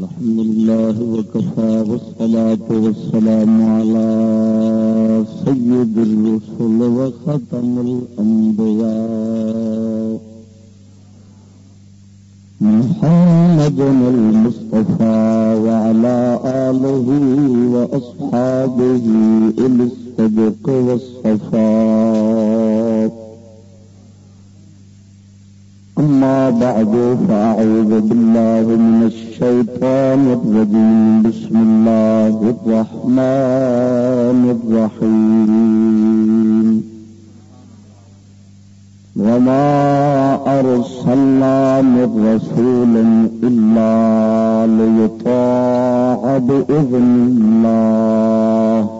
الحمد لله وكفى والصلاة والسلام على سيد الرسل وختم الأنبياء محمد المصطفى وعلى آله وأصحابه إلى الصدق والصفاء أما بعد، فأعوذ بالله من الشيطان الرجيم. بسم الله الرحمن الرحيم. وما أرسلنا من رسول إلا ليطاع بإذن الله.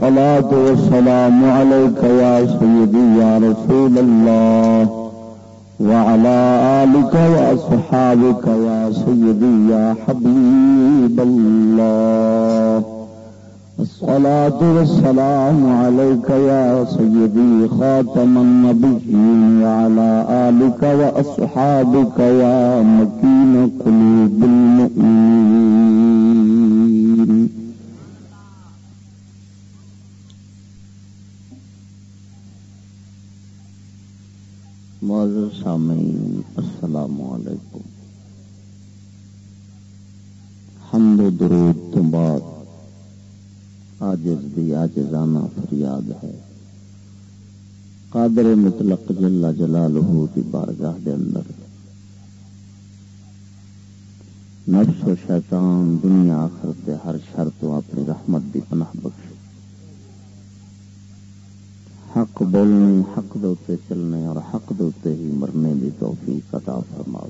الصلاة والسلام عليك يا سيدي يا رسول الله وعلى آلك وأصحابك يا سيدي يا حبيب الله الصلاة والسلام عليك يا سيدي خاتم النبيين وعلى آلك وأصحابك يا مكين قلوب المؤمنين معذر سامعین، السلام علیکم۔ حمد و درود تو بعد آجز دی آجزانہ فریاد ہے۔ قادر مطلق جل جلالہ دی بارگاہ دے اندر۔ نفس و شیطان دنیا آخر تے ہر شر تو اپنی رحمت دی پناہ بخش حق بولنے، حق دوتے چلنے اور حق دوتے ہی مرنے کی توفیق عطا فرماؤ۔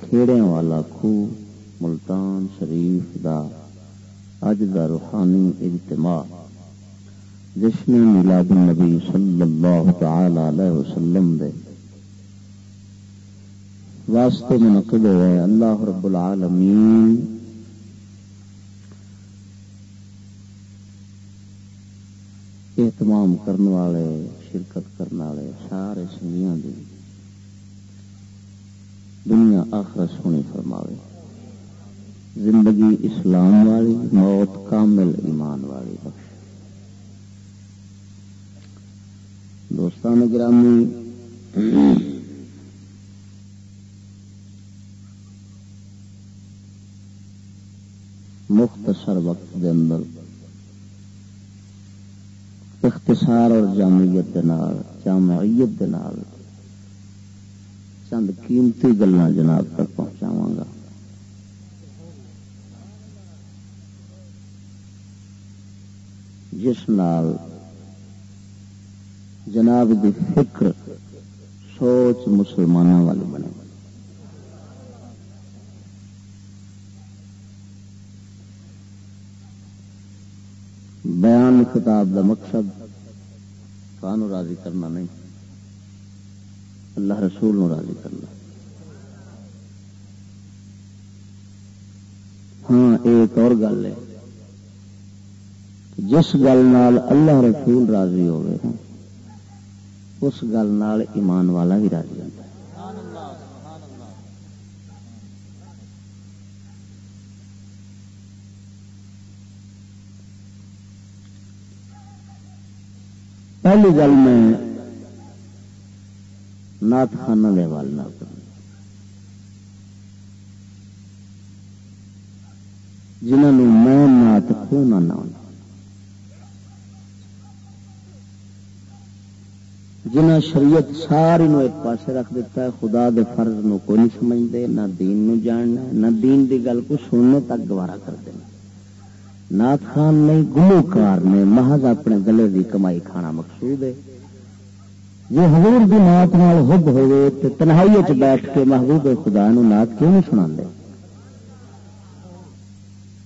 کھیڑے والا خو ملتان شریف دا اج دا روحانی اجتماع۔ جشن میلاد النبی صلی اللہ تعالی علیہ وسلم دے۔ واسطے منعقد ہوئے اللہ رب العالمین اہتمام کرنے والے، شرکت کرنے والے سارے سنگیاں دی دنیا آخر سونی فرماوے۔ زندگی اسلام والی، موت کامل ایمان والی بخش۔ دوستان گرامی، مختصر وقت دے اندر اختصار اور جامعیت جامعیت چند قیمتی گلا جناب تک پہنچاوا گا۔ جس نال جناب دی فکر سوچ مسلمانوں والی بنے۔ بیان خطاب دا مقصد کانو راضی کرنا نہیں۔ اللہ رسول نو راضی کرنا۔ ہاں ایک اور گل ہے۔ جس گل نال اللہ رسول راضی ہوئے اس گل نال ایمان والا بھی راضی ہوتا۔ پہلی گل میں نات خانہ کے حوالے نہ کروں۔ جنہوں میں نات خونا نہ ہونا جنہ شریعت ساری نو ایک پاسے رکھ دیتا ہے، خدا دے فرض نو کوئی نہیں سمجھتے نہ دین نو جاننا نہ دین دی گل کو سننے تک گوارا کرتے ہیں نات خان نہیں گلوکار نے محض اپنے گلے کی کمائی کھانا مقصود ہے۔ جی حضور دی نات نال حب ہوئے تو تنہائی چ بیٹھ کے محبوب خدا نو نات کیوں نہیں سنا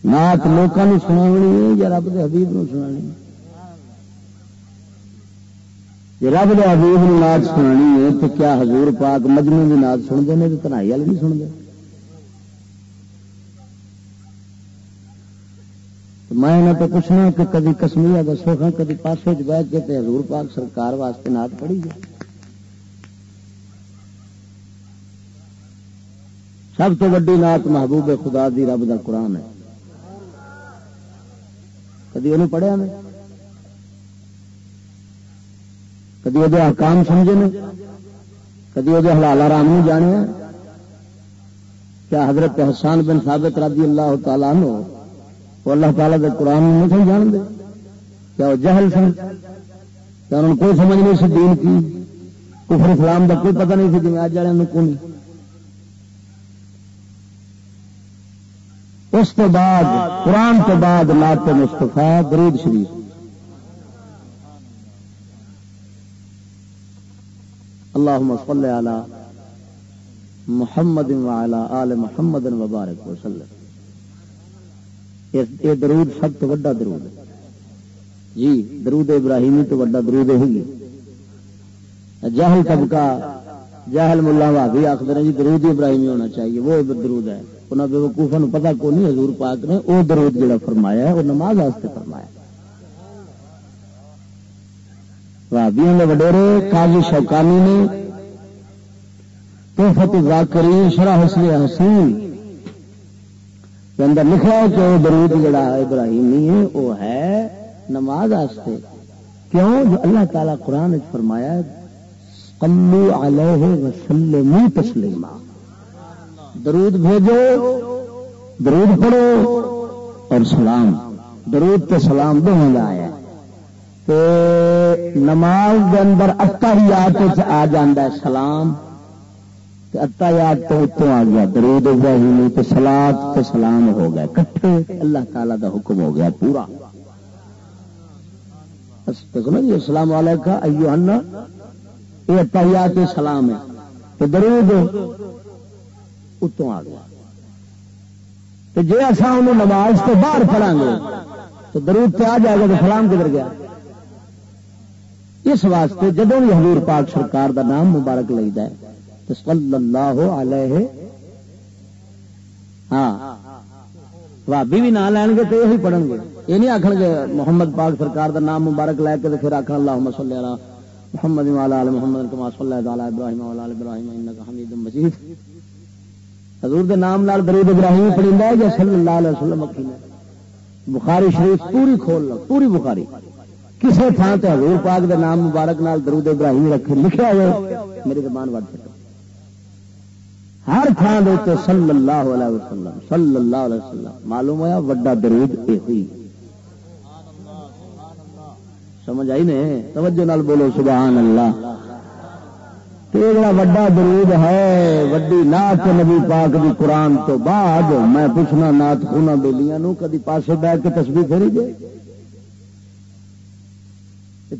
نات لوگوں سنا ہے یا رب کے حبیب نو سنا جی رب دے حبیب نو نات سنانی ہے تو کیا حضور پاک مجمے کی نات سنتے ہیں؟ تو تنہائی والی نہیں سنتے؟ میں نہ تو پوچھنا کہ کدی کسمیا دسو ہاں کدی پاسے بہ کے حضور پاک سرکار واسطے نات پڑھی گئی سب تو ویڈی نات محبوب خدا دی رب دا قرآن ہے۔ کدی وہ پڑھیا میں کدی وہ حکام سمجھے نے؟ کدی وہ حلال آرام نہیں جانے کیا حضرت حسان بن ثابت رضی اللہ تعالیٰ نو وہ اللہ تعالیٰ کے قرآن نہیں سن جان دے کیا وہ جہل سن؟ کیا انہوں کوئی سمجھ نہیں سی دین کی؟ کفر اسلام کا کوئی پتہ نہیں سی جی اج والے کو نہیں اس تو بعد، قرآن تو بعد نات مستفا درود شریف۔ اللہ صل علی محمد وعلی آل محمد وبارک وسلم۔ یہ درود سب تو وڈا درود ہے۔ جی درود ابراہیمی تو وڈا درود ہوگی جہل طبقہ، جہل ملا بھابی آخر جی درود ابراہیمی ہونا چاہیے، وہ درود ہے۔ انہوں بے وقوفا پتا کو نہیں، حضور پاک نے وہ درود جڑا فرمایا ہے، وہ نماز واسطے فرمایا بھابیوں کے وڈیرے، قاضی شوکانی نے توفت ذاکری شرح حسن حسین کے اندر لکھا ہے کہ وہ درود جڑا ابراہیمی ہے، وہ ہے نماز واسطے کیوں؟ جو اللہ تعالی قرآن فرمایا کلو علیہ وسلم تسلیمہ درود بھیجو، درود پڑھو اور سلام۔ درود تو سلام دونوں آیا نماز کے اندر اتا ہی آت آ جا سلام۔ اتا یاد تو اتوں آ گیا، درود ابراہیمی تو سلاد تو سلام ہو گیا کٹھے اللہ تعالی دا حکم ہو گیا پورا۔ جی السلام علیکم ایو انا یہ اتا سلام ہے، تو درود اتوں آ گیا۔ تو جی اصا ان نماز تو باہر پڑھا گے، تو درود پہ آ جائے گا تو سلام کدھر گیا؟ اس واسطے جدو بھی حضور پاک سرکار دا نام مبارک لگتا ہے تو صلی اللہ علیہ ہاں. بھابی بھی نہ لین گے تو یہ پڑھن گے. یہ نہیں آخر گے محمد پاک سرکار دا نام مبارک لے کے پھر آخر اللہ صلی اللہ محمد محمد صلی اللہ ابراہیم ابراہیم انکا حمید مجید. حضور دے نام نال درود ابراہیم پڑھیندا ہے یا صلی اللہ علیہ وسلم اکھیندا بخاری شریف پوری کھول لو، پوری بخاری. کسے تھان تے حضور پاک دے نام مبارک نال درود ابراہیم رکھے، لکھیا ہوئے، میری زبان وڑ سکتا ہر تھان دے صلی اللہ علیہ وسلم، صلی اللہ علیہ وسلم۔ معلوم ہوا وڈا درود اے ہوئی۔ سمجھ آئی نے؟ توجہ نال بولو سبحان اللہ جڑا وڈا درود ہے، وڈی نات نبی پاک دی قرآن تو بعد میں پوچھنا نات خونا بےلیاں کدی پاسے بہ کے تصویر پھیری دے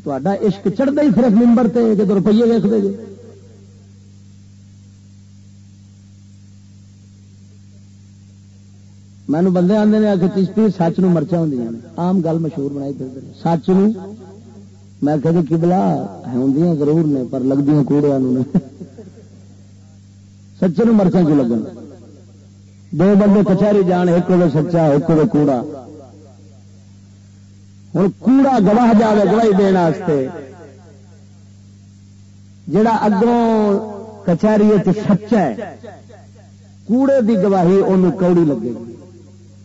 تا عشق چڑھتا ہی صرف ممبر سے جب روپیے ویک جی مینو بندے آتے ہیں کہ چشتی سچ نو مرچا ہوں آم گل مشہور بنائی پھر سچ نو؟ میں کہتے کبلا ہوں ضرور نے، پر لگتی کوڑیا سچے نو مرچا کی لگن؟ دو بندے کچہری جان، ایک سچا، ایک کوڑا۔ ہوں کوڑا گواہ جائے گواہی دینا جڑا اگوں کچہری سچا ہے، کوڑے دی گواہی انہوں کوڑی لگے۔ گی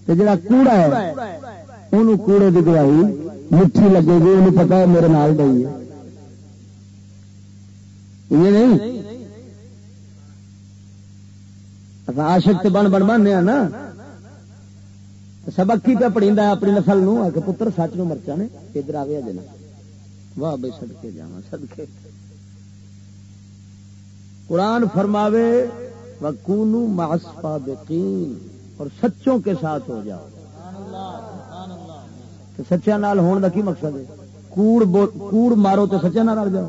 جڑا کوڑا ہے انہوں کوڑے دی گواہی مٹھی لگے گی انہوں پتا ہے میرے نال گئی ہے۔ یہ نہیں۔ آشک تو بن بن بننے ہاں نا۔ سبق کی پہ پڑی اپنی نسل نو کہ پتر سچ نو مرچا نے ادھر آ گیا جنا واہ بھائی سدکے جا سدکے قرآن فرماوے وکونو ماسپا بکین اور سچوں کے ساتھ ہو جاؤ۔ تو سچیا نال ہون کا کی مقصد ہے؟ کوڑ کوڑ مارو تو سچا نہ رل جاؤ۔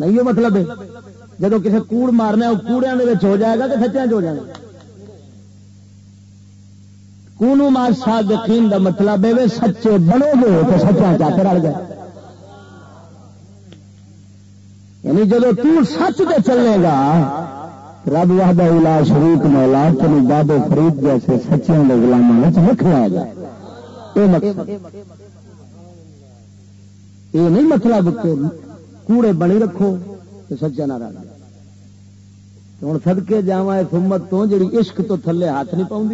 نہیں یہ مطلب ہے جب کسی کوڑ مارنا وہ کوڑیا ہو جائے گا کہ سچیا ہو جائے گا کونو مار صادقین دا مطلب ہے سچے بنو گے تو سچا چاہتے رل گئے یعنی جب تو سچ دے چلے گا رب وحدہ الا شریک مولا تین بابے فرید جیسے سچیاں کے گلاموں رکھ لیا گا یہ یہ نہیں مطلب کہ کوڑے بنی رکھو تو سچا نہ رہا ہوں سدکے جا سمت تو جڑی عشق تو تھلے ہاتھ نہیں پاؤں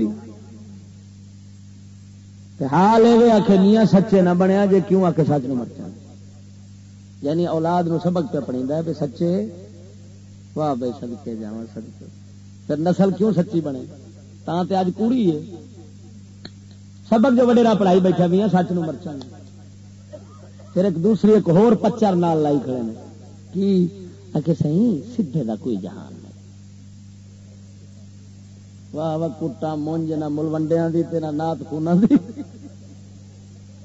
حال یہ آخ میاں سچے نہ بنیا جے کیوں آ کے سچ نہ مرچا یعنی اولاد نو سبق پہ پڑی بھی سچے واہ بھائی سدکے جا سدکے پھر نسل کیوں سچی بنے؟ تا تے اج کوڑی ہے۔ سبق جو وڈیرا پڑھائی بیٹھا بھی ہیں سچ نو مرچا پھر ایک دوسری ایک ہور پچر نال لائی کھڑے نے۔ کی؟ کہ صحیح سدھے دا کوئی جہان نہیں۔ واہ واہ کٹا مونج نہ ملوڈیا دی تے نہ نات خونا دی۔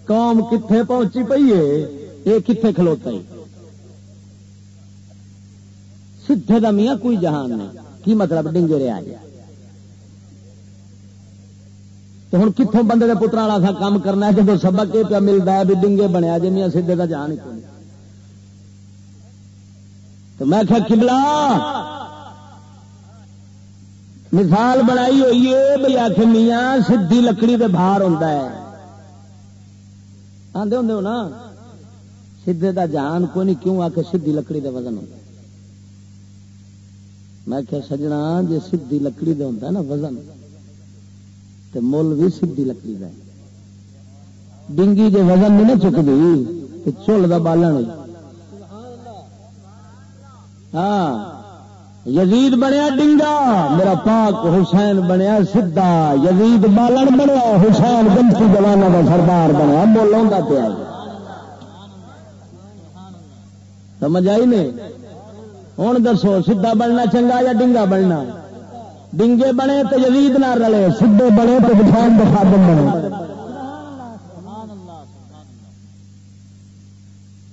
قوم کتنے پہنچی پئی ہے؟ یہ کتنے کھلوتا ہے؟ سدھے دا میاں کوئی جہان نہیں۔ کی مطلب؟ ڈنگے رہا جائے تو ہوں کتوں بندے کے پترا والا سا کام کرنا ہے؟ جب سبق یہ پیا ملتا ہے بھی ڈنگے بنیا جی میاں سیدے کا جان ہی تو میں کیا کبلا مثال بنائی ہوئی ہے بھائی آخ میاں سدھی لکڑی کے باہر ہوتا ہے۔ آدھے ہوں نا؟ سیدے کا جان کوئی نہیں، کیوں آ کے سدھی لکڑی کا وزن ہوتا ہے؟ میں کیا سجنا جی سدھی لکڑی کا ہوتا ہے نا وزن تو مل بھی سیدھی لکڑی کا ڈنگی جی وزن نہیں نا چکتی تو چول کا بالن ہاں یزید بنیا ڈنگا، میرا پاک حسین بنیا سیدا یزید بالن بنیا، حسین گنتی جوانا کا سردار بنیا۔ مل آ پیا۔ سمجھ آئی نہیں؟ ہوں دسو سیدا بننا چنگا یا ڈنگا بننا؟ ڈنگے بنے تو یزید نہ رلے سیدے بنے تو حسین دفاع بنے۔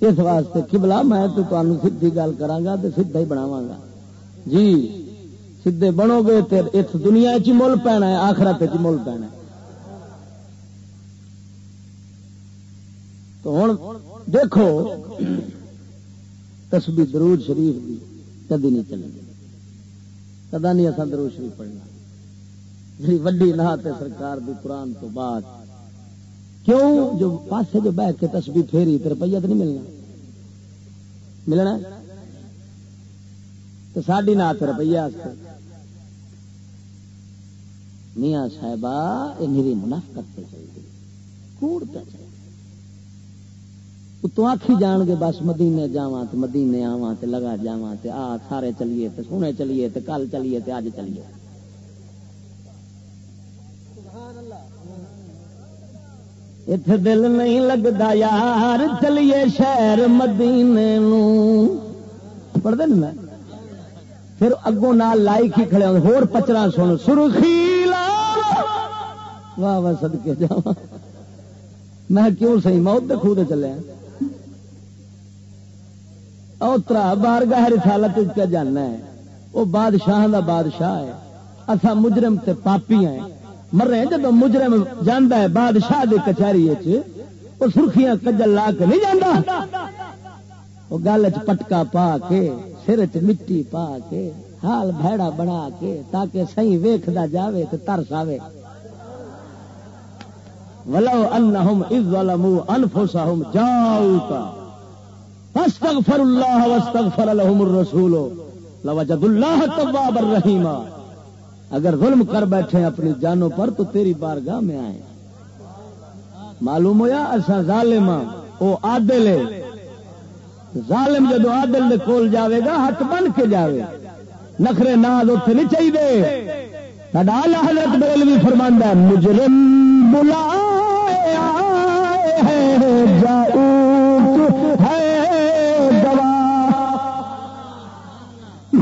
اس واسطے کبلا میں تو سی گل کرا تو سیدا ہی بناوا گا جی سیدے بنو گے تو اس دنیا چ مل پینا ہے، آخرت چ مل پینا تو ہوں، دیکھو تسبی درود شریف بھی کدی نہیں چلے کدا نہیں اصل درود شریف پڑھنا۔ جی وڈی نہ سرکار دی قرآن تو بعد۔ کیوں؟ جو پاسے جو بہ کے تسبی پھیری تو روپیہ تو نہیں ملنا۔ ملنا؟ تو ساڑی نہ روپیہ میاں صاحبہ، یہ میری منافقت پہ چاہیے کوڑ پہ چاہیے تو آخی جان گے، بس مدینے جا تو مدینے آوا تو لگا جا تو آ سارے چلیے تو سونے چلیے تو کل چلیے تو اج چلیے۔ اتے دل نہیں لگتا یار، چلیے شہر مدینے پڑھتے میں؟ پھر اگوں نال لائی کی کھڑے ہور پچرا سن سرخی واہ واہ سدکے جا میں کیوں سی میں ادھر خود چلے اوترا بار گاہ رسالت کیا جانا ہے؟ وہ بادشاہ دا بادشاہ ہے۔ اصا مجرم تے پاپی ہیں۔ مر مرے جب مجرم جانا ہے بادشاہ دی کچہری وہ سرخیاں کجل لا کے نہیں جانا وہ گل چ پٹکا پا کے، سر چ مٹی پا کے، حال بھڑا بنا کے، تاکہ سی ویختا جاوے تو ترس آئے ولو انہم اذ ظلموا انفسہم جاؤتا۔ فاستغفر اللہ واستغفر لهم الرسول. لوجد اللہ تواب الرحیم اگر ظلم کر بیٹھے اپنی جانوں پر تو تیری بارگاہ میں آئے معلوم ہوا ایسا ظالم ہاں؟ او عادل ہے. ظالم جدو عادل دے کول جاوے گا ہاتھ بن کے جاوے. نخرے ناز اتنے نہیں چاہیے سڈا حضرت بریلوی فرماندہ مجرم بلا ہے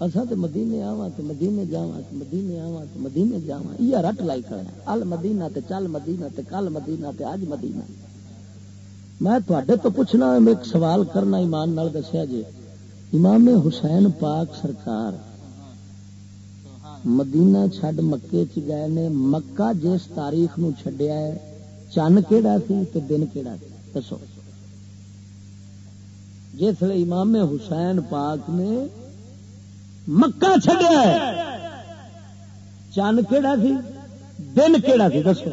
اصا تو مدینے آوا تو مدینے جا مدینے آوا تو مدینے جا یہ رٹ لائی کرنا ال مدینہ تے چل مدینہ تے کل مدینہ تے اج مدینہ۔ میں تھوڑے تو پوچھنا ایک سوال کرنا ایمان نال دسیا جی امام حسین پاک سرکار مدینہ چھڈ مکے چ گئے نے، مکہ جس تاریخ نو چھڈیا ہے، چن کہڑا سی تے دن کہڑا سی؟ دسو۔ جس امام حسین پاک نے مکہ چڈیا چند کہڑا سی؟ دن کہڑا سی؟ دسو۔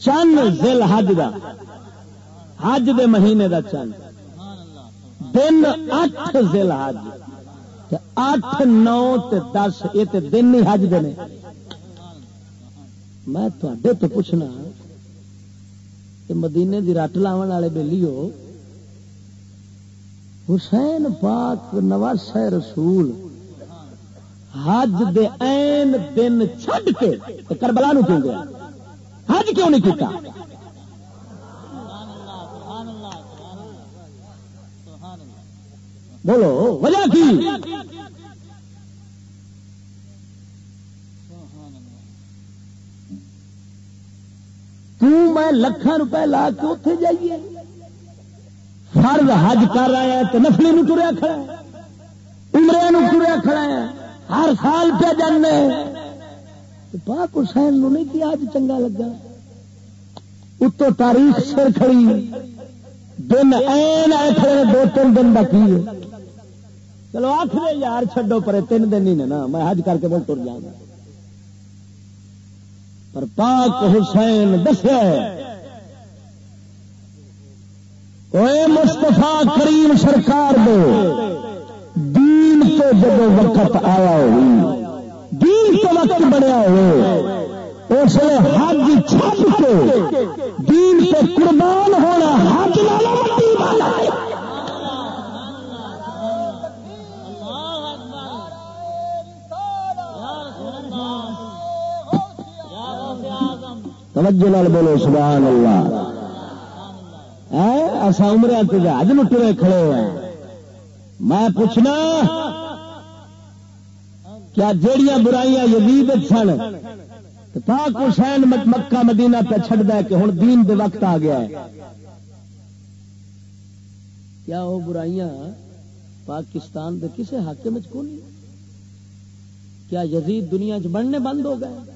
چند دل حج دا۔ حج دے مہینے دا چند دن اٹھ دل حج۔ اٹھ، نو دس، یہ دن ہی حج دے میں تھے تو پوچھنا۔ کہ مدینے دی رٹ لاو والے بہلی ہو حسین پاک نواز رسول حج دے این دن چھڈ کے کربلا نو کیوں گیا؟ حج کیوں نہیں کیتا؟ بولو، وجہ کی؟ میں لکھان روپے لا کے اتے جائیے۔ فرض حج کر رہا ہے تو نفلی نو تریا کھڑا ہے۔ نو تریا کھڑا ہے۔ ہر سال پہ جانے۔ پاک حسین نو نہیں کیا اج چنگا لگا۔ اتو تاریخ سر کھڑی۔ دن این آئے کھڑے دو تین دن باقی چلو آخر یار چھڈو پرے، تین دن ہی نا۔ میں حج کر کے بہت تر جاؤں پر پاک حسین دسے مستفا کریم سرکار دے دین تو جب وقت آیا ہوئی، دین تو وقت بنیا ہوئے، اس حج چھپ کے دین سے قربان ہونا، حج والا توجہ لال بولو، سبحان اللہ۔ ایسا عمرے حج لٹے کھڑے ہوئے میں پوچھنا، کیا جیڑیاں برائیاں یزید سن پاک حسین مکہ، مدینہ پہ چھڑ دے کہ ہوں دین دے وقت آ گیا ہے۔ کیا وہ برائیاں پاکستان دے کسے حاکم کو نہیں کیا یزید دنیا چ بننے بند ہو گئے؟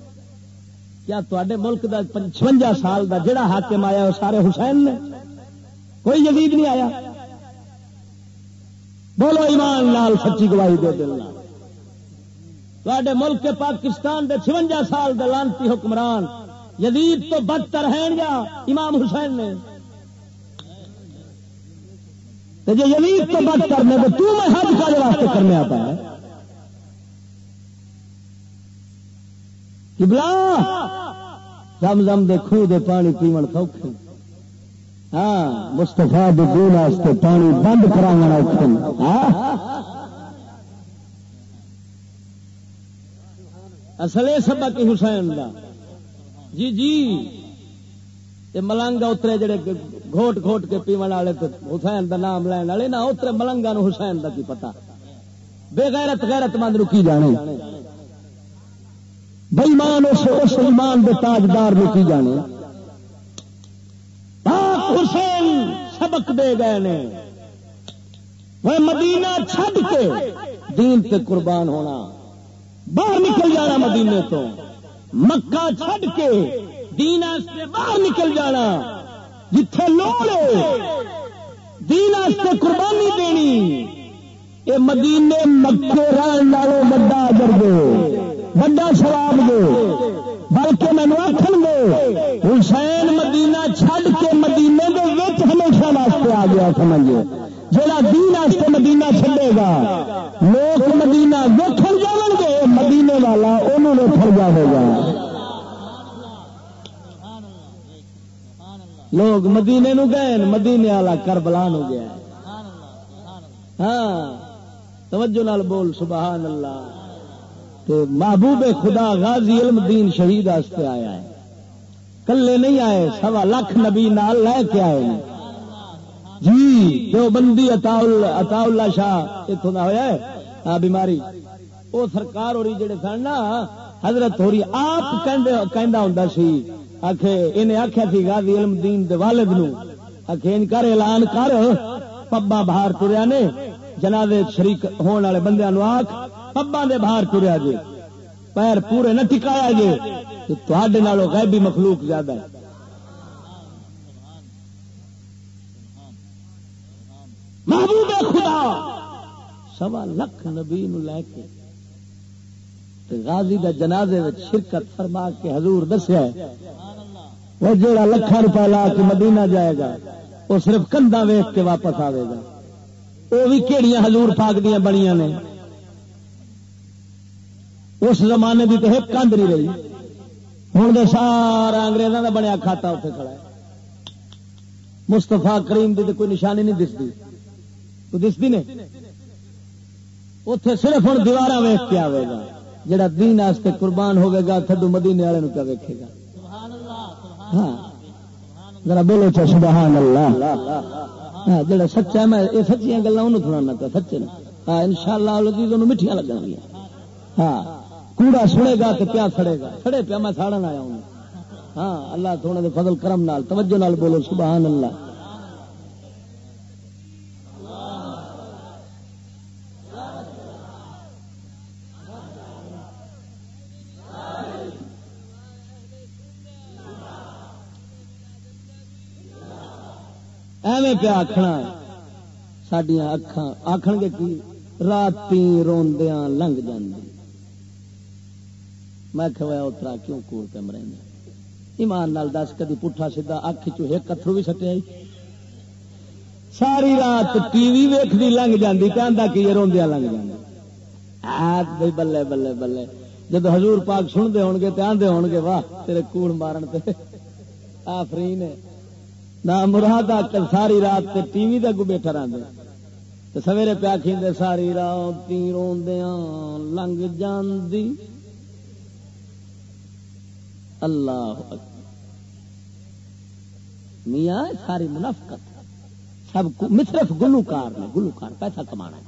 کیا تے ملک دا پچوجا سال دا جڑا حاکم آیا وہ سارے حسین نے؟ کوئی یزید نہیں آیا۔ بولو ایمان لال سچی گواہی دے دل تے ملک پاکستان دے چونجا سال دے لانتی حکمران یزید تو بدتر ہیں یا امام حسین نے؟ جی یزید تو بدتر نے، تو میں حج کا واسطے کرنے آتا ہے زم زم دے خوہ دے پانی پیمن سوکھے۔ ہاں مستفا دین واسطے پانی بند کرا ہاں؟ اصل یہ سبق حسین دا۔ جی جی۔ یہ ملنگ اترے جڑے گھوٹ گھوٹ کے پیمن والے حسین دا نام لین والے، نہ اترے ملنگا نو حسین دا کی پتا بے غیرت غیرت مند نو کی جانے؟ بئیمان اس اس ایمان دے تاجدار نے کی جانے؟ پاک حسین سبق دے گئے نے۔ وہ مدینہ چھڈ کے دین تے قربان ہونا۔ باہر نکل جانا مدینے تو۔ مکہ چھڈ کے دین سے باہر نکل جانا۔ جتھے لوڑ دین سے قربانی دینی۔ یہ مدینے مکے رہن والوں بڑا اجر دے بڑا سواب دے بلکہ مینو آخر گے حسین مدینہ چھڈ کے مدینے کے وچ ہمیشہ واسطے آ گیا سمجھے جہاں دین واسطے مدینہ چھڈے گا لوگ مدینہ ویکن جان گے مدینے والا انہوں نے ویکن جائے گا لوگ مدینے نو گئے مدینے والا کربلا نو گیا ہاں توجہ نال بول سبحان اللہ تو محبوب خدا غازی علم دین شہید آستے آیا ہے۔ کلے نہیں آئے، سوا لاکھ نبی نال لے کے آئے ہیں۔ جی جو بندی اتا اللہ شاہ اتوں کا ہوا ہے بیماری۔ وہ سرکار ہو رہی جڑے سن نا، حضرت ہو رہی آپ ہوں سی آخ انہیں آخیا سی غازی علم دین دے والد نو۔ آخ کر اعلان کر، پبا باہر تریا نے جناب شریک ہونے والے بندے آخ پبا دے باہر تریا جی پیر پورے نہ ٹکایا جی تے غیبی مخلوق زیادہ ہے۔ محبوب خدا، سوا لکھ نبی نو لے کے غازی دا جنازے شرکت فرما کے حضور دسیا وہ جڑا لکھا روپیہ لا کے مدینہ جائے گا، وہ صرف کندھا ویخ کے واپس آئے گا۔ وہ بھی کہڑی حضور پاک دیا بنیا نے۔ اس زمانے کی تو ایک کندھ نہیں رہی۔ ہوں تو سارا انگریزوں کا بنیا کھاتا اتنے کھڑا ہے۔ مستفا کریم کی تو کوئی نشانی نہیں دستی۔ تو دستی نے؟ اتے صرف ہوں دیوار ویخ کے آئے گا۔ جڑا دین آستے قربان ہوگا گا تھڈو مدینے والے کیا ویکے گا؟ ہاں۔ ذرا بولو چا سبحان اللہ۔ ہاں، جڑا سچا میں یہ سچیاں گلا انہوں سنا پیا سچے ہاں ان شاء اللہ میٹھیا لگن گیا ہاں۔ کوڑا سڑے گا تو پیا سڑے گا۔ سڑے پیا، میں ساڑن آیا ہوں۔ ہاں اللہ تھوڑا فضل، کرم نال، توجہ نال بولو، سبحان اللہ۔ ایویں پیا آخنا سڈیا اکھان آخ گے کی؟ رات روندیاں لنگ جاندی میں کھویا اترا کیوں کور پہ مرے ایمان نال دس کدی پٹھا سیدا اکھ چوہے کترو بھی سٹیا ساری رات ٹی وی ویکھدی لنگ جاندی، کہندا کہ یہ روندیاں لنگ جاندی۔ آت بھائی بلے بلے بلے۔ جب حضور پاک سنتے ہون گے تے آندے ہون گے واہ، تیرے کوڑ مارن تے۔ آفرین ہے۔ نہ مراد آکل ساری رات تے ٹی وی دے اگو بیٹھا رہندے۔ تے سویرے پیا کھیندے، ساری رات تی روندیاں لنگ جاندی۔ اللہ میاں ساری منافقت۔ سب صرف گلوکار نے گلوکار پیسہ کمانا ہے۔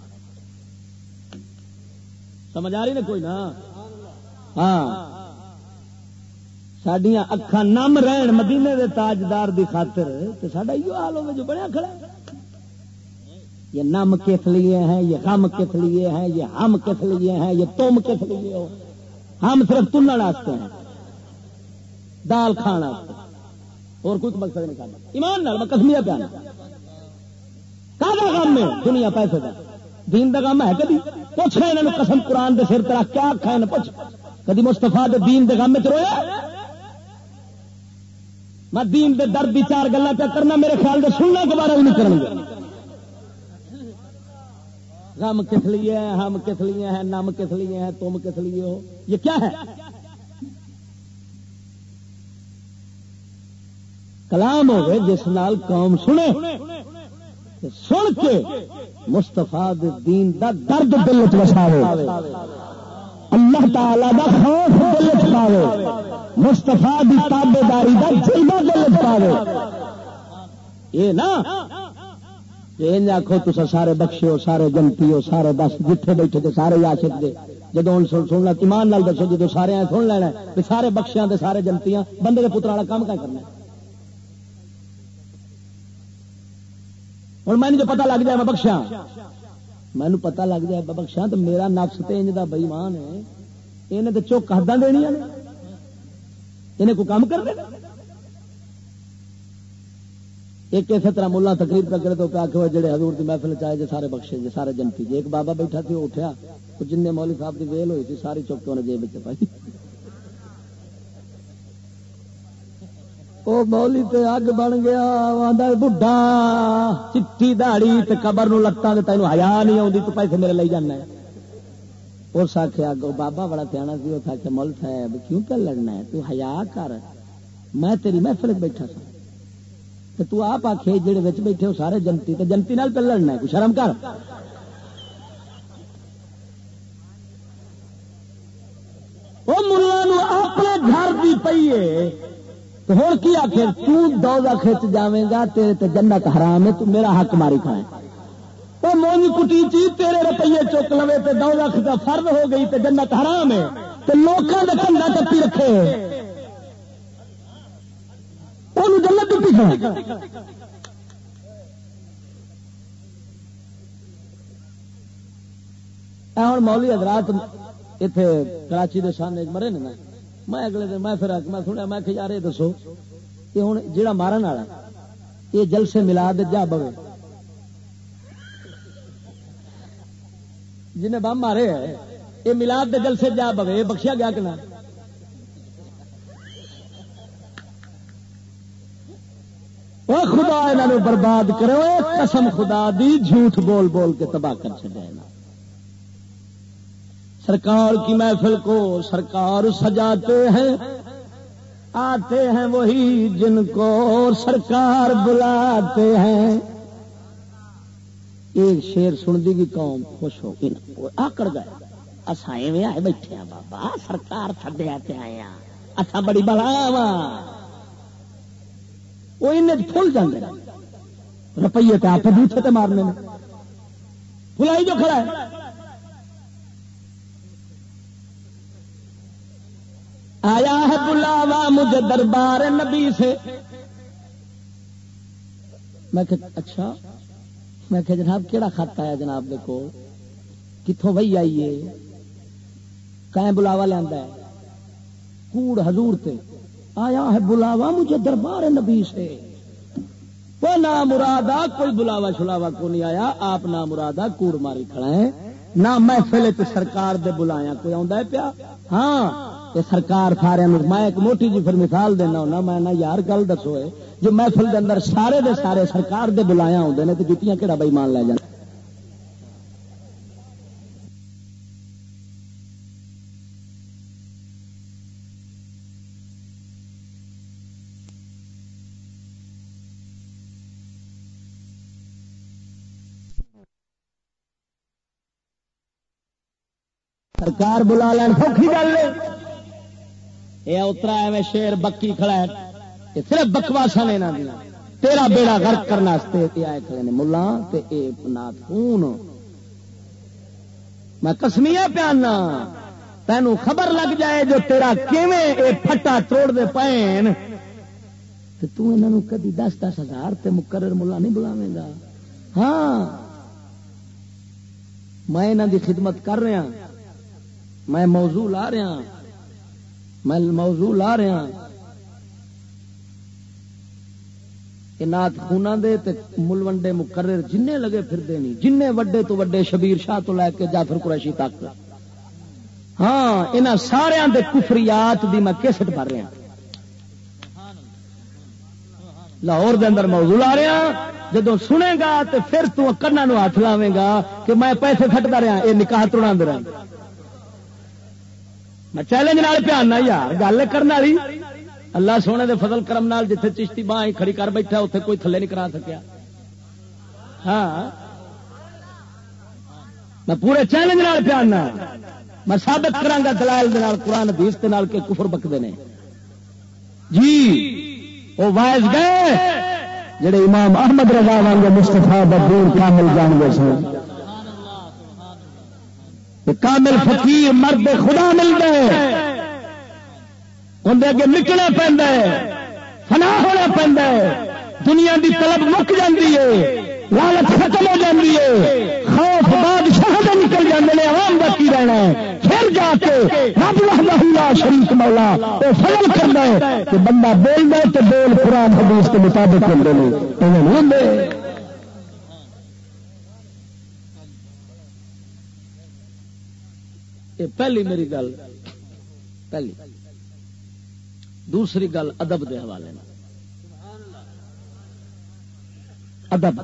سمجھ آ رہی نا کوئی نا؟ ہاں۔ سڈیا اکھان نم رہن مدینے دے تاجدار دی خاطر تو سڈا یہ حال ہوگا جو بڑا کھڑا یہ نم کس لیے ہیں، یہ غم کس لیے ہیں، یہ ہم کس لیے ہیں، یہ تم کس لیے ہو؟ ہم صرف تلن واسطے ہیں۔ دال کھانا۔ اور کوئی مقصد نہیں کرنا ایمان نال میں کسمیا پیا کا کام ہے دنیا پیسے کا دین کا کام ہے کدی۔ پوچھ رہے انہوں قسم قرآن دے سر ترا کیا آخا ہے پوچھ۔ کدی مستفا دے دین دے کام رویا؟ میں دین دے درد دی چار گلا پہ کرنا میرے خیال دے سننا دوبارہ بھی نہیں کریں غم کس لیے ہے ہم کس لیے ہیں؟ نم کس لیے ہیں؟ تم کس لیے ہو؟ یہ کیا ہے؟ کلام ہوگی جس نال قوم سنے سن کے مستفا دین دا درد دل چساوے اللہ تعالی دا خوف دل چاہے مستفا دی تابے داری کا جلدہ دل چاہے یہ نا یہ آخو تو سارے بخشے ہو سارے جنتی ہو سارے بس جتھے بیٹھے تھے سارے آشک دے۔ جدو سننا، ایمان نال دسو جدو سارے سن لینا سارے بخشیاں دے، سارے جنتیاں، بندے کے پتر والا کام کیا کرنا ہوں مجھے جو پتا لگ جائے میں بخشا مینو پتا لگ جائے بخشا تو میرا نفس تو انج کا بئیمان ہے۔ انہیں تو چوک حداں دنیا نے۔ انہیں کوئی کام کر دے؟ ایک اسی طرح ملا تقریب کر کرے تو پیا کہ جڑے حضور کی محفل چاہے جی سارے بخشے جی سارے جنتی جی ایک بابا بیٹھا تھی وہ اٹھا جن مولوی صاحب کی ویل ہوئی تھی، ساری چوک کے انہیں جیب پائی۔ وہ مولی تے اگ بن گیا بڈھا، چٹھی دہڑی قبر نو لتاں تینوں ہیا نہیں آتی تو پیسے میرے لے جانا اس آخیا اگ بابا بڑا سیاح سی اس آخیا مل صاحب، کیوں کیا لڑنا ہے؟ تو ہیا کر، میں تیری محفل بیٹھا سا تو آپ آخے جڑے بچ بیٹھے ہو سارے جنتی تو جنتی نال پہ لڑنا ہے، کوئی شرم کر۔ وہ ملا اپنے گھر کی پیے تو ہوں کی آخر توزہ کھچ جائے گا، تیرے تے جنت حرام ہے، تو میرا حق ماری کھائے وہ مونی کٹی چی تیرے روپیے چک لو تو دو لاکھ کا فرد ہو گئی تو جنت حرام ہے۔ تو لوگوں کا کنڈا ٹپی رکھے۔ وہ جنت ٹپی کھڑا ہوں مولی حضرات اتنے کراچی کے سامنے مرے نا؟ میں اگلے دن میں پھر میں سنیا، میں کہ یار، یہ دسو کہ ہوں جا مارن والا، یہ جلسے ملا دے جا بوے۔ جنہیں بم مارے ہے، یہ ملاد دے جلسے جا بوے بخشیا گیا کہ نہ؟ خدا یہاں برباد کرو، قسم خدا دی، جھوٹ بول بول کے تباہ کر چڑیا سرکار کی محفل کو سرکار سجاتے ہیں۔ آتے ہیں وہی جن کو سرکار بلاتے ہیں۔ ایک شیر سن دی گی قوم خوش ہو گئی۔ آکڑ گئے۔ اصا ایویں آئے بیٹھے ہیں بابا۔ سرکار تھڈیا پہ آئے ہیں۔ اچھا بڑی بلا وا وہ پھول جانے روپیے تو آپ بوٹے مارنے فلائی جو کھڑا ہے۔ آیا ہے بلاوا مجھے دربار نبی سے؟ میں کہ اچھا میں کہ جناب کیڑا خط آیا جناب دیکھو؟ کتوں وہی آئیے کہیں بلاوا لیا کوڑ حضور تے۔ آیا ہے بلاوا مجھے دربار نبی سے؟ وہ نہ مرادا کوئی بلاوا چھلاوا کو نہیں آیا، آپ نہ مرادا کوڑ ماری کھڑا ہے نہ محفل سرکار دے بلایا کوئی آ پیا؟ ہاں۔ سرکار سارے میں ایک موٹی جی پھر مثال دینا ہونا، میں نہ یار گل دسو جو محفل دے اندر سارے دے سارے سرکار دے بلایا ہوتے ہیں تو جتیاں کہڑا بئی مان لے جانا سرکار بلا لین، سوکھی گل یہ اترا ایویں شیر بکی کھڑا ہے یہ صرف بکواسا نے یہاں دیا تیرا بیڑا گرک کرنے آئے کھڑے نے ملا نات خون۔ میں کسمیا پیانا تینوں خبر لگ جائے جو تیرا کیویں اے پھٹا توڑ دے پین تے تو انہوں کدی دس دس ہزار تے مقرر ملا نہیں بلاوے گا۔ ہاں میں انہوں دی خدمت کر رہا ہاں، میں موضوع لا رہا ہاں۔ میں موضوع لا رہا کہ نات خونا دے تے ملوڈے مقرر جن لگے پھر نہیں جن وڈے تو وڈے شبیر شاہ تو لے کے جعفر قریشی تک۔ ہاں ان سارا دے کفریات دی میں کیسٹ بھر رہا لاہور دے اندر موضوع لا رہا جدو سنے گا تو پھر تو کنا نو ہاتھ لاوے گا کہ میں پیسے کٹتا رہا یہ نکاح توڑا رہا میں چیلنج نال پیانا یار، گل کرنے والی۔ اللہ سونے دے فضل کرم نال جتھے چشتی باہ کھڑی کر بیٹھا اتنے کوئی تھلے نہیں کرا سکیا۔ ہاں۔ میں پورے چیلنج نال پیانا میں سابت کرا دلائل قرآن حدیث کے نال کے کفر بکتے ہیں جی وہ وائز گئے۔ جڑے امام احمد رضا وانگے مستفا بدور کامل جان گے سن۔ کامل فقیر مرد خدا مل گئے اندر اگے نکلنا پہ فنا ہونا پہ دنیا کی طلب مک جاتی ہے۔ لالچ ختم ہو جاتی ہے۔ خوف بادشاہ سے نکل جاتے ہیں عوام کا کی رہنا ہے؟ پھر جا کے رب اللہ شریف مولا وہ فضل کرنا ہے کہ بندہ بول رہا تو بول قرآن حدیث کے مطابق ہوں یہ پہلی میری گل، پہلی۔ دوسری گل ادب کے حوالے ادب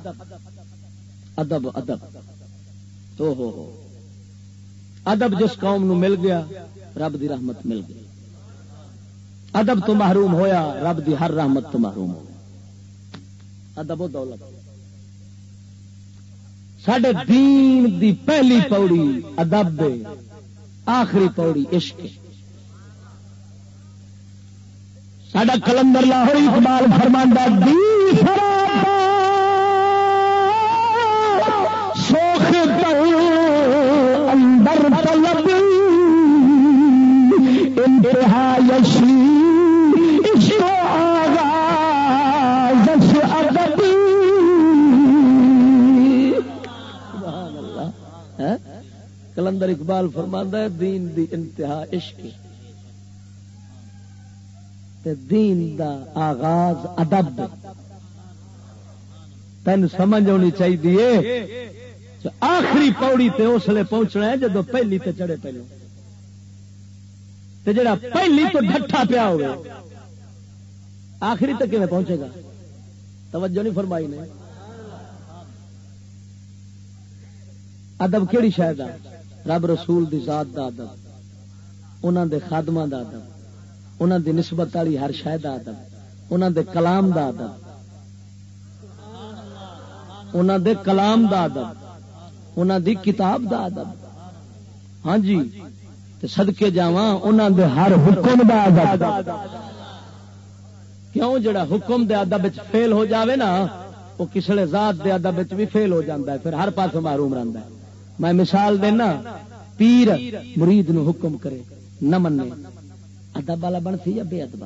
ادب ادب۔ تو ہو ہو۔ ادب جس قوم نو مل گیا، رب دی رحمت مل گئی۔ ادب تو محروم ہویا، رب دی ہر رحمت تو محروم ہو ادب و دولت۔ سڈے دین دی پہلی پوڑی ادب دے۔ آخری پوڑی عشق. ساڈا کلندر لاہور اقبال فرماندہ دی سوکھ اندر طلب انتہا یشی کلندر اقبال فرماندہ ہے، دین دی انتہا عشق تے دین دا آغاز ادب تین سمجھ ہونی چاہیے آخری پوڑی تے اس لیے پہنچنا ہے، جدو پہلی تے چڑھے پہلو۔ تے جڑا پہلی تو ڈٹھا پیا ہو آخری تک کیون پہنچے گا؟ توجہ نہیں فرمائی نے۔ ادب کہڑی شاید رب رسول دی ذات دا ادب انہوں دے خادمہ دا ادب انہوں دی نسبت والی ہر شاید ادب انہوں دے کلام دا ادب۔ انہوں دے کلام دا ادب انہوں دی کتاب دا ادب۔ ہاں جی تے سدکے جا انہوں دے ہر حکم دا ادب۔ کیوں جڑا حکم دے ادب وچ فیل ہو جاوے نا، وہ کسڑے ذات دے ادب وچ بھی فیل ہو جاتا ہے، پھر ہر پاس معروم رہتا ہے۔ میں مثال دینا، پیر مرید نو حکم کرے، نہ منے ادب والا بن یا بے ادب؟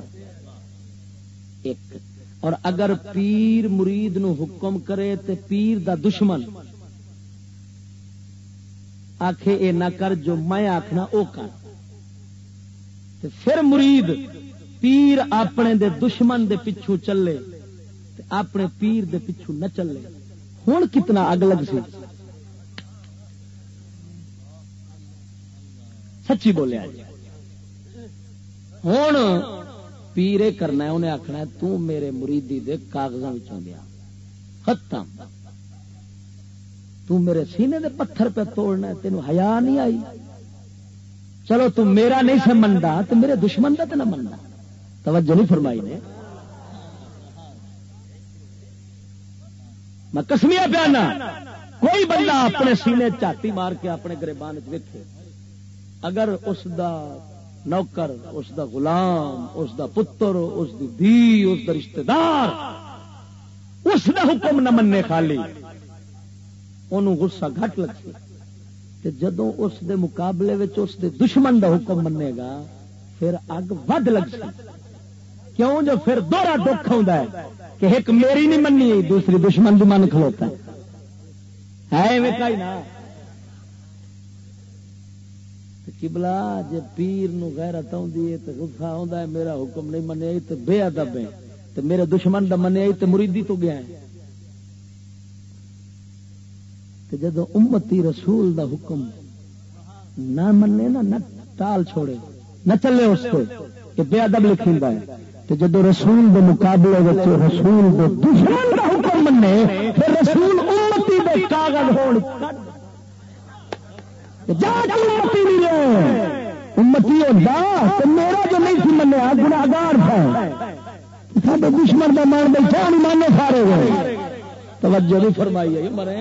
ایک۔ اور اگر پیر مرید نو حکم کرے تے پیر دا دشمن آخے اے نہ کر جو میں آخنا او کر۔ تے پھر مرید پیر اپنے دے دشمن دے پچھو چلے، تے اپنے پیر دے پچھو نہ چلے۔ ہوں کتنا اگ لگ سی؟ سچی بولیا جی ہوں پیرے کرنا انہیں آخنا میرے مریدی دے کاغذوں دیا۔ ختم۔ میرے سینے دے پتھر پہ توڑنا تین ہیا نہیں آئی۔ چلو تم میرا نہیں سے منڈا تو میرے دشمن کا تو نہ منڈا توجہ نہیں فرمائی نے۔ میں کسمیا پیانا، کوئی بندہ اپنے سینے چاٹی مار کے اپنے گریبان چیکے اگر اس دا نوکر، اس دا غلام، اس دا پتر، اس دی دی اس دا رشتہ دار اس دا حکم نہ مننے خالی۔ انہوں غصہ گھٹ لگے جدو اس دے مقابلے وچ اس دے دشمن دا حکم منے گا، پھر اگ ود لگ کیوں؟ جو پھر دوہرا دکھ ہوتا ہے کہ ایک میری نہیں مننی، دوسری دشمن بھی من کھلوتا ہے۔ نا؟ کبلا جی پیر نو غیرت آدھی تو گفا آ میرا حکم نہیں منیا تو بے ادب ہے تو میرے دشمن کا منیا تو مریدی تو گیا ہے۔ جدو امتی رسول دا حکم نہ منے نا، نہ ٹال چھوڑے، نہ چلے اس کو کہ بے ادب لکھی ہے۔ تو جدو رسول دے مقابلے رسول دے دشمن دا حکم منے پھر رسول امتی دے کاغذ ہون امتی ہوتا تو میرا جو نہیں سی منیا گناگار تھا۔ دشمن کا مان بیٹھا نہیں مانے سارے گئے۔ توجہ نہیں فرمائی ہے مرے۔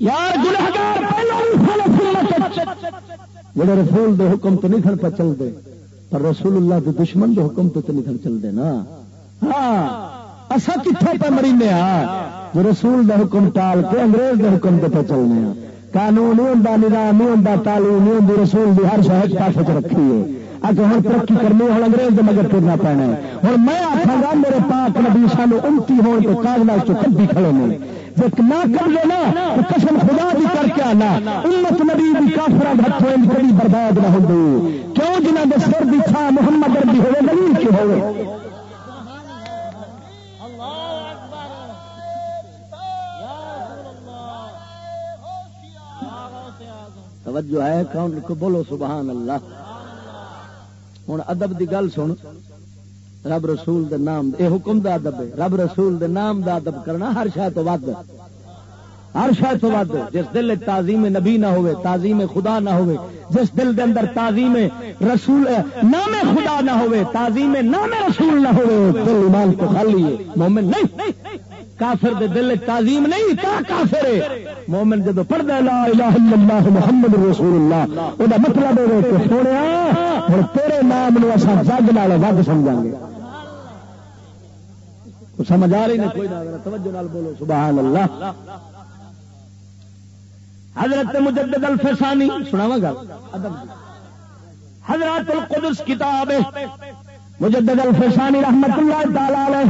یار گناگار جڑے رسول دے حکم تو نہیں کھڑ پہ چلتے پر رسول اللہ کے دشمن دے حکم تو نہیں کھڑ چلتے نا۔ ہاں۔ اصا کتنے پہ مرینے جو رسول دا حکم ٹال کے انگریز دے حکم پہ چلنے ہیں قانون نہیں ہوں نظام نہیں ہوں تعلیم نہیں ہوں رسول دی ہر شہر پاس رکھی ہے۔ اگر ہوں ترقی کرنی ہوں انگریز دے مگر پھرنا پینا ہے۔ ہوں میں آخا گا، میرے پاک نبی سانو امتی ہون کے کاغذات چ کبھی کھڑے نے جب نہ کر لے تو قسم خدا بھی کر کے آنا۔ امت نبی بھی کافر ہاتھوں کبھی برباد نہ ہوں کیوں جنہ کے سر بھی تھا محمد اربی ہوئے نبی کی ہوئے؟ توجہ ہے کون کو بولو سبحان اللہ۔ ہوں ادب دی گل سن، رب رسول دے نام اے حکم دا ادب ہے۔ رب رسول دے نام دا ادب کرنا ہر شاید تو ود۔ ہر شاید تو ود۔ جس دل تعظیم نبی نہ ہوئے، تعظیم خدا نہ ہوئے، جس دل دے اندر تعظیم رسول، نام خدا نہ ہوئے، تعظیم نام رسول نہ ہوئے، دل ایمان تو خالی ہے۔ مومن نہیں۔ کافر دے دل تعظیم نہیں، تا کافر مومن جدو پڑھتا لا الہ الا اللہ محمد رسول اللہ وہ مطلب ہے کہ سونے ہوں تیرے نام نو اصا جگ نال ود سمجھا گے۔ سمجھ آ رہی نہیں کوئی نہ توجہ نال بولو سبحان اللہ حضرت مجدد الفسانی سناوا گا حضرت القدس کتاب مجدد الفسانی رحمت اللہ تعالی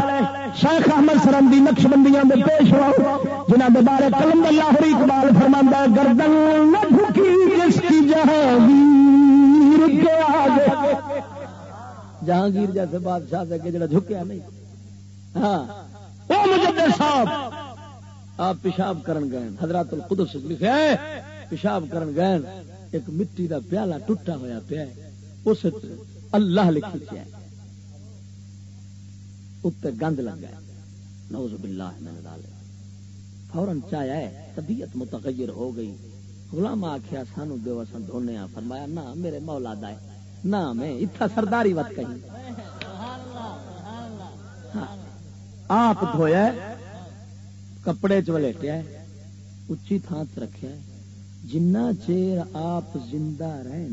شیخ احمد سرندی نقش بندیاں میں پیش ہوا جنہ کے بارے کلم اللہ اقبال فرماندا ہے، گردن نہ جھکی جس کی جہانگیر کے آگے۔ جہانگیر جیسے بادشاہ دے کے جڑا جھکیا نہیں۔ ہاں۔ او مجدد صاحب، آپ پیشاب کرن گئے حضرات القدس لکھا ہے پیشاب کرن گئے، ایک مٹی دا پیالہ ٹوٹا ہوا پیا اس اللہ لکھی کیا اتنے گند لگ گیا نوز باللہ من ذالک۔ فورن چایا ہے، طبیعت متغیر ہو گئی۔ غلام آخیا سانو دیو اساں دھونے فرمایا نہ میرے مولا دا ہے۔ نہ میں اتھا سرداری وت کہیں۔ ہاں۔ آپ دھویا کپڑے چلیٹیا اچھی تھان سے رکھا جنا چیر آپ زندہ رہے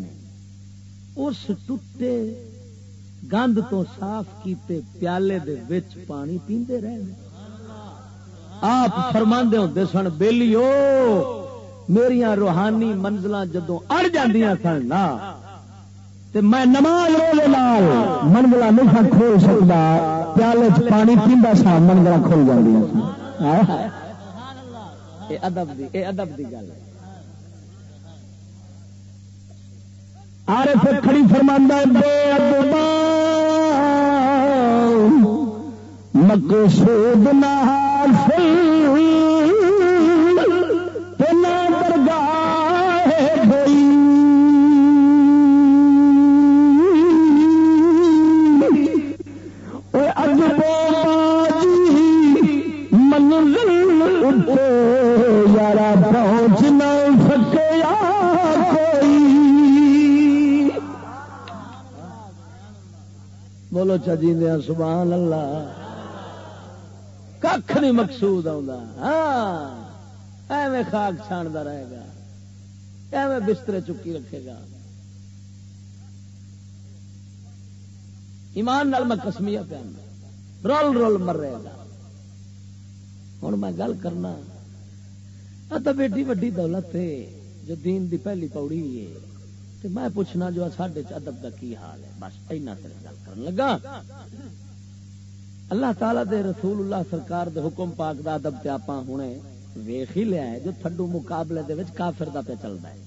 اس ٹوٹے گند تو صاف کیتے پیالے دے وچ پانی پیندے رہے آپ فرما ہوتے سن بےلی میری روحانی منزل جدو اڑ جاندیاں سن نا، تے میں نماز لال منزل نہیں سن کھول سکتا، پیالے چ پانی پیندا سا منزل کھول جاندیاں سن۔ ادب دی ادب دی گل ہے۔ آرے پھر کھڑی فرماندہ بے ادبا مقصود نہ حاصل۔ بولو چی دیا سبحان اللہ۔ کھ نہیں مقصود ہاں ایویں خاک چھاندا رہے گا۔ ایویں بسترے چکی رکھے گا۔ ایمان نال میں کسمیا پہ رول رول مر رہے گا۔ ہوں میں گل کرنا تو بیٹی وڈی دولت ہے، جو دین دی پہلی پوڑی ہے۔ میں پوچھنا جو سڈے ادب کا کی حال ہے؟ بس اینا تیرے گل کر لگا۔ اللہ تعالی دے رسول اللہ سرکار دے حکم پاک دا ادب تے آپاں ہنے ویخ ہی لیا ہے جو تھڈو مقابلے دے وچ کافر دا پہ چلدا ہے۔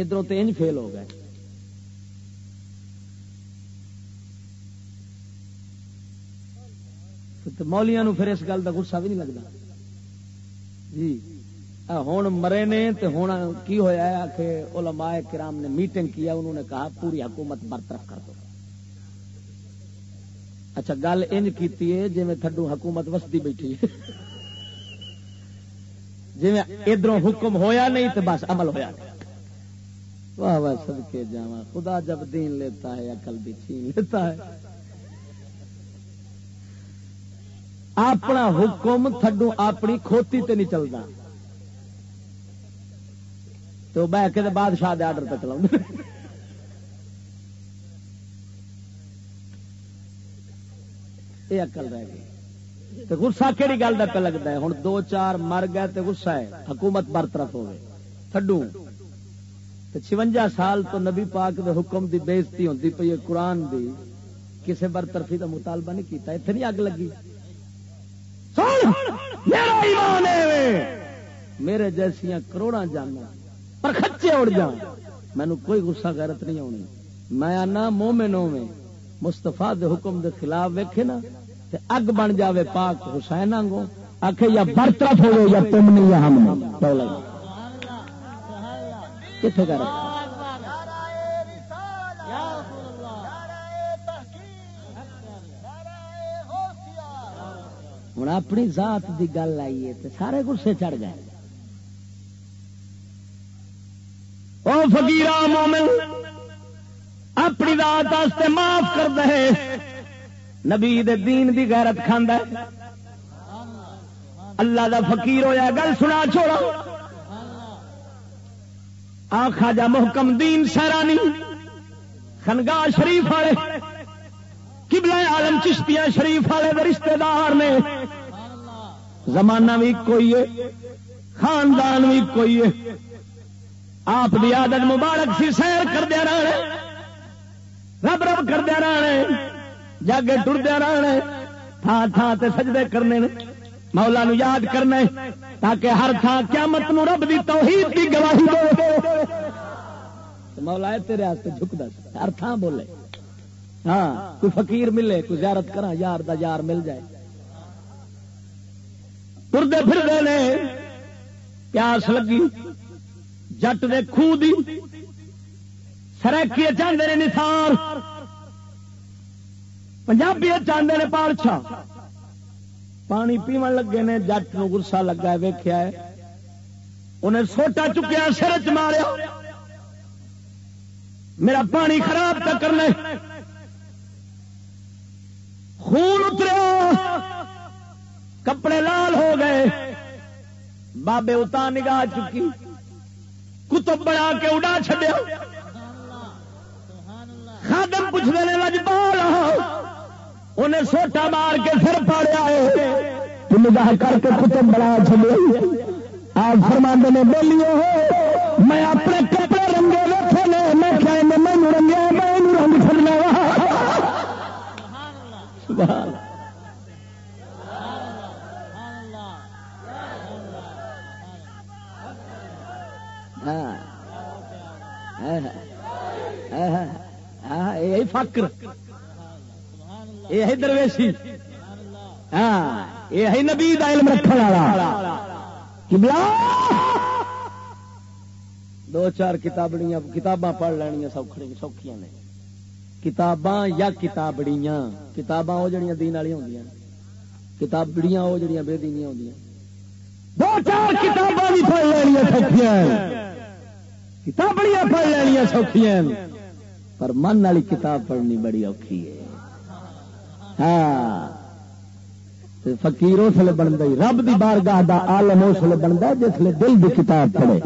ادھروں تے انج فیل ہو گئے۔ مولیاں نو پھر اس گل دا غصہ بھی نہیں لگتا جی۔ ہوں مرے نے تو ہوں کی ہوا ہے کہ علماء کرام نے میٹنگ کیا انہوں نے کہا پوری حکومت برطرف کر دو۔ اچھا گل انج کی جی تھڈو حکومت وسطی بیٹھی۔ جی ادھر حکم ہویا نہیں تو بس عمل ہویا۔ واہ واہ سب کے جا خدا جب دین لیتا ہے، عقل بھی چھین لیتا ہے۔ اپنا حکم تھڈو اپنی کھوتی تے نہیں چلتا تو بہ کے بادشاہ دے آڈر پہ چلا یہ اکل رہ گئی۔ تو گسا کہڑی گل کا پہ لگتا ہے؟ ہوں دو چار مر گئے تو گسا ہے۔ حکومت برطرف ہوئے تھڈو۔ چونجا سال تو نبی پاک دے حکم دی بےزتی ہوتی پی قرآن دی۔ کسے برطرفی کا مطالبہ نہیں کیتا۔ اتنے نہیں اگ لگی۔ میرے جیسیا کروڑا جانا پر خچے اڑ جا مینو کوئی گسا غیرت نہیں آنی۔ میں آنا مومن میں مستفا دے حکم دے خلاف ویکھے نا، تے اگ بن جاوے پاک حسین آنگو آخ یا برطرف ہو یا تم نہیں یا ہم نہیں۔ جی۔ کتنے کر ہوں اپنی ذات دی گل آئیے سارے گسے چڑھ گئے۔ او مومن، اپنی رات معاف کر دے۔ نبی دے دین دی غیرت کھانا اللہ دا فقیر ہویا، گل سنا چھوڑا۔ آخا جا محکم دین سیرانی خنگاہ شریف والے کبلا عالم چشتیاں شریف والے رشتے دار نے۔ زمانہ بھی کوئی ہے، خاندان بھی کوئی ہے۔ آپ کی عادت مبارک سی سیر کردیا رہنا رب رب کردیا رہنا جاگے ٹردیا رہنا تھان تھان تے سجدے کرنے مولا نو یاد کرنا تاکہ ہر تھان قیامت نو رب دی توحید دی گواہی دے۔ مولا تیرے ہاتھ جھک دس ہر تھان بولے۔ ہاں کوئی فقیر ملے، کوئی زیارت کرا یار دا یار مل جائے۔ تردے پھر نے۔ پیاس لگی۔ جٹ دے خوہ دی سرکی چاہتے نے نثار۔ پنجابی چاہتے نے پالچا پانی پیو لگے نے، جٹ نو گسا لگا ویخیا انہیں سوٹا چکیا، سر چ ماریا۔ میرا پانی خراب تک کرنا خون اتریا۔ کپڑے لال ہو گئے۔ بابے اتا نگاہ چکی۔ کتب بنا کے اڈا چڈیا خادم پوچھتے ہیں لجپال انہیں سوٹا مار کے سر پاڑیا نگاہ کر کے کتب بنا چلے آپ فرماندے نے، بولیے میں اپنے کپڑے رنگے ویٹے نے۔ میں کیا مینو رنگیا، میں رنگ چلنا سبحان یہی فکر یہ درویشی۔ ہاں یہ ہے نبی دا علم رکھنے والا۔ کبلا دو چار کتابڑیاں، کتاباں پڑھ لینیا سوکھڑی، سوکھیاں نے۔ کتاباں یا کتابڑیاں۔ کتاباں وہ جڑیاں دین والی ہوں کتابڑیاں وہ جڑیاں بے دینیاں ہوں دو چار کتاباں بھی پڑھ لینیا سوکھیاں۔ کتابڑیاں پڑھ لینیا سوکھیاں۔ پر من والی کتاب پڑھنی بڑی اوکھی ہے۔ ہاں۔ فقیر اس لیے بنتا رب دی بارگاہ دا عالم اس لیے بنتا جس لیے دل دی کتاب پڑھے۔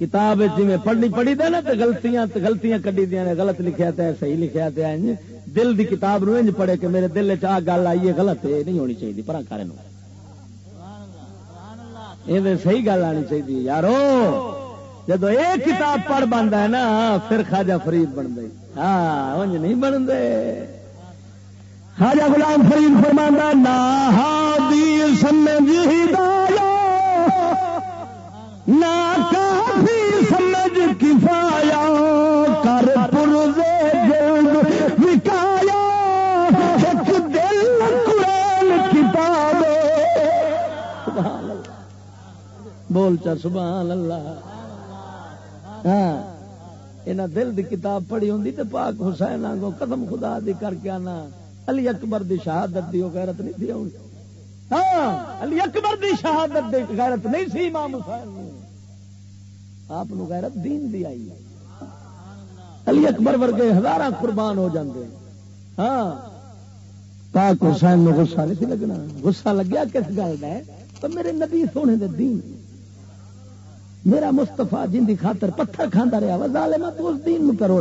کتاب جی پڑھنی پڑھی دے نا تو گلتیاں گلتیاں کڈی دیا نے، غلط لکھیا تے، صحیح لکھیا تے، انج دل دی کتاب نو انج پڑھے کہ میرے دل چ آ گل آئی ہے، غلط ہے، نہیں ہونی چاہیے پر کرے یہ صحیح گل آنی چاہیے یارو! جدو یہ کتاب پڑھ بنتا ہے نا، پھر خاجا فرید بن گئی۔ ہاں انج نہیں بنتے خاجا غلام فرید فرمانا نا ہادی سمجھ ہدایا نہ کافی سمجھ کفایا کر پرزے جلد وکایا ایک دل قرآن کتاب بول چا، سبحان اللہ۔ ہاں۔ دل دی کتاب پڑھی ہوں تو پاک حسین آگو قدم خدا دی کر کے آنا۔ علی اکبر دی شہادت دی غیرت نہیں دی ہونی ہاں علی اکبر دی شہادت دی غیرت نہیں سی امام حسین آپ غیرت دین دی آئی۔ علی اکبر ورگے ہزار قربان ہو جاندے۔ ہاں۔ پاک حسین نو غصہ نہیں سی لگنا۔ غصہ لگیا کس گل کا تو میرے نبی سونے دے دین۔ میرا مستفا جن کی خاطر پتھر کھانا رہا وا ظالما تو اس دین میں کرو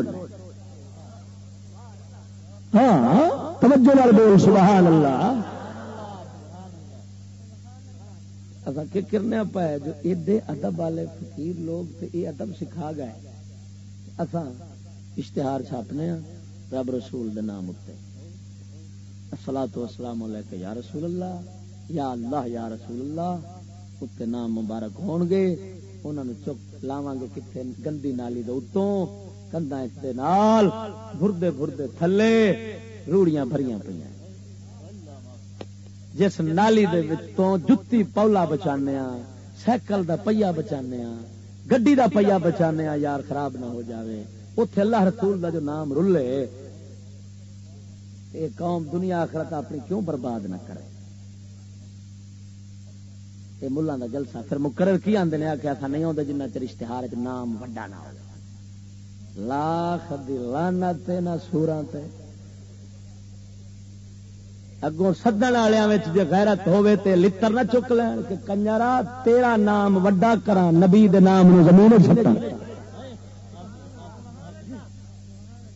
ہاں توجہ نال بول، سبحان اللہ۔ اصا کرنے پایا جو ایڈے ادب والے فقیر لوگ تے یہ ادب سکھا گئے اصا اشتہار چھاپنے ہاں رب رسول دے نام اتنے السلام تو السلام علیکم یا رسول اللہ، یا اللہ یا رسول اللہ اتنے نام مبارک ہون گے۔ انہوں نے چک لاواں گے کتنے گندی نالی دے اتوں کندا نال بردے بردے تھلے، روڑیاں بھریاں پہ جس نالی دے وچوں جتی پولا بچانے سائیکل دا پہیا بچانے گڈی دا پہیا بچانے یار خراب نہ ہو جاوے۔ اتے اللہ رسول دا جو نام رلے یہ قوم دنیا آخرت اپنی کیوں برباد نہ کرے؟ یہ ملان کا جلسہ۔ پھر مقرر کی آدھے نے؟ آخیا تھا نہیں آتا جنہ چر اشتہار نام وڈا نہ ہو۔ لاکھ دی لانت نہ سورا اگوں سدن والوں جی غیرت ہوے تے لتر نہ چک لین کہ کنجرا تیرا نام وڈا کرا نبی دے نام نو زمین سٹا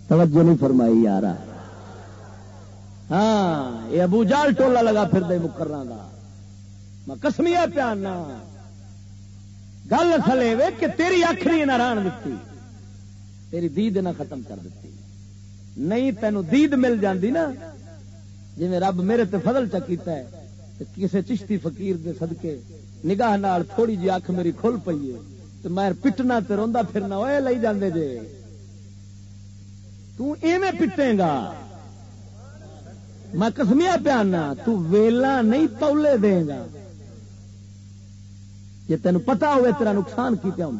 توجہ نہیں فرمائی یار ہاں یہ ابو جال ٹولا لگا پھر دے مکرنا دا۔ میں کسمیا پیانا گل سلے وے کہ تیری اکھ نہیں نہ ران دیتی تیری دید نہ ختم کر دیتی نہیں تینوں دید مل جاندی نا۔ جی رب میرے تے فضل چکیتا ہے کسی چشتی فقیر دے صدقے نگاہ نال تھوڑی جی اکھ میری کھل پئی ہے تو میں پٹنا تے روندا پھرنا اوے لئی جاندے جے۔ تو ایویں پٹے گا۔ میں کسمیا پیانا تو ویلا نہیں تولے دے گا۔ جی تین پتا ہوئے تیرا نقصان کی پیا ہوں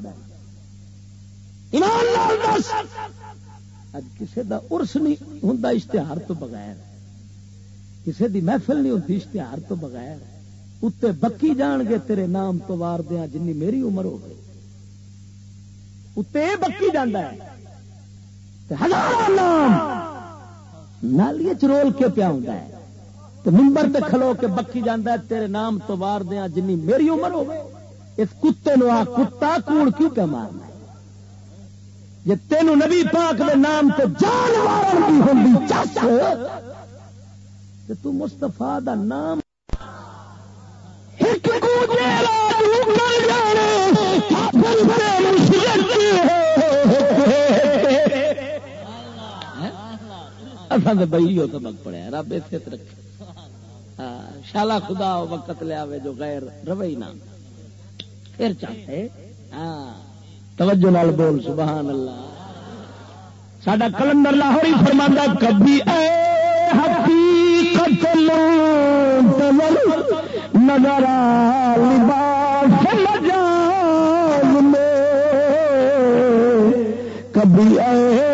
اج کسی دا ارس نہیں ہوں اشتہار تو بغیر۔ کسی دی محفل نہیں ہوتی اشتہار تو بغیر۔ اتنے بکی جان گے تیرے نام تو وار دیا جن میری عمر ہو گئی۔ اتنے بکی جانا ہے۔ نالی چرول کے پیا ہوں ممبر تے کھلو کے بکی جانا ہے تیرے نام تو وار دیا جن میری عمر ہو گئی۔ اس کتے نو آ، کتا کوڑ کیوں پہ مارنا جی تینوں نبی پاک دے نام تو جان مارن کی ہوں چس تو مستفا دا نام بئی ہو تو بک پڑیا رب اتنے رکھے۔ ہاں، شالا خدا وقت لیا جو غیر روئی نام۔ پھر چاہتے ہاں توجہ نال بول، سبحان اللہ۔ سڈا کلندر لاہور ہی فرما کبھی اے حقیقت نظر لباس مجاز میں کبھی اے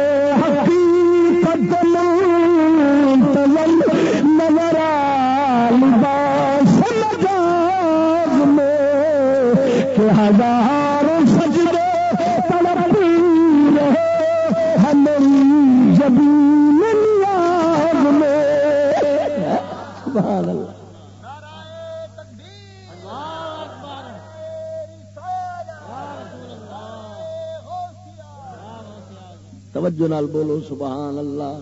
توجہ نال بولو، سبحان اللہ۔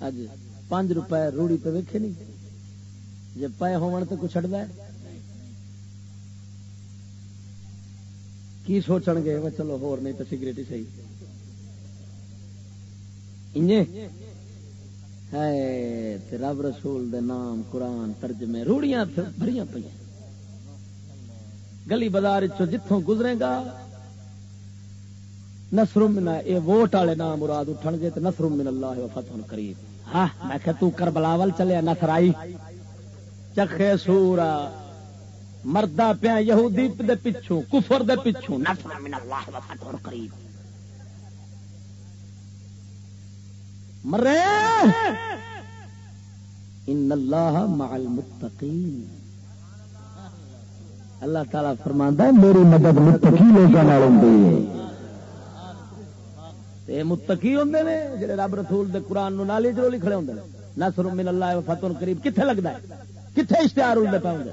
اج پانچ روپے روڑی تو ویکھے نہیں؟ جی پے ہون تو کچھ چڑھتا ہے؟ کی سوچن گے؟ وہ چلو، ہور نہیں تو سگریٹ ہی صحیح ہے رب رسول دے نام قرآن ترجمے روڑیاں بھری پہ گلی بازار جتوں گزرے گا نسر منا یہ ووٹ والے نام مراد اٹھن گے تو نسر من اللہ و فتح قریب ہاں میں کہ تو کربلاول چلے نسر آئی چکھے سورا مردا پیا یہودی دے پچھوں، کفر دے پچھوں نسر من اللہ و فتح قریب مرے! ان اللہ مع المتقین۔ اللہ تعالی فرماندا ہے، میری مدد متقی لوگوں نال ہے۔ تے متقی ہوندے نے، جڑے رب رسول دے قرآن نو نالی چرولی کھڑے ہوندے نے۔ نصر من اللہ و فتح قریب کتھے لگدا ہے؟ کتھے اشتہار ہوندے پے ہوندے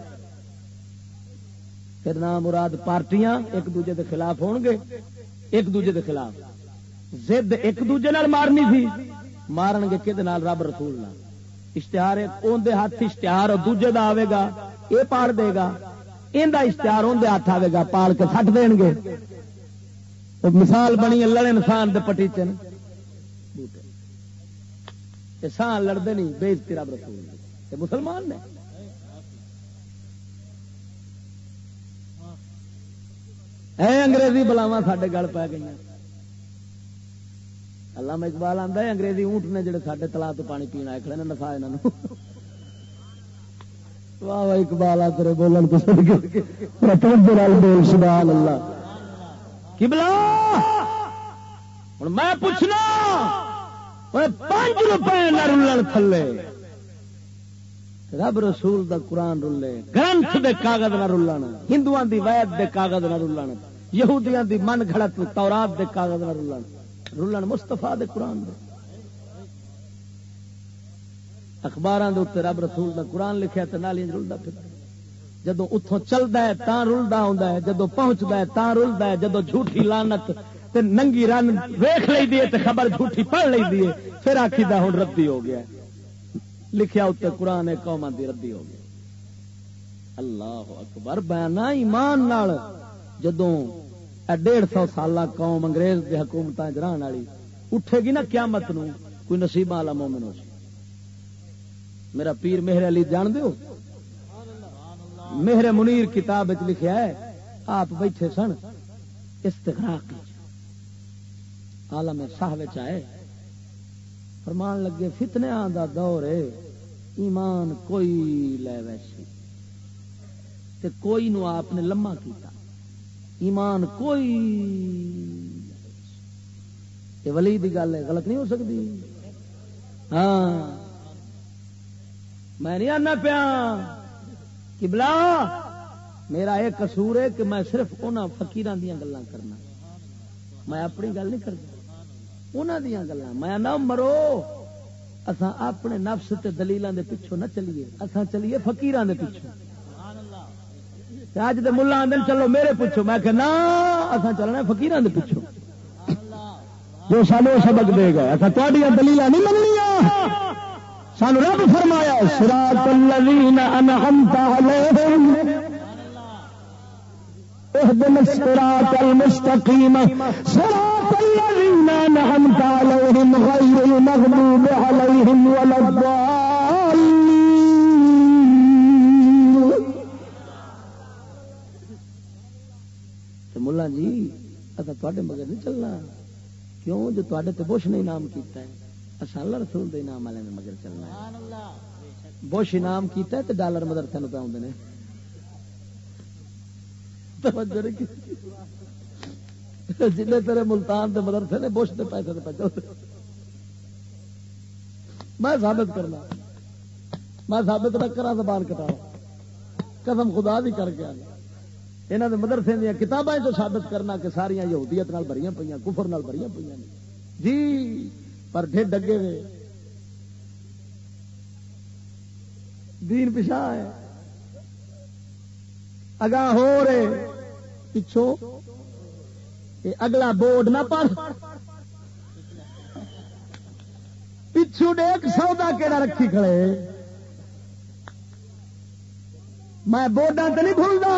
پھر نام مراد پارٹیاں ایک دوجے دے خلاف ہون گے، ایک دوجے دے خلاف۔ زد ایک دوجے نال مارنی تھی، مارن گے کدے نال رب رسول نال؟ اشتہار اون دے ہاتھ اشتہار دوجے دا آوے گا، اے پاڑ دے گا ان اشتہار اون دے ہاتھ آوے گا پاڑ کے سٹ دین گے۔ مثال بنی لڑے انسان دے پٹیچے سان لڑتے نہیں بےزتی رب رسول مسلمان نے۔ اے انگریزی بلاوا سڈے گل پی گئی اللہ میں اقبال آتا ہے، انگریزی اونٹ نے جڑے سڈے تلا تو پانی پینا آئے کھڑے نے نفا یہاں واہ واہ، اقبال آ تیرے بولن تو بول، سبحان اللہ۔ کبلا ہوں میں پوچھنا پانچ روپے نہ رلن تھلے۔ رب رسول دا قرآن رلے، گرنتھ دے کاغذ نہ رلن ہندو دی وید دے کاغذ نہ رلن، یہودیاں دی من گھڑت تورات دے کاغذ نہ رلن۔ رلن مستفا دے قرآن دے۔ اخبار رب رسول کا قرآن لکھا تو نالی رلتا پھر جدو اتوں چلتا ہے تا رلتا ہوں جدو پہنچتا ہے تا رلتا ہے، جدو جھوٹھی لانت تے ننگی رن ویخ لی دی تے خبر جھوٹھی پڑھ لی دی پھر آخی دا ہوں ردی ہو گیا۔ لکھیا اتنے قرآن قوم دی ردی ہو گیا۔ اللہ اکبر بینا ایمان نال جدوں ڈیڑھ سو سالہ قوم انگریز کی حکومت جران والی اٹھے گی نا قیامت نو کوئی نصیب والا مومن ہو سی میرا پیر مہر علی جان دیو؟ مہر منیر کتاب لکھا ہے، آپ بیٹھے سن، استغراق عالم صاحب آئے۔ فرمان لگے فتنے دا دور ہے، ایمان کوئی لے ویسی تے کوئی نو آپ نے لما کیتا۔ ایمان کوئی یہ ولی دی گل ہے، غلط نہیں ہو سکتی۔ ہاں۔ میں نہیں آنا پیا۔ کہ بلا میرا یہ قصور ہے کہ میں صرف انہوں فکیران دیا گلا کرنا۔ میں اپنی گل نہیں کرتا انہوں دیا گلا میں نہ مرو اسا اپنے نفس تے دلیلوں دے پیچھوں نہ چلیے۔ اسا چلیے فقیران دے پیچھوں اج دے ملا آدھے چلو میرے پوچھو میں کہ نا اسا چلنا فقیران دے پیچھوں جو سانو سبق دے گا اصا تھوڑی دلیل نہیں مننی سانو رب فرمایا سراط الذین انعمت علیہم۔ اهدنا الصراط المستقيم صراط الذين أنعمت عليهم غير المغضوب عليهم ولا الضالين ملا جی اصا تے مگر نہیں چلنا، کیوں؟ جو تے بش نے انعام کیتا ہے۔ اللہ رسول دے انعام والے مگر چلنا ہے۔ بش انعام کیتا ہے تو ڈالر پہ آدھے جن تیرے ملتان دے مدرسے نے بش کے پیسے پہ میں ثابت کرنا۔ میں ثابت نہ کرا زبان کٹا قسم خدا بھی کر کے یہاں مدرسے دیا کتابیں جو ثابت کرنا کہ ساریا یہودیت نال بھری پہ کفر نال بھری پہ جی۔ پر ڈھڈ ڈگے ہوئے دین پچھا ہے۔ اگاں ہو رہے پچھوں اگلا بورڈ نہ پڑھ۔ پچھو ڈیک سودا کہڑا رکھی کھڑے۔ میں بورڈا تو نہیں بھولتا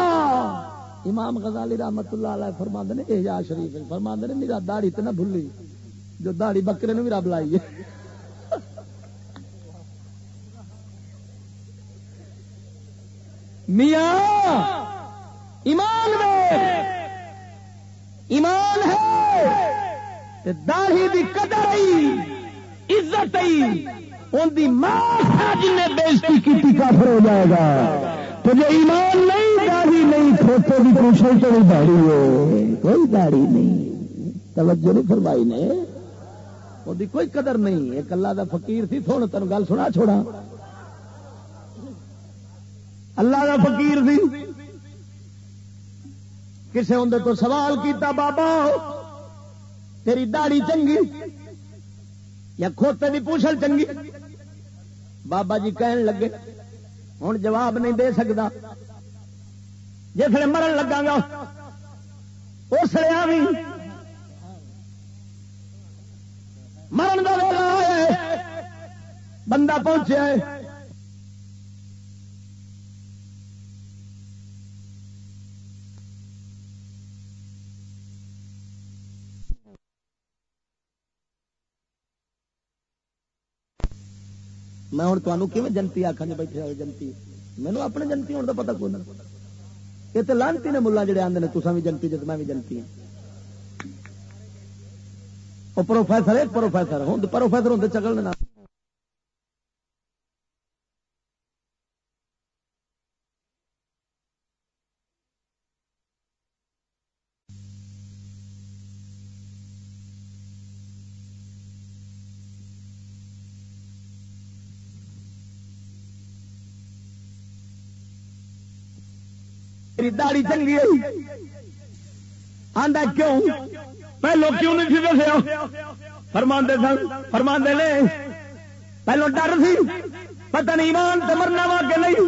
امام غزالی رحمت اللہ علیہ فرما نے احجاز شریف فرما نے، میرا داڑھی تو نہ بھولی۔ جو داڑھی بکرے نے بھی رب لائی ہے۔ میاں، ایمان میں ایمان ہے۔ داڑھی بھی قدر آئی عزت آئی ان کی ماں جن بےزتی کی کافر ہو جائے گا۔ تو جو ایمان نہیں، داڑھی نہیں، کھوتے بھی پوچھو تو نہیں داڑھی ہو کوئی داڑھی نہیں۔ توجہ نہیں فرمائی نے۔ وہ کوئی قدر نہیں، ایک اللہ دا فقیر تھی تھوڑا تین گل سنا، چھوڑا۔ اللہ دا فقیر تھی کسے اندر تو سوال کیتا، بابا، تیری داڑی چنگی یا کھوتے کی پوچھل چنگی؟ بابا جی کہن لگے ہوں جواب نہیں دے سکتا جس نے مرن لگا گا، اس لیے بھی مرن کا ویلا بندہ پہنچا میں ہوں تمہیں کیون جنتی آخا جی بیٹھے ہوئے جنتی؟ مینو اپنے جنتی ہونے کا پتا کون یہ تو لانتی نے ملا جڑے آدھے تصا بھی جنتی جب میں بھی جنتی ہوں وہ پروفیسر ایک پروفیسر ہوں پروفیسر ہوں چکل میری داڑی چنگی آئی آدھا کیوں؟ پہلو کیوں نہیں سی دسیا فرما سن فرما نے، پہلو ڈر سی، پتہ نہیں ایمان تو مرنا وا کہ نہیں۔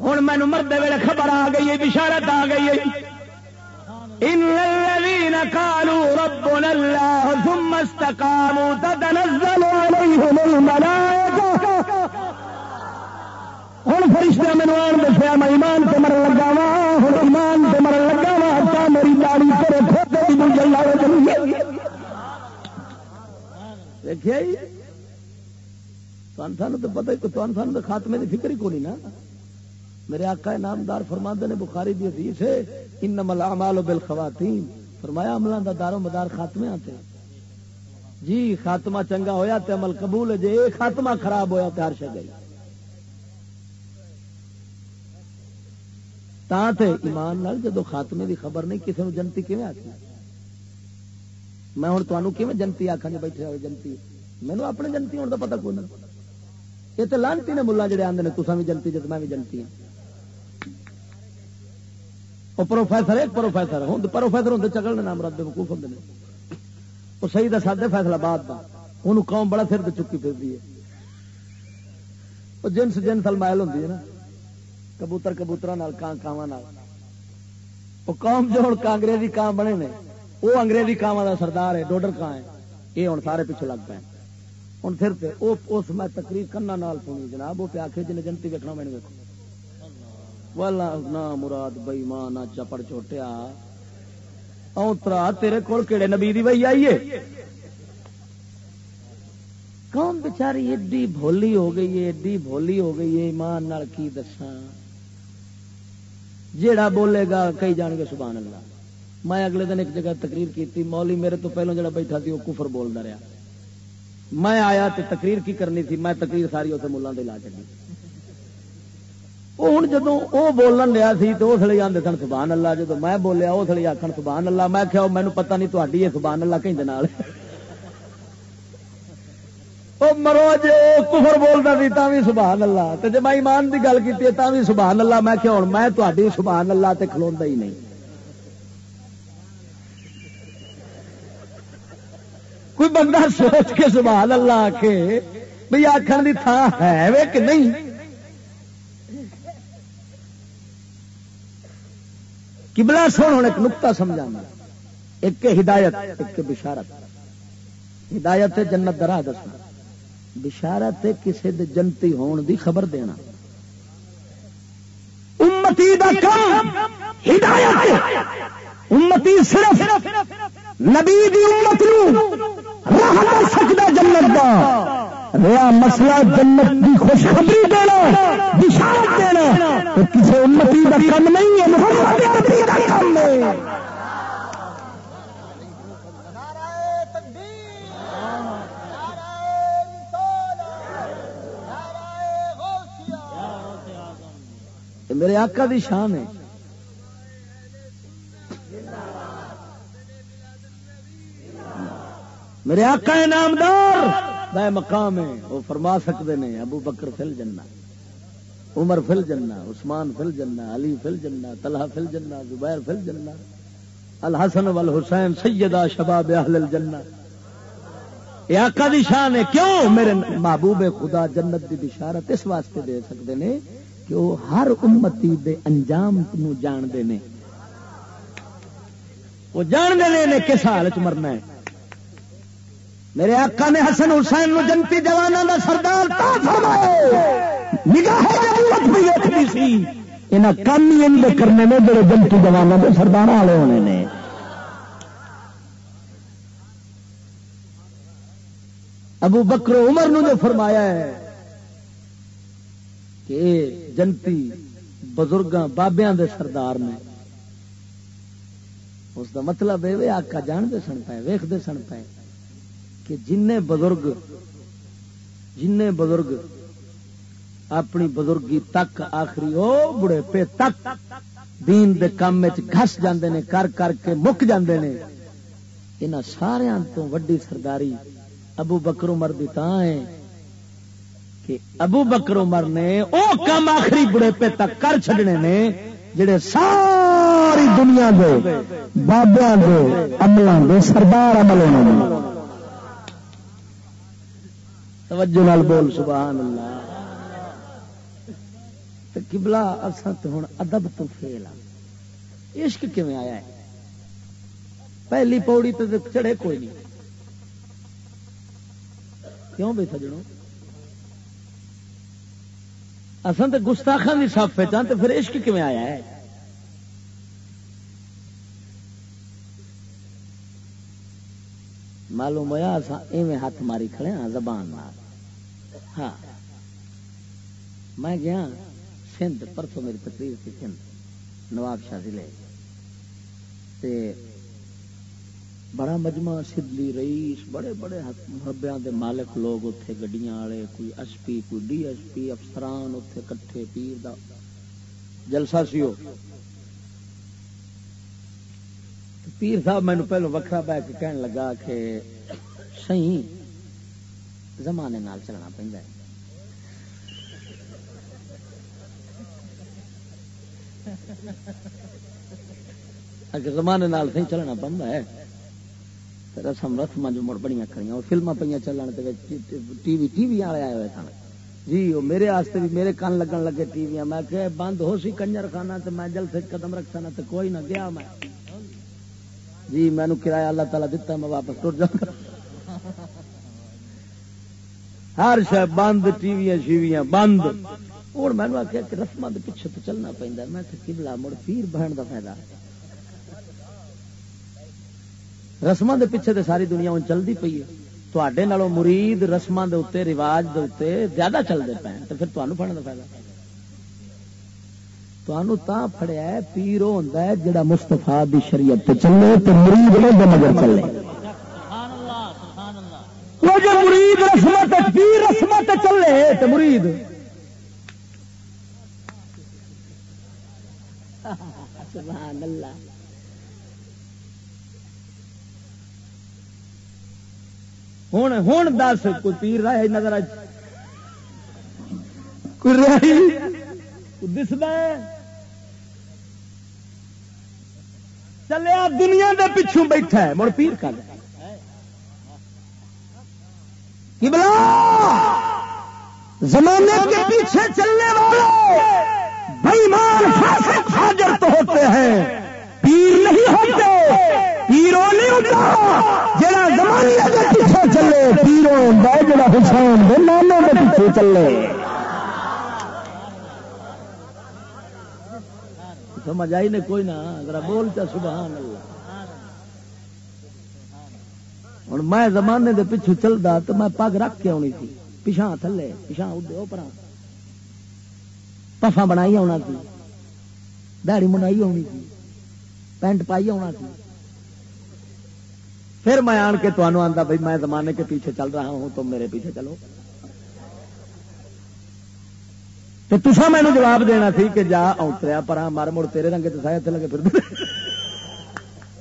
ہوں مینو مرد ویلے خبر آ گئی ہے، بشارت آ گئی ہے۔ إن الذين قالوا ربنا الله ثم استقاموا تتنزل عليهم الملائكة ہوں فرشتہ مینو آن دسیا، میں ایمان سے مرن لگا وا دیکھیے جی؟ سانو تو پتہ ہی سانو تو خاتمے کی فکر ہی کو نہیں نا؟ میرے آقا نامدار فرماندے نے بخاری دی حدیث ہے، انما الاعمال بالخواتین فرمایا عملاں دا دار و مدار خاتمے آتے جی خاتمہ چنگا ہویا تے عمل قبول ہے، جے خاتمہ خراب ہویا تے ہر شے گئی۔ تا تے ایمان نال جدو خاتمے دی خبر نہیں کسی نو جنتی کیویں آکھی میں ہن تانوں کیویں جنتی آکھاں جے بیٹھے ہوئے جنتی؟ مینوں اپنے جنتی ہون دا پتہ کوئی نہیں یہ تو لانتی نے ملا جڑے آندے نے بھی جنتی جد میں بھی جنتی ہوں وہ پروفیسر، ایک پروفیسر، ہوں پروفیسر ہوں چکل نام رد وقوف ہوں وہ صحیح دا سادے فیصلہ بات دا۔ انہوں قوم بڑا سر چکی پھر دی ہے۔ وہ جنس جنس المائل ہوں نا۔ کبوتر کبوتر کان کاواں وہ قوم جو ہوں انگریزی کان بنے نے۔ وہ انگریزی کاواں دا سردار ہے، ڈوڈر کان ہے؟ یہ ہوں سارے پیچھے لگ پے ہوں پھر اس میں تقریر کرنا نال سنی، جناب، وہ پہ آخے جن جنتی ویکنا میں ویکو والا نہ مراد بئی ماں نہ چپڑ چوٹیا۔ اوترا تیرے کول کہڑے نبی دی بئی آئیے کون بچاری ایڈی بھولی ہو گئی ہے، ایڈی بھولی ہو گئی ہے، ایمان نال کی دسا جیڑا بولے گا کئی جان گے، سبحان اللہ۔ میں اگلے دن ایک جگہ تقریر کی مولی میرے تو پہلو جڑا بیٹھا تھی وہ کفر بولتا رہا۔ میں آیا تو تقریر کی کرنی تھی، میں تقریر ساری اتنے ملان دے لا چلی ہوں جدو وہ بولن لیا سی تو اس لیے آدھے سن، سبحان اللہ جدو میں بولیا اس لیے آخر سبحان اللہ۔ میں کیا مینو پتا نہیں تھی سبحان اللہ کہیں مرو جی کفر بولتا سی تا بھی سبحان اللہ۔ تو جب میں ایمان کی گل کی تا بھی سبحان اللہ۔ میں کیا ہوں میں سبحان اللہ تے کھلوا ہی نہیں۔ کوئی بندہ سوچ کے سبحان اللہ کے بھائی آخر کی تھان ہے، وے کہ نہیں؟ کبلا سن ہوں ایک نقتا سمجھانا۔ ایک ہدایت، ایک بشارت۔ ہدایت جنت درا دسنا۔ بشارت کسی جنتی ہون دی خبر دینا۔ امتی دا کام، ہدایت۔ امتی صرف نبی دی امت نو راہ کر سکتا جنت دا۔ رہا مسئلہ جنت کی خوشخبری دینا بشارت دینا۔ کسی امتی کا کم نہیں ہے، محمد کا کم ہے۔ میرے آقا دی شان ہے۔ میرے آقا ہے نامدار مقام ہے، وہ فرما سکتے ہیں ابو بکر فل جنا عمر فل جنا عثمان فل جنا علی فل جنا طلحہ فل جنا زبیر فل جنا الحسن والحسین، سیدہ شباب اہل الجنہ۔ یہ آقا دی شان ہے، کیوں؟ میرے محبوب خدا جنت دی بشارت اس واسطے دے سکتے ہیں کہ وہ ہر امتی دے انجام نو جان دے نے۔ وہ جان دے نے کس حال چ مرنا ہے۔ میرے آقا نے حسن حسین نو جنتی جوانوں کا سردار کام ہی کرنے نے جڑے جنتی جوانوں کے سردار والے ہونے نے۔ ابو بکر عمر نو جو فرمایا ہے کہ جنتی بزرگ بابیا دے سردار نے، اس دا مطلب ہے آکا جانتے سن پائے ویختے سن پائے۔ کہ جن بزرگ جن بزرگ اپنی بزرگی تک آخری او بڑے پہ تک دین دے کام گس جاندے نے، کر کر کے مک جاندے نے۔ ان سارا تو وڈی سرداری ابو بکر عمر دی ہے کہ ابو بکر عمر نے او کام آخری بڑے پہ تک کر چڈنے نے، جڑے ساری دنیا دے بابیا دے عملوں دے، سردار عمل ہونے توجہ نال بول، سبحان اللہ۔ کبلا اصل تو ہوں ادب تو فیل عشق کیون آیا ہے؟ پہلی پوڑی تو چڑھے کوئی نہیں۔ کیوں بھی سجڑوں اصل تو گستاخان کی سف چاہ تو پھر عشق کیون آیا ہے؟ معلوم ہوا ایویں ہاتھ ماری کھڑے ہاں زبان مار۔ ہاں۔ میں گیا، سندھ، پرسوں میری تقریر تھی سندھ۔ نواب شاہ ضلع۔ بڑا مجمع سدلی رئیس، بڑے بڑے مربیا دے مالک لوگ اتے گڈیاں والے کوئی ایس پی، کوئی ڈی ایس پی، افسران اتے کٹھے پیر دا جلسہ سی پیر صاحب مینو پہلو وکرا بہ کے کہن لگا کہ سی زمانے نال چلنا پہ اگر زمانے نال صحیح چلنا پڑتا ہے رسم رسم جو مڑ بڑی کھڑی اور فلما پہ چلن ٹی وی ٹی وی والے آئے ہوئے سن۔ جی وہ میرے واسطے بھی میرے کن لگن لگے ٹی وی میں کہ بند ہو سی کنجر خانہ تو میں جل سے قدم رکھا نا تو کوئی نہ گیا میں۔ جی مینو کرایہ اللہ تعالیٰ دتا میں واپس ٹر جا ہر شہ بند، ٹی وی شیویاں بند۔ ہوں مینو آخیا کہ رسم کے پیچھے تو چلنا پہنتا میں کبلا مڑ پیر بہن کا فائدہ۔ رسم کے پیچھے تو ساری دنیا چلتی پی ہے۔ تے مرید رسم کے اتنے رواج کے اتنے زیادہ چلتے پے تو پھر تمہیں پڑھنے کا فائدہ۔ تمہوں تا فڑیا پیر ہوتا ہے جڑا مستفا دی شریعت چلے تو مرید مگر چلے مرید رسمت پیر رسمت چلے تو مرید۔ سبحان اللہ۔ ہوں ہوں دس کوئی پیر رہا نظر کوئی دستا چلیا دنیا دے پچھوں بیٹھا ہے مڑ پیر کر۔ زمانے کے پیچھے چلنے والے بےمان فاسق فاجر تو ہوتے ہیں۔ پیر نہیں ہوتے پیرو نہیں ہوتا۔ جڑا زمانے کے پیچھے چلے پیرو ہوتا ہے جڑا حسین دے کے پیچھے چلے۔ سمجھ آئی نے کوئی نہ، ذرا بولتا سبحان اللہ۔ ہوں میں زمانے دے پیچھے چلتا تو میں پگ رکھ کے آنی تھی پچھا تھلے پچھا اڈے پرا پفا بنائی آنا سی دہڑی منائی آنی تھی، پینٹ پائی آنا سی پھر میں آن کے تمہوں آتا بھائی میں زمانے کے پیچھے چل رہا ہوں، تم میرے پیچھے چلو۔ تو تصا مینو جواب دینا سی کہ جا اتریا پر مر مڑ تیرے رنگ تصا اتنے لگے پھر۔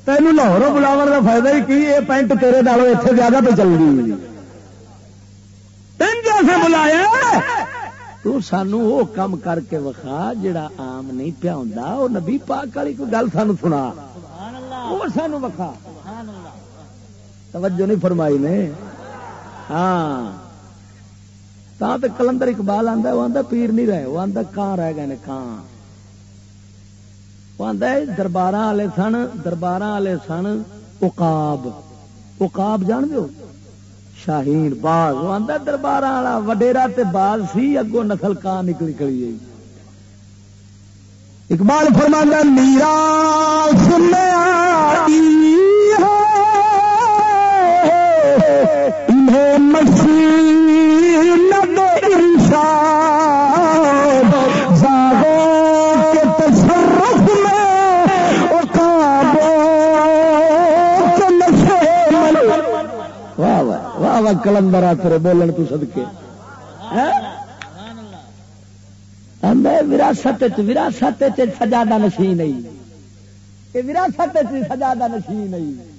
تینوں لاہوروں بلاو کا فائدہ ہی کی؟ یہ پینٹ تیرے نالوں اتنے زیادہ پہ چل رہی تین جیسے بلایا تو سانو وہ کام کر کے وکھا جڑا آم نہیں پیا ہوں وہ نبی پاک والی کوئی گل سانو سنا۔ وہ سانو وکھا۔ توجہ نہیں فرمائی نے؟ ہاں۔ تو کلندر اقبال آتا وہ آتا پیر نہیں رہے وہ آتا کان رہ گئے کان دربار والے سن دربار والے سن اقاب اقاب جان دو شاہین باغ آتا دربار والا وڈیرا تے باز سی اگو نسل کان نکلی کڑی اقبال فرمانا میرا سنیا انہیں کلندر آ بولن تو سدکے ہاں؟ وراثت وراثت سجادہ نشی نہیں وراثت سجادہ نشی نہیں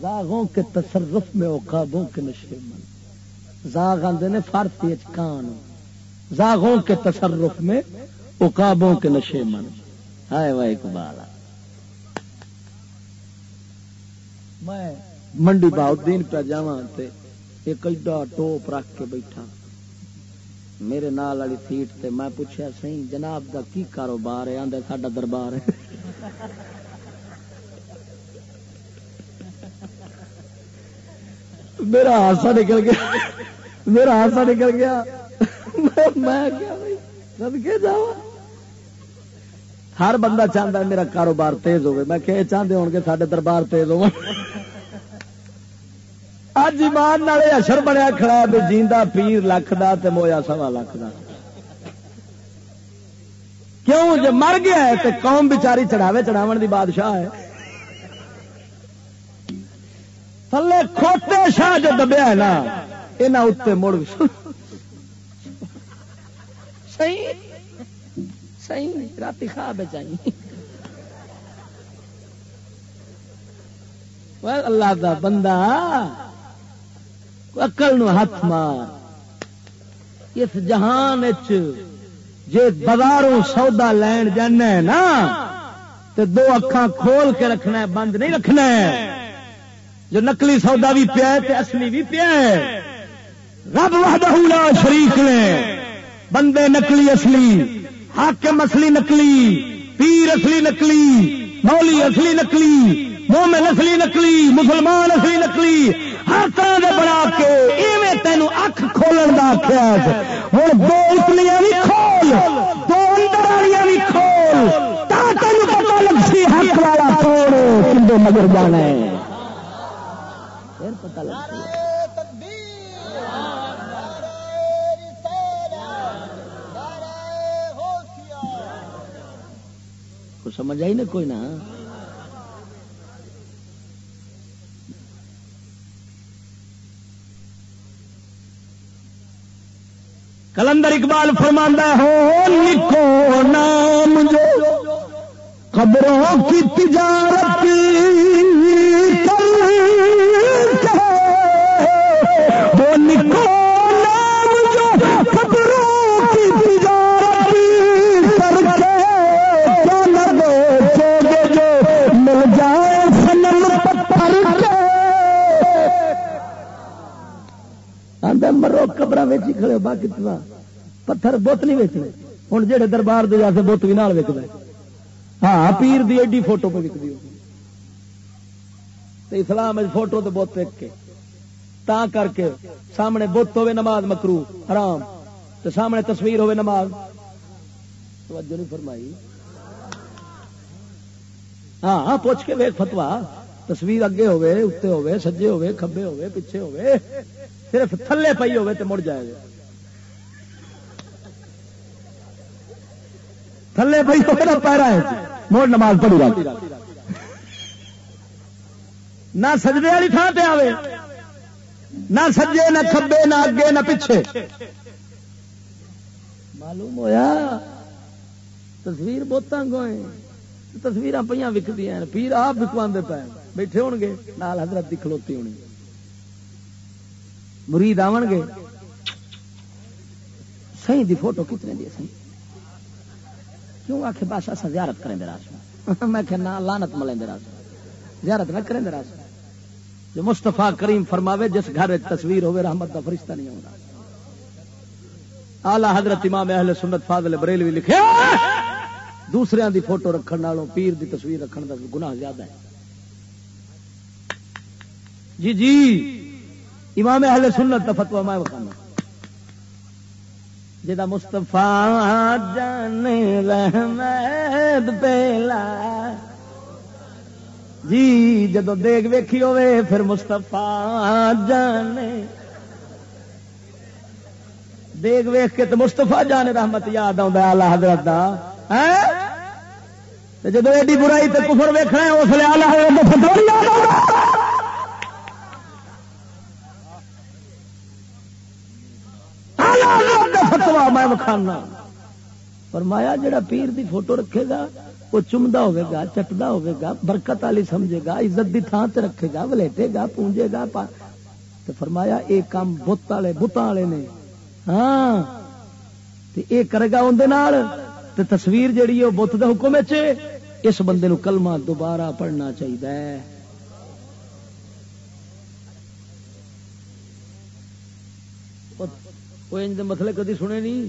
زاغوں کے تصرف میں اوقابوں کے نشے من۔ زاغ آدھے نے فارسی کان۔ زاغوں کے تصرف میں اوقابوں کے نشے من۔ ہائے، واہ، اقبال۔ میں منڈی باؤدین پہ جا ایک ایڈا ٹوپ رکھ کے بیٹھا۔ میرے نال والی سیٹ تے میں پوچھا سی جناب دا کی کاروبار ہے؟ آدھا ساڈا دربار ہے۔ میرا ہاسا نکل گیا۔ میرا ہاسا نکل گیا۔ میں کیا جا ہر بندہ چاہتا ہے میرا کاروبار تیز ہوگا میں کہ چاہتے ہو گے سارے دربار تیز ہو اج ایمان والے اشر بنیا کھڑا بھی جیندا پیر لکھ دا تے مویا سوا لکھ دا کیوں جو مر گیا ہے تے قوم بچاری چڑھاوے چڑھاون دی بادشاہ ہے تھلے کھوتے شاہ جو دبیا ہے نا یہاں اتنے مڑ صحیح صحیح رات خواب چاہیے اللہ دا بندہ اکل نو ہاتھ مار۔ اس جہان جے بازاروں سودا لین جانا ہے نا تو دو اکھان کھول کے رکھنا ہے، بند نہیں رکھنا ہے۔ جو نقلی سودا بھی پیا ہے اصلی بھی پیا ہے۔ رب وحدہ لا شریک نے، بندے نقلی اصلی، حاکم اصلی نقلی، پیر اصلی نقلی، مولی اصلی نقلی، مومن اصلی نقلی، مسلمان اصلی نقلی ہر طرح کے بنا کے ایویں تینوں اکھ کھولن کا آخیا ہوں دو اصلیاں بھی کھول، دو اندر والی بھی کھول، تا تینوں پتا لگ سی حق والا کھول مگر جانا ہے۔ پتا لگ سمجھ آئی نا کوئی نہ کلندر اقبال فرماندہ ہو لکھو نام جو خبروں کی تجارت مرو قبر ویچی کھڑے ہو، باقی پتھر بت نہیں ویچنے۔ ہوں جہے دربار دے جا بت بھی نال وکد ہاں پیر دی ایڈی فوٹو پہ وکتی اسلام فوٹو تو بت وک کے۔ تا کر کے سامنے بت ہوے نماز مکرو، حرام۔ تو سامنے تصویر ہوے نماز۔ توجہ نہیں فرمائی۔ ہاں ہاں پوچھ کے ویک فتوا تصویر اگے ہوے اتنے ہوے سجے ہوے کھبے ہوے پیچھے ہوے صرف تھلے پی ہوے تو مڑ جائے گا۔ تھلے پی ہوے نا پیرا ہے نماز پڑھی نہ سجدے والی تھان پہ آوے۔ نہ سجے، نہ کھبے، نہ اگے، نہ پیچھے۔ معلوم ہویا؟ تصویر بہتان گوئے تصویر پہ وکدی پیر آپ وکوا پے بیٹھے ہو گے نال حضرت کی کھلوتی ہونی۔ مرید آن گے سی دی فوٹو کتنے دی سی کیوں آخ بس اصا زیارت کریں راس میں کہ نہ لانت ملیں راس زیارت نہ کریں راس جو مستفا کریم فرماوے، جس گھر تصویر ہوئے رحمت کا فرشتہ نہیں ہوگا آلہ حضرت امام اہل سنت فاضل بریلوی لکھے دوسرے دی فوٹو رکھن والوں پیر دی تصویر رکھن کا گناہ زیادہ ہے۔ جی جی! امام اہل سنت کا فتوا میں بکھانا جا مستفا جان رحمد پہلا جی جدو دیگ ویکھی ہوے پھر مستفا جانے دیگ ویخ کے تو مستفا جان رحمت یاد آلہ حضرت دا۔ ہاں؟ جدو ایڈی برائی تے کفر ویخنا اس لیے آلہ حضرت یاد فتوا میں وکھانا فرمایا جڑا پیر دی فوٹو رکھے گا، وہ چمدا ہوے گا، چٹدا ہوے گا، برکت والی سمجھے گا، عزت دی تھان تے رکھے گا، ولیٹے گا، پونجے گا، پا... تو فرمایا اے کام بت والے، بتاں والے نے۔ ہاں۔ تے اے کرے گا اون دے نال۔ تے تصویر جیڑی ہے، وہ بت دے حکم وچ اس بندے نو کلمہ دوبارہ پڑھنا چاہیے کوئی ان مسئلے کدی سنے نہیں؟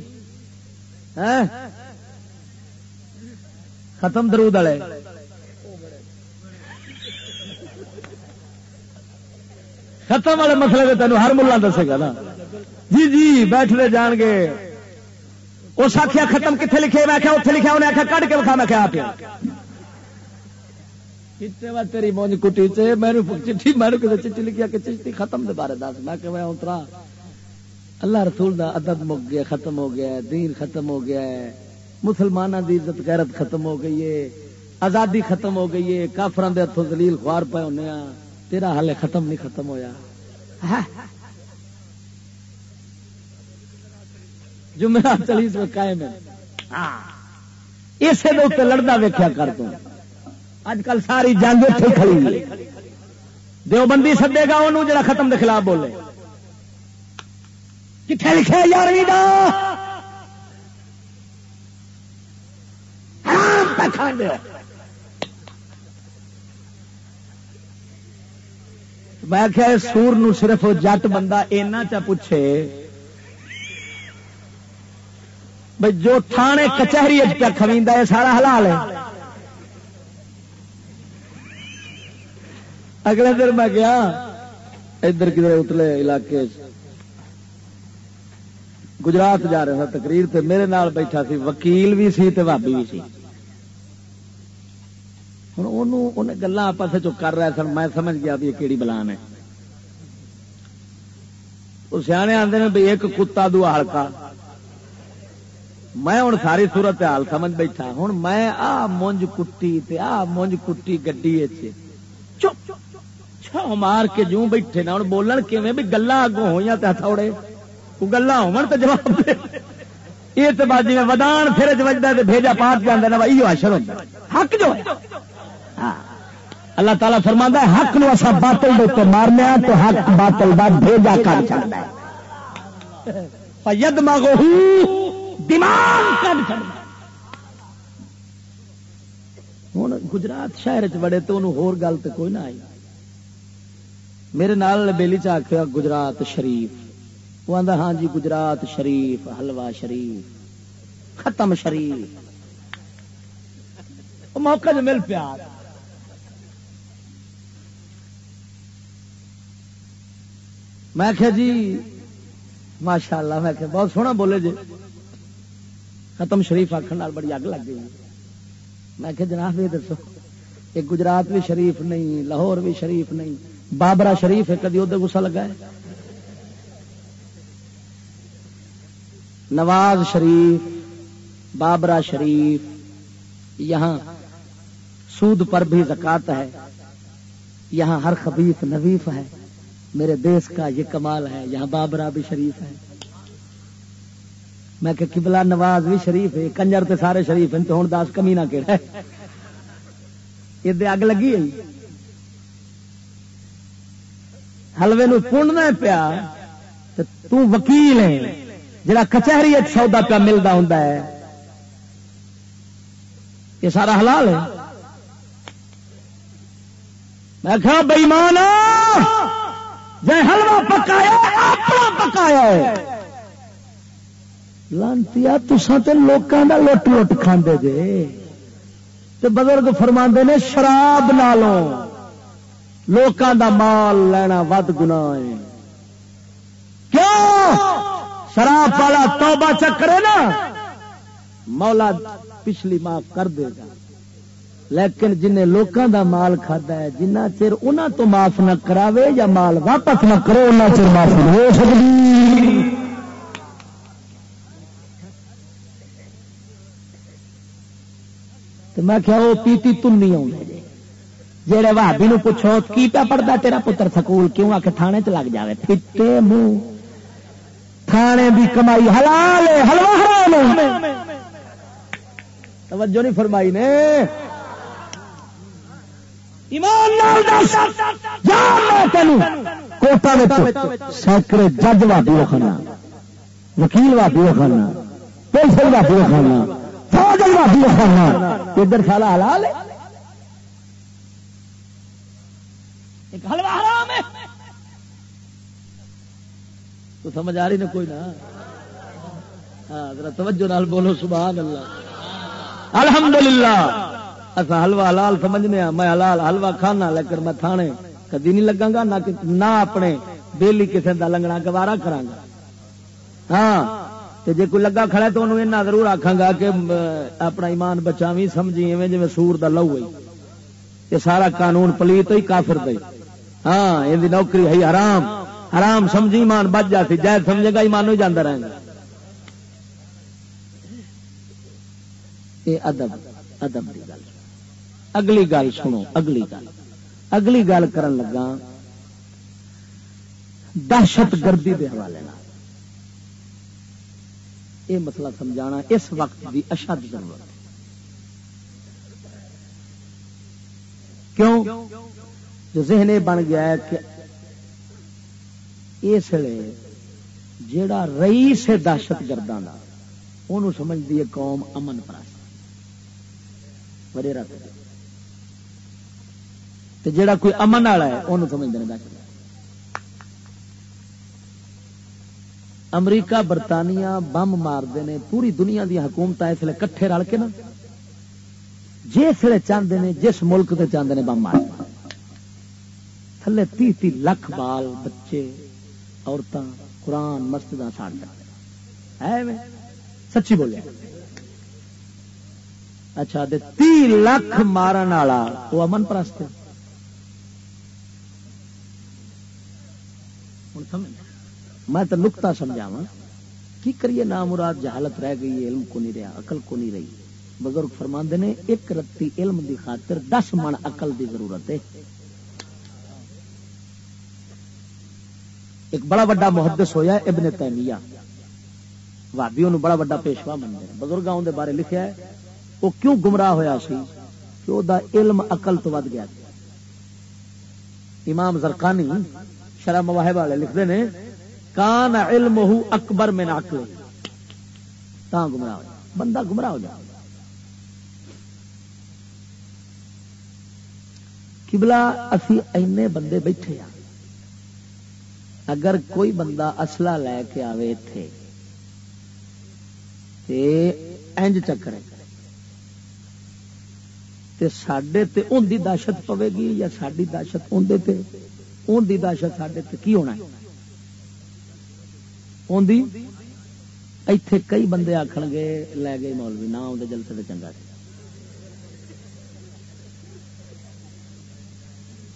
ختم درود والے۔ ختم والے مسئلے میں تینوں ہر ملا دسے گا نا۔ جی جی بیٹھنے جان گے۔ اس آخیا ختم کتنے لکھے؟ میں آخیا اتنے لکھا انہیں آخیا کٹ کے بکھا میں کیا آپ تیری مونج کٹی چی میں چٹھی میں چٹھی لکھیا کہ چشتی ختم دے بارے دس۔ میں کہ میں اترا۔ اللہ رسول دا ادب مک گیا، ختم ہو گیا ہے دین ختم ہو گیا ہے۔ مسلمانوں دی عزت، غیرت ختم ہو گئی ہے۔ آزادی ختم ہو گئی ہے۔ کافران دے ہاتھوں دلیل خوار پے ہونے ہاں۔ تیرا حال ختم نہیں ختم ہویا۔ ہاں۔ جمعرات چلیس میں قائم ہے۔ ہاں۔ اسے دے لڑتا ویکیا کر دوں اج کل ساری جنگ اتنے کھڑی۔ دیوبندی سدے گا انہوں جڑا ختم دے خلاف بولے۔ کتنے لکھے یارویں دا حرام پہ کھانے۔ میں کیا سور نو صرف جٹ بندہ اینا چا پوچھے۔ بھائی جو تھانے کچہری پہ کھویندا ہے، سارا حلال ہے۔ اگلے دن میں گیا، ادھر کدھر اتلے علاقے گجرات جا رہا تھا تقریر تے میرے نال بیٹھا سی، وکیل بھی سی تے بھابی بھی سی۔ ہوں گلا آپس کر رہے سن، میں سمجھ گیا بھی کہڑی بلان ہے۔ وہ سیانے آتے ہیں بھی ایک کتا دو ہلکا۔ میں ہوں ساری صورت حال سمجھ بیٹھا۔ ہوں میں آ مونج کٹی تے آ مونج کٹی گڈی چپ چھو مار کے جوں بیٹھے نا۔ ہوں بولن کیویں بھی گلا اگوں ہوئی تھوڑے گلا ہو جواب دے۔ یہ تو باجی میں ودان پھر چجتا ہے بھیجا پاٹ کے آدھا یہ اشر ہوتا حق جو ہاں۔ اللہ تعالیٰ فرما ہے، حق نو اصا باطل دے مارنے تو حق باطل بعد بھیجا کر چڑھتا ہے ید ماگو دماغ کر ہوں گجرات شہر چ بڑے تو انہوں ہور گل تو کوئی نہ آئی۔ میرے نال بیلی چ آخیا گجرات شریف۔ وہ آدھا ہاں جی گجرات شریف حلوا شریف، ختم شریف۔ موقع جو مل پیا۔ میں کہ جی ماشاء اللہ میں کہ بہت سونا بولے جی۔ ختم شریف آخر بڑی اگ لگ گئی۔ میں کہ جناب، یہ دسو ایک گجرات بھی شریف نہیں، لاہور بھی شریف نہیں بابرا شریف ہے، کدی ادھر گسا لگا ہے؟ نواز شریف بابرا شریف، یہاں سود پر بھی زکات ہے، یہاں ہر خبیف نویف ہے، میرے دیس کا یہ کمال ہے، یہاں بابرا بھی شریف ہے۔ میں کہ کبلا نواز بھی شریف ہے، کنجر تے سارے شریف ہیں، تو ہوں دس کمی نہ کہڑا یہ اگ لگی ہے حلوے نو پوننا پیا تو وکیل ہے جڑا کچہری سودا پیا ملتا ہوں یہ سارا حلال ہے۔ میں کہا بئیمان جی حلوا پکایا، اپنا پکایا لانتی تسا تو لوگوں کا لٹ لٹ کھانے جے۔ تو بزرگ فرما نے، شراب نالوں لوکاں دا مال لینا ود گنا ہے۔ کیوں؟ شراب والا توبہ چکرے نا، مولا پچھلی معاف کر دے گا۔ لیکن جن لوکاں دا مال کھدا ہے، جنہ چر انہاں تو معاف نہ کراوے یا مال واپس نہ کرو انہاں چر معاف نہ ہو سکدی۔ تو میں کیا وہ پیتی، تم نہیں آؤں جہے بھابی نو پوچھو، کی پیا پڑھتا تیرا پتر سکول کیوں آ کے تھانے چ لگ جائے پھٹے منہ تھانے دی کمائی حلال ہے حلوا حرام توجہ نہیں فرمائی نے۔ سینکڑے جج وادی کھانا وکیل وادی کھانا پولیس وادی کھانا فوج وادی کھانا ادھر سالا حلال ہے۔ ایک حلوا حرام ہے۔ تو سمجھ آ رہی نا کوئی نہ ہاں توجہ نال بولو، سبحان اللہ۔ الحمدللہ۔ اصا حلوا حلال سمجھنے ہاں میں حلال حلوا کھانا، لیکن میں تھانے کدی نہیں لگا گا نہ نہ اپنے بیلی کسی کا لنگنا گوارا کرا ہاں جی کوئی لگا کھڑا تو انہوں ضرور آخا گا کہ اپنا ایمان بچا بھی سمجھی ایویں جی سور دا لو ہوئی یہ سارا قانون پلیت ہی کافر دے۔ ہاں یہ نوکری ہے، حرام۔ حرام سمجھی، ایمان بچ جاتی جائز سمجھے گا، ایمان ہی جانا رہے گا۔ یہ ادب ادب کی گل۔ اگلی گل سنو، اگلی گل۔ اگلی گل کرن لگا، دہشت گردی کے حوالے یہ مسئلہ سمجھانا، اس وقت کی اشد ضرورت۔ کیوں؟ جو ذہن بن گیا ہے کہ اس لیے جڑا رئیس ہے دہشت گردوں کا انہوں سمجھتی ہے قوم امن پرست۔ وڈیرا جڑا کوئی امن والا ہے انہوں سمجھتے ہیں دہشت امریکہ، برطانیہ بم مارتے ہیں پوری دنیا دی حکومت اس لیے کٹھے رل کے نا۔ جس ویلے چاہتے ہیں جس ملک سے چاہتے ہیں بم مار۔ تھلے تی تی لکھ بال بچے عورتیں قرآن مسجد ساڑ ہے سچی بولے اچھا دے تی لکھ مارن والا وہ امن پرست میں تو نکتا سمجھاوا کی کریے نام مراد جہالت رہ گئی، علم کو نہیں رہا اقل کو نہیں رہی۔ بزرگ فرماندے نے، ایک رتی علم دی خاطر دس من اقل دی ضرورت ہے۔ ایک بڑا بڑا محدث ہویا ہے، ابن تیمیہ۔ وادیوں بڑا بڑا پیشوا منتے ہیں۔ بزرگوں دے بارے لکھیا ہے، وہ کیوں گمراہ ہویا سی؟ کہ وہ دا علم اقل تو ود گیا۔ امام زرقانی شرح مواہب والے لکھتے ہیں، کان علم اکبر میں ناکل تا گمراہ ہو بندہ گمراہ ہو جائے کبلا اسی اینے بندے بیٹھے ہیں۔ اگر کوئی بندہ اصلہ لے کے آوے تھے تے انج چکر تے ساڈے تے ان دی دہشت پوے گی یا ساڈی دہشت اندے تے؟ ان دی دہشت ساڈے تے کی ہونا ہے؟ اتے کئی بندے آخ گے، لے گئے مولوی، نہ آدھے جلسے سے چنگا سی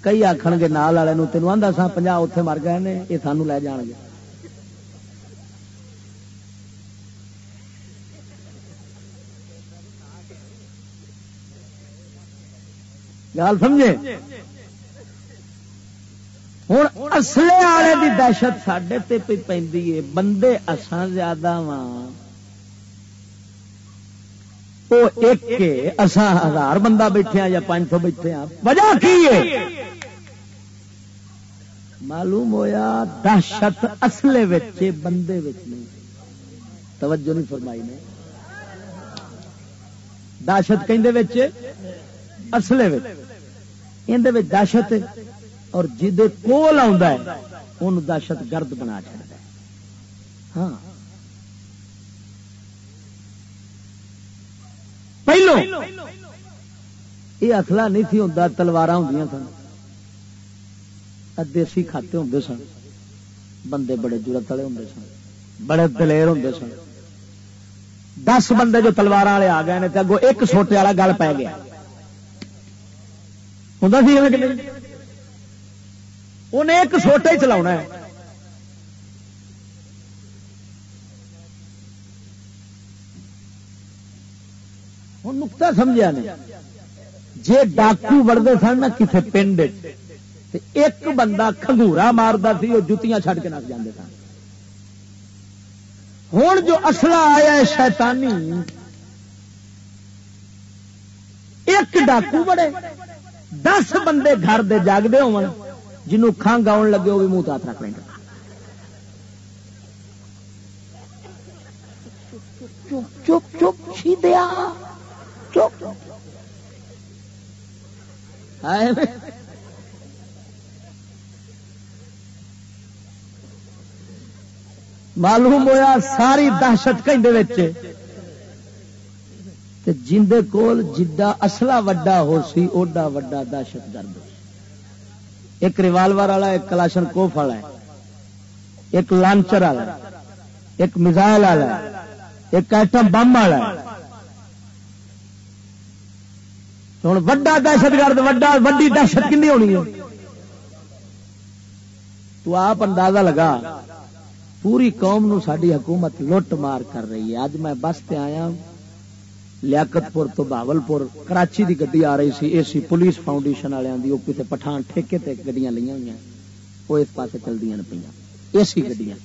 کئی آخ گے نال والے تینوں آدھا سا پنجا اتے مر گئے نے یہ سانو لے جان گے گل سمجھے ہوں اصلے والے کی دہشت سڈے پہ پی بندے اسان زیادہ وا ایک اسان ہزار بندہ بیٹھے یا پانچ سو بیٹھے وجہ کی ہے؟ معلوم ہویا دہشت اصلے بندے نہیں۔ توجہ نہیں فرمائی نے۔ دہشت کہ اصلے اندر دہشت اور جہد کول ان دہشت گرد بنا چڑتا ہاں۔ پہلو۔ یہ اصلا نہیں تھی ہوں تلوار ہوں سن۔ دیسی کھاتے ہوں سن۔ بندے بڑے جرت والے ہوں سن۔ بڑے دلیر ہوں سن۔ دس بندے جو تلوار والے آ گئے تو اگو ایک سوٹے والا گل پی گیا۔ ہوں انہیں ایک سوٹا ہی چلا ہے۔ ہوں نکتا سمجھا نہیں جی ڈاکو وڑتے سن نا کسی پنڈ ایک بندہ کھنگورا مارتا سی وہ جتیاں چھڈ کے نس جاتے سن ہوں جو اصلہ آیا ہے شیطانی ایک ڈاکو بڑے دس بندے گھر دے جاگتے ہو جنوں کھانگ آن لگے وہ بھی منہ ہاتھ رکھ لیں چپ چپ چپ چی دیا چپ معلوم ہویا ساری دہشت کہیں جندے کول جڈا اصلا وڈا ہو سی، اوڈا وڈا دہشت گرد۔ ایک ریوالور والا، ایک کلاشن کوف والا ہے۔ ایک لانچر والا ایک میزائل والا ایک ایٹم بم والا ہوں وا دہشت گرد وڈی دہشت کنی ہونی ہے؟ تو آپ اندازہ لگا، پوری قوم نو ساری حکومت لٹ مار کر رہی ہے۔ اج میں بس تے آیا لیاقت پور تو بہاول پور، کراچی دی گڈی آ رہی سی اے سی پولیس فاؤنڈیشن والوں دی وہ کتنے پٹھان ٹھیکے تے گڈیاں لئیاں ہوئی وہ اس پاسے چلدیاں پہ اے سی گڈیاں۔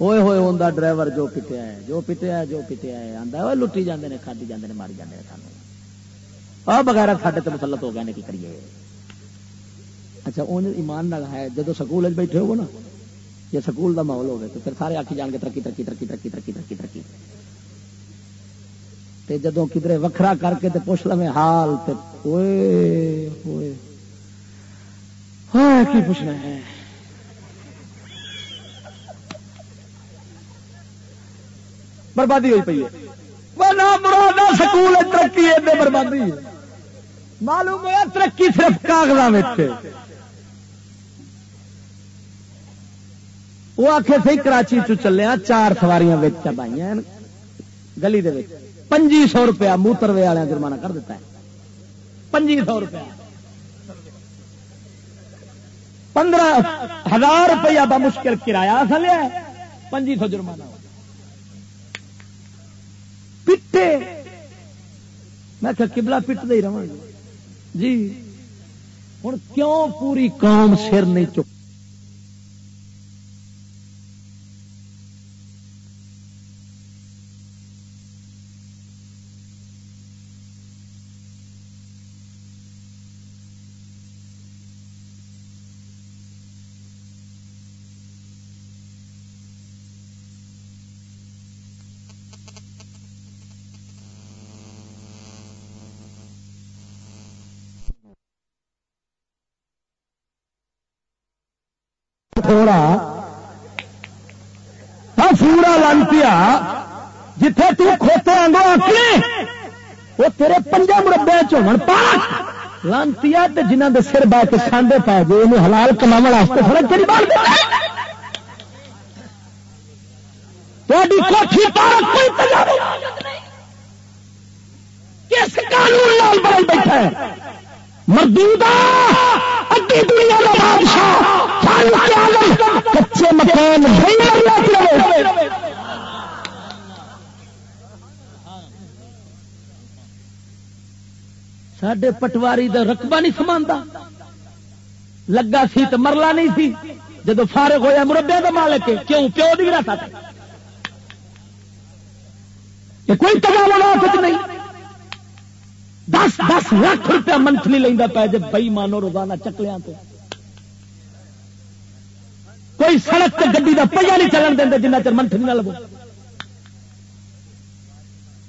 ہوئے ہوئے ہوں ڈرائیور جو پٹیا ہے، جو پٹیا ہے، جو پٹیا ہے آدھا لٹی جاندے نے، کھادی جاندے نے، ماری جاندے نے سانو او بغیر ساڈے تے مسلط ہو گئے نے کی کریے اچھا اون ایمان نال ہے جدو سکول بیٹھے ہو نا یا سکول دا ماحول ہوگا تو پھر سارے آخی جان گے ترقی ترقی ترقی ترقی ترقی ترقی ترقی تے جدو کدھر وکھرا کر کے تے پوچھ لو حال تے ہوئے ہوئے ہاں کی پوچھنا ہے بربادی ہوئی پی ہے سکول ترقی ہے بربادی ہے معلوم ہے ترقی صرف کاغذات وہ آخے سی کراچی چلے چار سواریاں چبائی گلی دے پنجی سو روپیہ موتر وے والے جرمانہ کر دیتا ہے۔ پنجی سو روپیہ۔ پندرہ ہزار روپیہ با مشکل کرایہ لیا پنجی سو جرمانہ۔ پٹے۔ میں کہ کبلا پٹ دے ہی رہا جی۔ ہوں کیوں پوری قوم سر نہیں چک تھوڑا سورا لانتیا جتھے تو کھوتے آگو آکے وہ تیرے پنجا مربے چون پاک! لانتی جنہ دے سر بہ کے سانڈے پا گئے انہیں حلال کما واسطے فرق کری بال کس قانون لال بڑھ بیٹھا ہے؟ مردودہ! دنیا کا بادشاہ! کچے مکان سڈے پٹواری کا رقبہ نہیں سما لگا سی تو مرلا نہیں سی۔ جب فارغ ہوا مربے کا مالک، کیوں؟ پیو نہیں رہتا کوئی تباہ نہیں۔ دس دس لاکھ روپیہ منتھلی لینا پہ جب بئی مانو روزانہ چکلیا تو کوئی سڑک سے گی کا پہیا نہیں چلن دیں جنہ چر منتری نہ لگو۔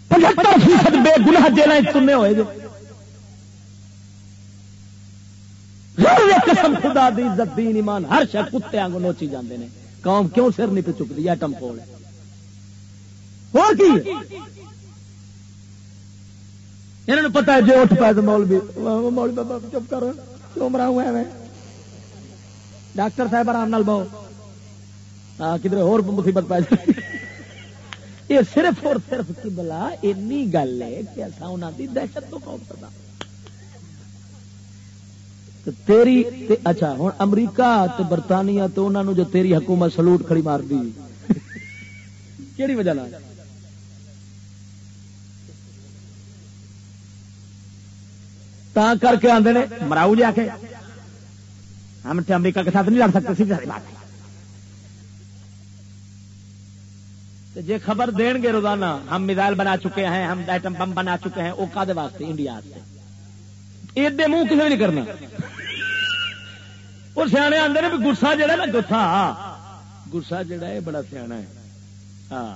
پچہتر فیصد بے گنا جیل چنے ہوئے جو قسم خدا دی عزت، دین، ایمان، ہر شہ کتے آنگو نوچی جاندے نے۔ قوم کیوں سر نہیں پہ چکتی ایٹم کول ہے۔ اور کی؟ انہوں نے پتا ہے جی اٹھ پائے تو مول بھی مول بابا چپ کر، کیوں مرا ہوا ہے ڈاکٹر صاحب آرام نال بہو۔ کدھر اور مصیبت پائی یہ صرف اور صرف کی بلا اینی گل ہے کہ اصا انہوں کی دہشت تو کون کرنا تیری تے اچھا ہوں امریکہ تے برطانیہ تو انہوں نے جو تیری حکومت سلوٹ کھڑی مار دی۔ کہڑی وجہ تا کر کے آدھے مراؤ جا کے ہم امریکہ کے ساتھ نہیں لڑ سکتے سیدھی ساری بات جی خبر دین گے روزانہ ہم میزائل بنا چکے ہیں ہم ایٹم بم بنا چکے ہیں وہ کا واسطے انڈیا ایڈے منہ کسی نہیں کرنا وہ سیانے آتے بھی گسا جہا نا گسا گسا ہے بڑا سیا ہے ہاں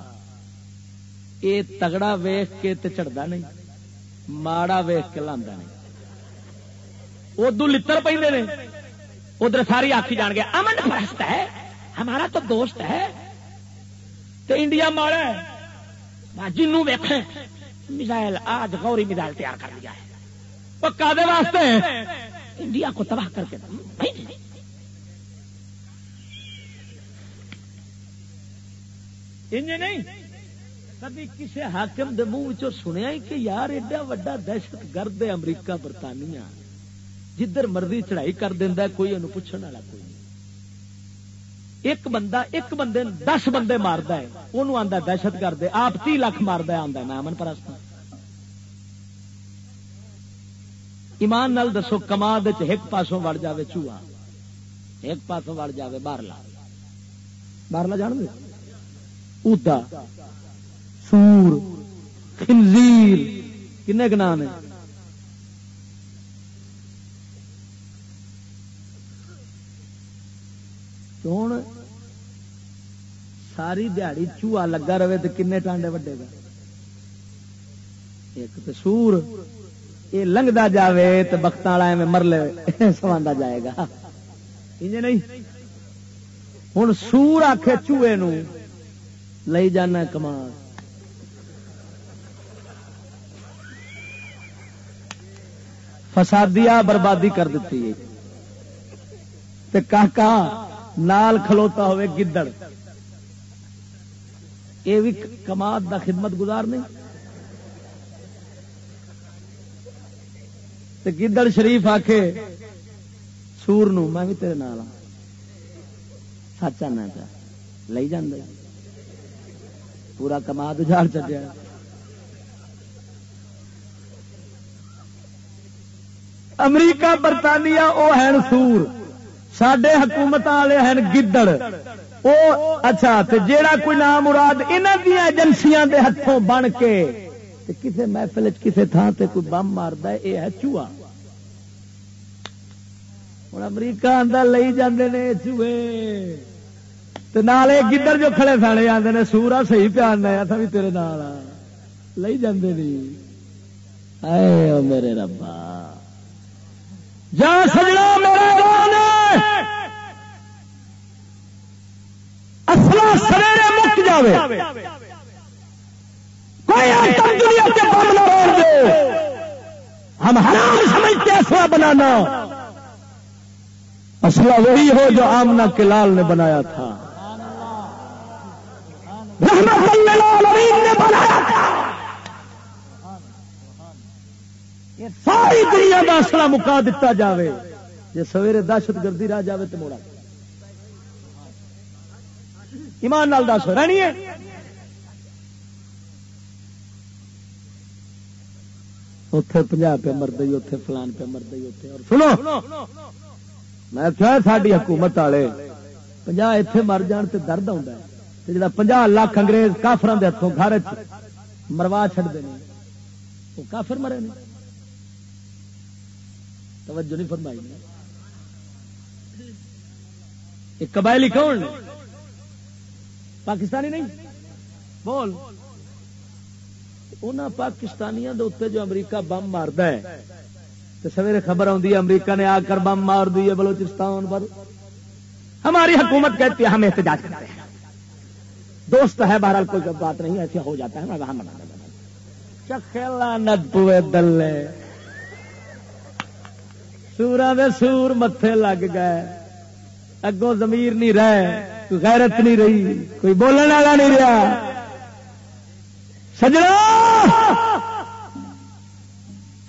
یہ تگڑا ویخ کے چڑھتا نہیں ماڑا ویخ کے لا نہیں ادو لڑ پہ ادھر ساری آخی جان گے۔ امن پرست ہے۔ ہمارا تو دوست ہے۔ تو انڈیا مارا جنوں ویخ میزائل آج گوری میزائل تیار کر لیا ہے۔ وہ کادے واسطے انڈیا کو تباہ کر کے نہیں۔ کبھی کسی حاکم دے منہ سنیا کہ یار ایڈا وا دہشت گرد امریکہ برطانیہ۔ جدھر مرضی چڑھائی کر دینا کوئی انہوں پوچھنے والا کوئی نہیں۔ ایک بندہ، ایک بندے دس بندے مارد ہے وہ آتا دہشت گرد آپ تی لاکھ مارد آتا میں امن پرست ایمان نال دسو کما ایک پاسوں وڑ جاوے چوہا، ایک پاسوں وڑ جاوے باہرلا باہرلا جان دے؟ ادا سور، خنزیر، کنے گنا نے؟ ہوں ساری دیہڑی چوہا لگا رہے تو کنے ٹانڈے وڈے گا ایک تو سور یہ لنگتا جائے تو بخت والا میں مرلے سوا جائے گا۔ نہیں ہوں سور آخ چوہے لئی جانا کمال۔ فسادیا بربادی کر دیتی ہے۔ کاکا نال کھلوتا ہوئے گدڑ۔ یہ بھی کماد دا خدمت گزار نہیں۔ گدڑ شریف آ کے سور نو، میں بھی تیرے نال ہاں۔ سچ آنا پیا لے جانا پورا کماد اجاڑ چڈیا۔ امریکہ، برطانیہ وہ ہے سور۔ سڈے حکومت والے ہیں گدڑ۔ وہ اچھا جیڑا کوئی نام مراد انہوں دیا ایجنسیاں دے ہاتھوں بن کے کسی محفل کسی تھان سے کوئی بم مارد یہ ہے چوہا۔ ہوں امریکہ اندر لے جاندے نے چوہے۔ نالے گدڑ جو کھڑے سانے آتے نے، سورا صحیح پیار تھا بھی تیرے نال لے جاندے نہیں اے میرے ربا۔ جا سجنا میرے اصلا سویرے مک جائے کوئی دنیا کے بم نہ روڑ دے۔ ہم حرام سمجھتے اصلا بنانا۔ اصلا وہی ہو جو آمنا کے لال نے بنایا تھا۔ رحمت اللہ نے بنایا تھا۔ ساری دنیا کا اصلا مکا دیتا جاوے۔ جی سویرے دہشت گردی رہ جاوے تو موڑا۔ ایمان نال دس، رہنی ہے؟ اتے پنجاب پہ مرد اتے فلان پہ مرد اور سنو، میں کیا ساری حکومت والے پنجا اتے مر جان تو درد آتا ہے۔ جا پنجا لاکھ انگریز کافران کے ہاتھوں گھر مروا چڑتے ہیں وہ کافر مرے نہیں توجہ نہیں فرمائی قبائلی کون نے؟ پاکستانی نہیں؟ بول۔ ان پاکستانیاں جو امریکہ بم مارد ہے تو سویرے خبر آتی امریکہ نے آ کر بم مار دی ہے بلوچستان پر۔ ہماری حکومت کہتی ہے، ہم احتجاج کرتے ہیں۔ دوست ہے، بہرحال کوئی بات نہیں، ایسے ہو جاتا ہے وہاں منا چکھلا ندوے دلے۔ سورا دے سور متے لگ گئے۔ اگوں زمیر نہیں رہے، کوئی غیرت نہیں رہی، کوئی بولنے والا نہیں رہا۔ سجنا!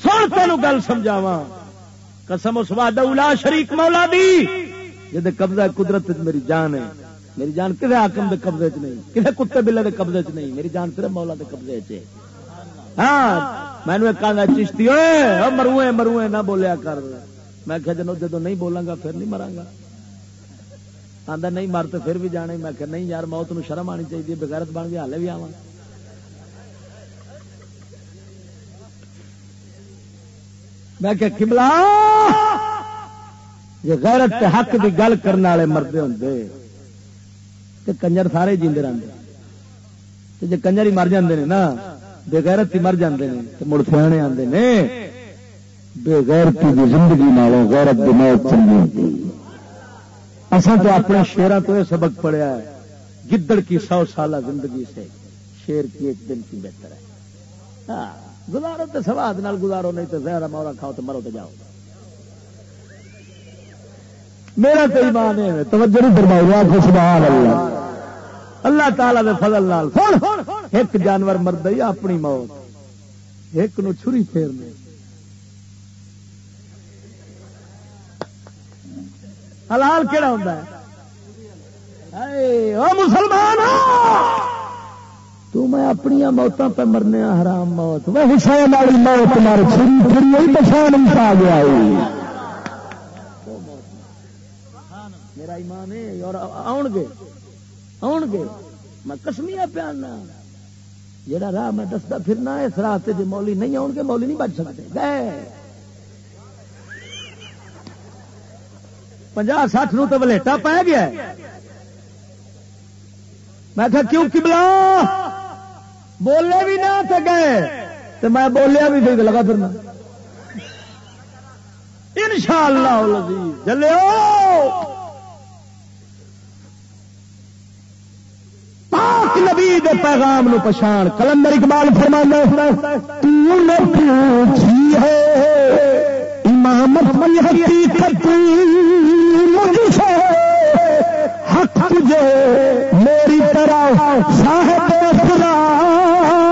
سن تین گل سمجھاوا قسم اس واد شریک مولا دی۔ جی قبضہ قدرت میری جان ہے۔ میری جان کسی حاکم دے قبضے چ نہیں کسی کتے بلے دے قبضے چ نہیں، میری جان صرف مولا دے قبضے چ ہاں مینو ایک چشتی ہوئے مروے مروے نہ بولیا کر۔ میں کہ جنو جدو نہیں بولاں گا پھر نہیں مرا گا آدھا نہیں مر تو پھر بھی جانے میں کہ نہیں یار موت نو شرم آنی چاہیے، بغیرت بن گیا ہالے بھی آوا میں کہ کملا جی غیرت تے حق دی گل کرنے والے مرد ہوں تو کنجر سارے جیندے رہتے جی کنجر ہی مر جاندے نے نا بغیرت ہی مر جاندے نے تو مڑ سیانے آتے نے۔ بے غیرتی دی زندگی نالوں غیرت دی موت چنگی ہوتی اصل تو اپنے شیران تو یہ سبق پڑیا ہے، گدڑ کی سو سالہ زندگی سے شیر کی ایک دن کی بہتر ہے۔ ہاں، گزارو تو سواد نال گزارو، نہیں تو زہرا مورا کھاؤ تو مرو تو جاؤ۔ میرا تو ایمان ہے، توجہ نہیں فرماؤ سبحان اللہ اللہ تعالی دے فضل نال ایک جانور مرد ہی اپنی موت، ایک نو چھری پھیرنے۔ حلال کہڑا ہوتا ہے؟ مسلمان تو میں اپنی موتوں پہ مرنے حرام موت۔ وہ حسین والی موت مر، چھری چھری پچھان پا گیا میرا ایمان ہے، اور آن گے آن گے۔ میں کسمیا پیانا جہاں راہ میں دستا پھرنا اس راہ سے جی مولی نہیں آؤ گے، مولی نہیں بچ سکتے۔ گئے پنجا سٹھ نو تو ولیٹا پی گیا میں کہ کیوں کبلا بولے بھی نہ تو گئے۔ تو میں بولیا بھی صحیح لگا پھرنا ان شاء اللہ چلے پاک نبی دے پیغام نو پچھان۔ کلندر اقبال فرمانا ہے۔ امامت کی حقیقت مجھ سے حق تجھے میری طرح صاحب اسلام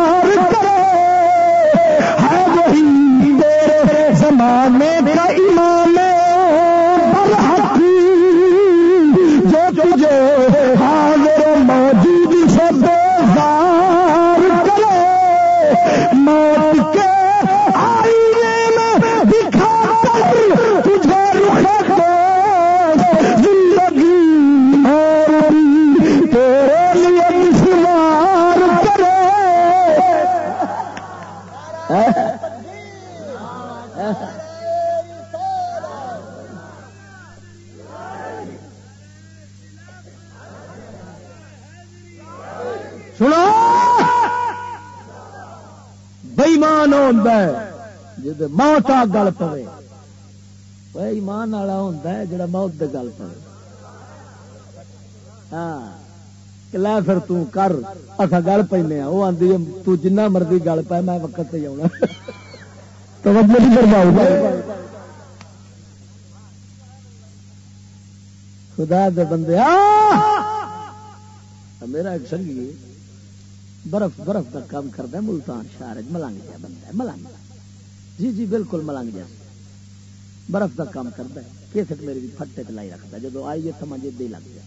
ہے موت آ گل پوے۔ وہ ایمان والا ہوتا ہے جڑا موت دے گل پوے۔ ہاں لے پھر تو کر اصا گل پہ وہ آدھی تو جنہ مرضی گل پائے میں وقت سے آنا توجہ نہیں فرماؤ۔ خدا دے بندے میرا ایک سنگی برف برف کا کام کرتا ملتان شہر، ملنگ جا بندہ ہے، ملنگ۔ جی جی بالکل ملنگ جیسا۔ برف کا کام کرتا ہے۔ کیسٹ میری بھی پھٹے لائی رکھتا ہے۔ جب آئیے سمجھ دے لگ گیا۔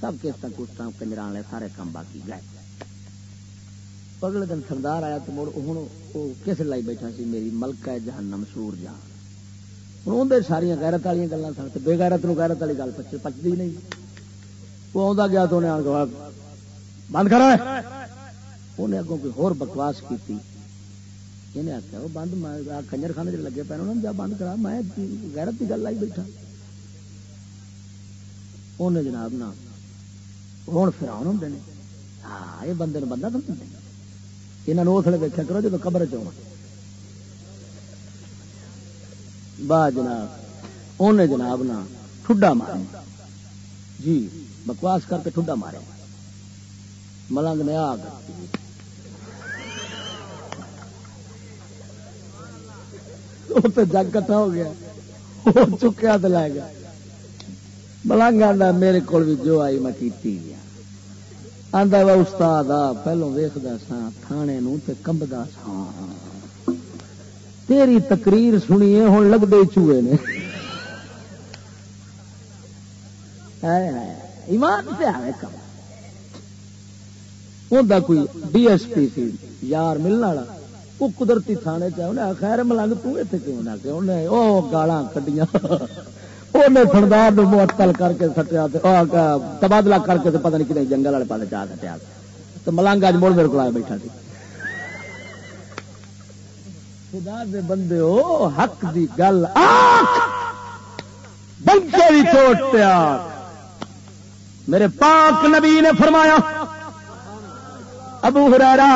سب کیسٹ کچھ کنجران والے سارے کام باقی۔ گئے اگلے دن سردار آیا تو مڑ ہوں وہ کس لائی بیٹھا سی؟ میری ملکہ ہے جہنم سور جہان ہوں اندر ساریا غیرت والی گلیں سن تو بے غیرت نو غیرت والی گل پچ پچتی نہیں۔ وہ آتا گیا تو انہیں آن بند کرا انہیں اگوں کوئی ہور بکواس کی انہیں آخیا، وہ بند کنجر خانے چ لگے پے انہوں نے جا بند کرا، میں غیرت کی گل لائی بیٹھا. انہیں جناب نا ہوں پھر آن ہوں ہاں یہ بندے نے بندہ تو یہاں اس لیے دیکھا کرو جب قبر چ با جناب انہیں جناب نا ٹھڈا مارے جی بکواس کر کے ٹھڈا مارے ملنگ نے آ کر تو جگ کٹا ہو گیا۔ وہ چکیا تو لے گیا۔ ملنگ آدھا میرے کو جو آئی میں کیتی گیا۔ آدھا وا استاد آ پہلو ویختا سا تھانے نو تے کمبدا سا تیری تقریر سنیے ہوں لگتے چوئے نے۔ ایمان سے آئے کم۔ ہوتا کوئی ڈی ایس پی سی، یار ملنے والا۔ وہ قدرتی تھانے چاہے خیر ملنگ توں کیوں نہ کہ انہیں وہ گالا کٹیاں انہیں تھندار معطل کر کے سٹیا تبادلہ کر کے پتہ نہیں کہ جنگل والے پاس چاہ سٹیا تو ملنگ اج مڑ میرے کو آیا بیٹھا سی۔ خدا دے بندے ہو حق دی گل بنکے بھی چوٹ پیار میرے پاک نبی نے فرمایا، ابو ہرارا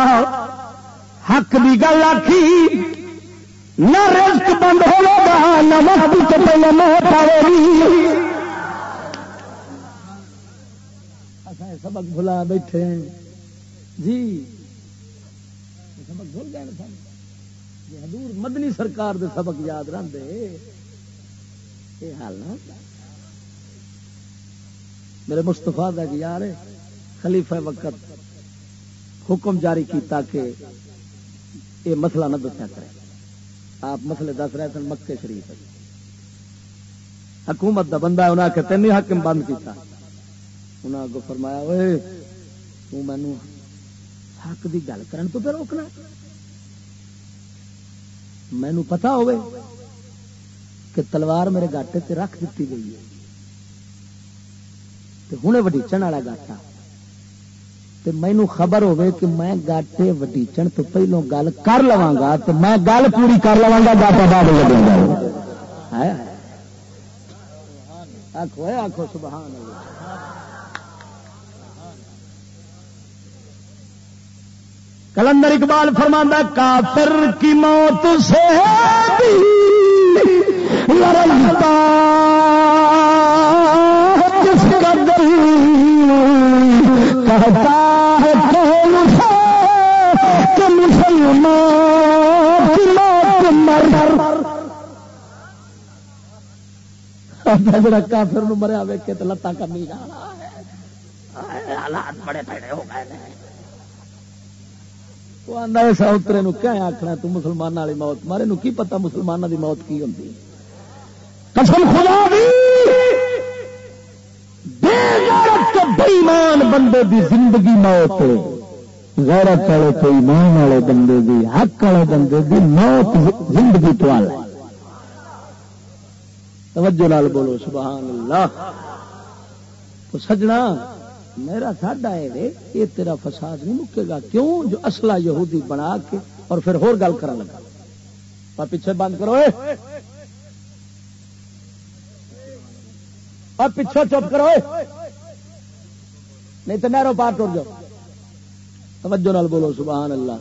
حق دی گل آخی نہ رزق بند ہوگا نہ وقت تو پہلے موت آئے گی۔ اچھا، سبق بھلا بیٹھے جی سبق بھول گئے جی حضور مدنی سرکار دے سبق یاد رہتے یہ حال نہ میرے مستفا کہ یار خلیفہ وقت حکم جاری کیتا کہ یہ مسئلہ نہ دسیا کرے۔ آپ مسئلے دس رہے تھے مکے شریف حکومت دا بندہ ہے انہیں تین حکم بند کیتا۔ انہیں اگو فرمایا ہوئے تو مینو حق دی گل کرن تو پہ روکنا۔ مینو پتا ہوئے کہ تلوار میرے گاٹے تے رکھ دیتی گئی ہے۔ ہوں وڈیچن والا گاٹا۔ مینو خبر ہوے کہ میں گاٹے وڈیچن تو پہلو گل کر لوا گا تو میں گل پوری کر لوا گا، گاٹا بعد لگے گا۔ آخو آخو سبحان کلندر اقبال فرماندہ کافر کی موت سے لڑتا جس کا کہتا جڑا کافر نو مریا ویکے تو لتاں کمی حالات بڑے پیڑے ہو گئے وہ آدھا ایسا اترے کیا آخنا تو مسلمان والی موت مارے نو کی پتا مسلمانوں دی موت کی ہوتی قسم خدا دی بےمان بندے دی زندگی موت غیرت والے تو ایمان والے بندے دی حق والے بندے دی موت زندگی تو آ توجہ لال بولو سبحان اللہ تو سجنا، میرا ساڈا ہے یہ تیرا فساد نہیں مکے گا۔ کیوں؟ جو اصلہ یہودی بنا کے اور پھر ہور گل کرا لگا۔ پیچھے بند کرو اور پیچھے چپ کرو نہیں تو نہرو پار ٹوٹ جاؤ۔ توجہ نال بولو سبحان اللہ۔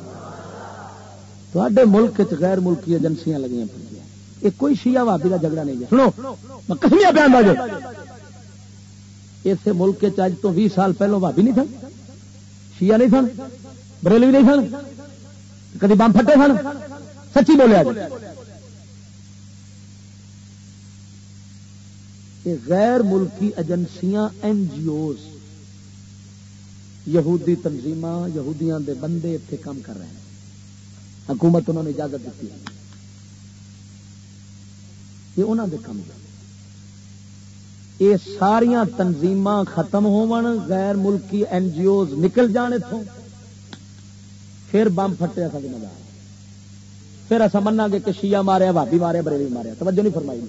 تھے ملک غیر ملکی ایجنسیاں لگی پڑی یہ کوئی شیعہ بھابی کا جھگڑا نہیں سنو میں کسمیا آدھا جو اسے ملک چج تو بھی سال پہلو بھابی نہیں سن۔ شیعہ نہیں سن بریلوی نہیں سن کدی بم پھٹے سن۔ سچی بولیا جی غیر ملکی ایجنسیاں این جی اوز یہودی تنظیم یہودیاں دے بندے اتنے کام کر رہے ہیں۔ حکومت انہوں نے اجازت دیتی ہے۔ یہ انہوں دے کام یہ ساریا تنظیم ختم غیر ملکی این جی اوز نکل جان اتوں پھر بم فٹے سا ذمہ پھر اصا منا گے کہ شیعہ ماریا بھابی مارے بریلی ماریا۔ توجہ نہیں فرمائی۔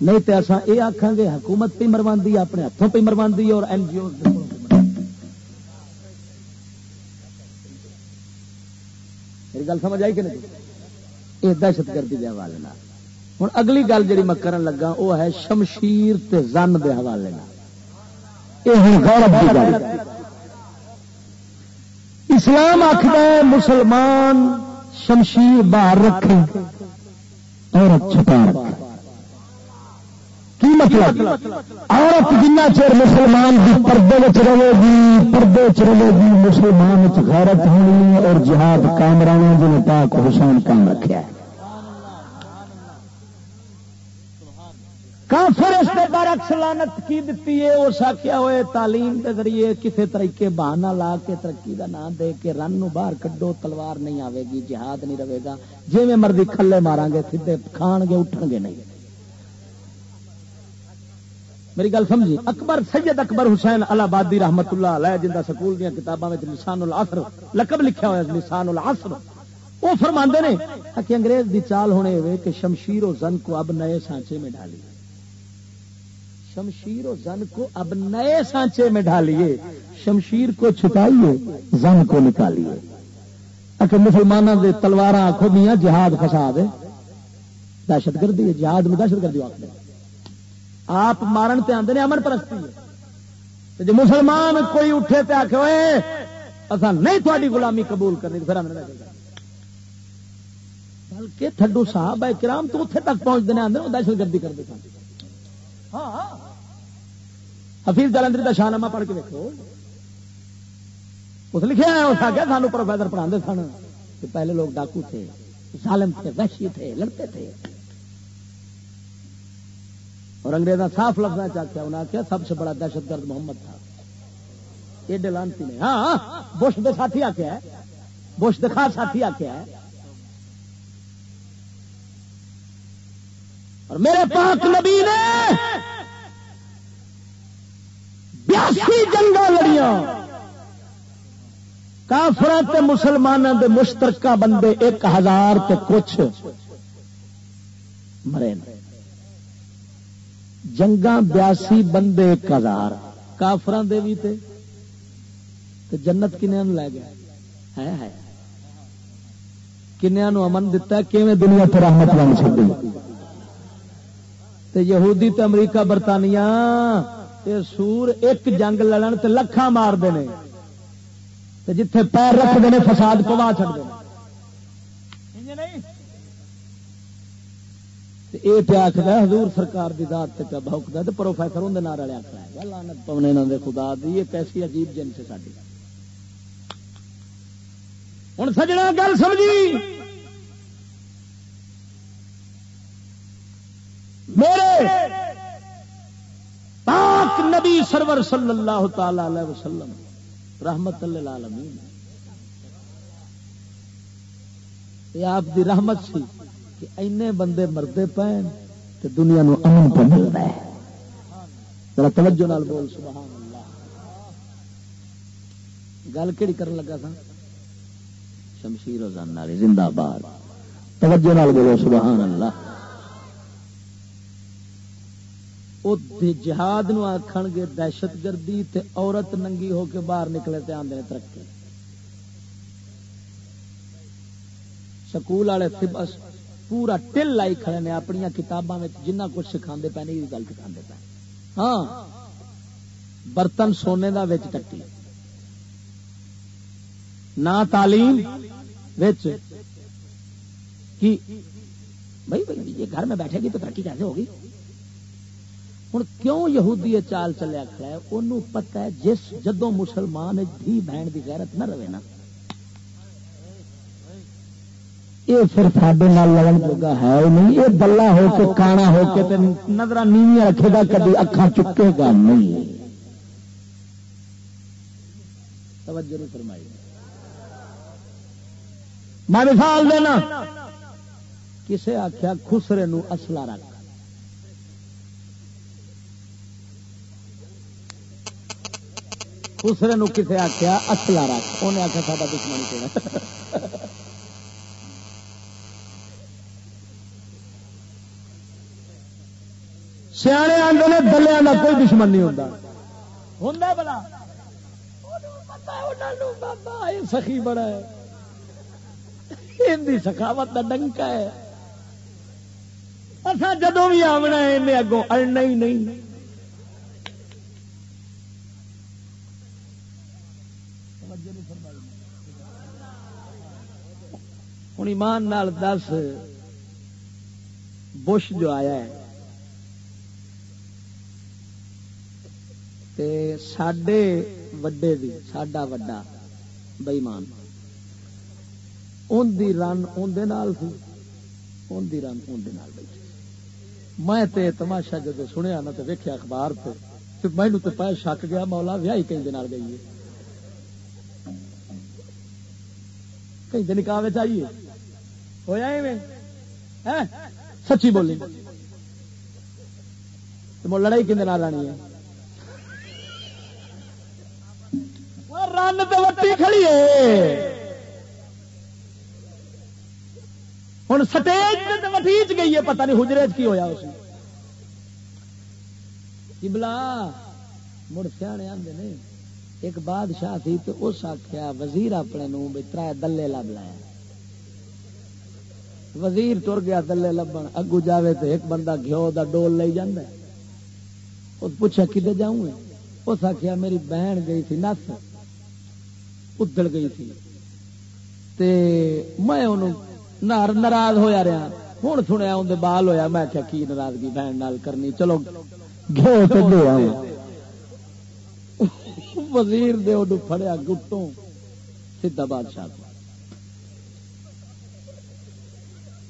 نہیں تو اصا یہ آخان گے حکومت پہ مرواندی اپنے ہاتھوں پہ مرواندی اور این جی اوز میری گل سمجھ آئی کہ نہیں؟ یہ دہشت گردی کے حوالے ہوں اگلی گل جی میں کرن لگا وہ ہے شمشیر تے زن دے حوالے اسلام آخر مسلمان شمشیر باہر رکھے اور چھپا رکھے۔ کی مطلب؟ عورت جنہ چیر مسلمان کی پردے رہے گی، پردے چ رہے گی، مسلمان غیرت ہونی اور جہاد کام رہنا جن پاک حسین کام رکھا ہے۔ کافر اس کے برعکس لانت کی دیتی ہے؟ اس آخیا ہوئے، تعلیم کے ذریعے کسی طریقے بہانا لا کے ترقی کا نام دے کے رن نو باہر کڈو، تلوار نہیں آئے گی، جہاد نہیں رہے گا۔ جی میں مرضی کھلے مارا گے سیدے کھان گے اٹھن گے نہیں۔ میری گل سمجھی؟ اکبر سید اکبر حسین الہبادی رحمت اللہ علیہ جنہ سکول دیا کتابوں میں نسان العصر، لقب لکھا ہوا نسان العصر۔ وہ فرما نے کہ انگریز دی چال ہونے ہوئے کہ شمشیر و زن کو اب نئے سانچے میں ڈالیے شمشیر و زن کو اب نئے سانچے میں ڈالیے شمشیر کو چھپائیے، زن کو نکالیے۔ اگر مسلمانوں کے تلوار آخو میاں جہاد فساد دہشت گردی جہاد میں دہشت گردی آخر آپ مارن تے آدھے امن پرستی ہے۔ جی مسلمان کوئی اٹھے تے آخ اصا نہیں تھوڑی غلامی قبول کرنی، پھر بلکہ تھڈو صاحب ہے، کرام تو اتنے تک پہنچتے ہیں آدھے دہشت گردی کرتے ہاں۔ حفیظ جلندری کا شاہ پڑھ کے دیکھو اس لکھا ہے، اس آگے سانو پروفیسر پڑھا سن۔ کہ پہلے لوگ ڈاکو تھے، ظالم تھے، وحشی تھے، لڑتے تھے۔ اور انگریزا صاف لفظ چاہتے انہوں نے کیا سب سے بڑا دہشت گرد محمد تھا۔ یہ ڈلانتی نے۔ ہاں،, ہاں بش دے ساتھی آخیا ہے۔ بش دکھا ساتھی آخیا ہے۔ اور میرے پاک نبی نے بیاسی جنگا لڑیاں۔ کافر مسلمانوں دے مشترکہ بندے ایک ہزار تے کچھ مرے جنگا بیاسی بندے ایک ہزار کافران دے بھی تے۔ جنت کنیا لے گیا۔ ہے کنیا امن دتا کیویں دنیا پہ رحمت بن سکتی تے یہودی تے امریکہ برطانیہ یہ سور ایک جنگ لڑن تے لکھاں مار دینے۔ جتھے پیر رکھتے ہیں فساد پوا چڑھتے یہ پیا آخر حضور سرکار کی دات سے بہکتا تو پروفیسر اندر نہ رلیا کھڑا ہے۔ لانت پونے نہ خدا دی، یہ کیسی عجیب جن سے ساری ہوں سجنا گل سمجھی؟ میرے پاک نبی سرور صلی اللہ تعالی علیہ وسلم، رحمت للعالمین۔ یہ آپ دی رحمت سی۔ کہ اینے بندے مردے پے تو دنیا نو امن پہ ملتا ہے۔ ذرا توجہ نال بول، سبحان اللہ۔ گل کہڑی کرن لگا تھا شمشیر و زن والی زندہ باد۔ توجہ نال بولو، سبحان اللہ۔ جہاد نو آخ گے دہشت گردی تے عورت ننگی ہو کے باہر نکلے تے آدھے ترقی۔ سکول والے پورا ٹل لائی کھڑے نے اپنی کتاباں جنہ کچھ سکھا پے نہیں گل سکھا پے۔ ہاں۔ برتن سونے دا وچ ٹکی نہ تعلیم وچ۔ کی؟ بھائی بھائی یہ گھر میں بیٹھے گی تو ترقی کیسے ہوگی؟ ہوں کیوں یہودی چال چلیا کھڑا ہے؟ انہوں پتا ہے جس جدو مسلمان دھی بہن کی غیرت نہ رہے نا۔ یہ پھر سڈے لڑن جگہ ہے نہیں، یہ بلا ہو کے، کانا ہو کے نظر نیویاں رکھے گا کبھی اکھان چکے گا؟ نہیں۔ توجہ فرمائی۔ میں مثال دینا، کسے آخیا خسرے نو اصلہ رکھ۔ دوسرے نو کسے آخیا اصلا رکھ۔ انہیں آخیا سا دشمن کہڑا سیانے آدھے نے دلیا کا کوئی دشمن نہیں ہوتا ہوں بلا سخی بڑا ہے۔ سخاوت کا ڈنکا ہے۔ اچھا جدو بھی آمنا ہے انہیں اگوں اڑنا ہی نہیں۔ ہوں ایمان نال دس بش جو آیا ہے سڈے وڈے دی ساڈا وڈا بئیمان ان دی رن اندر سی ان دی رن اندر بیٹھی میں تے تماشا جب سنیا نا تو ویکیا اخبار پہ مینو تو پہ شک گیا مولا ویائی کہیں گئی ہے کہیں نکاح چاہیے ہوا سچی بولی لڑائی کھنے لانی ہے رن تو وٹی کھڑی ہے۔ ہوں سٹیج وٹیچ گئی ہے، پتہ نہیں حجرے کی ہوا اس بلا مڑ سیانے آدھے نے، ایک بادشاہ تھی تو اس آخیا وزیر اپنے نو تر دلے لب لایا وزیر تر گیا دلے لبن اگو جاوے تو ایک بندہ گھیو دا ڈول لے جانا پوچھا کدے جاؤں اس آخیا میری بہن گئی تھی نس۔ ادڑ گئی تھی۔ تے میں انہوں ناراض ہویا رہا۔ ہوں سنیا اندر بال ہویا۔ میں کیا کی ناراضگی بہن نال کرنی؟ چلو وزیر دے اڈو فڑیا گٹوں سیدھا بادشاہ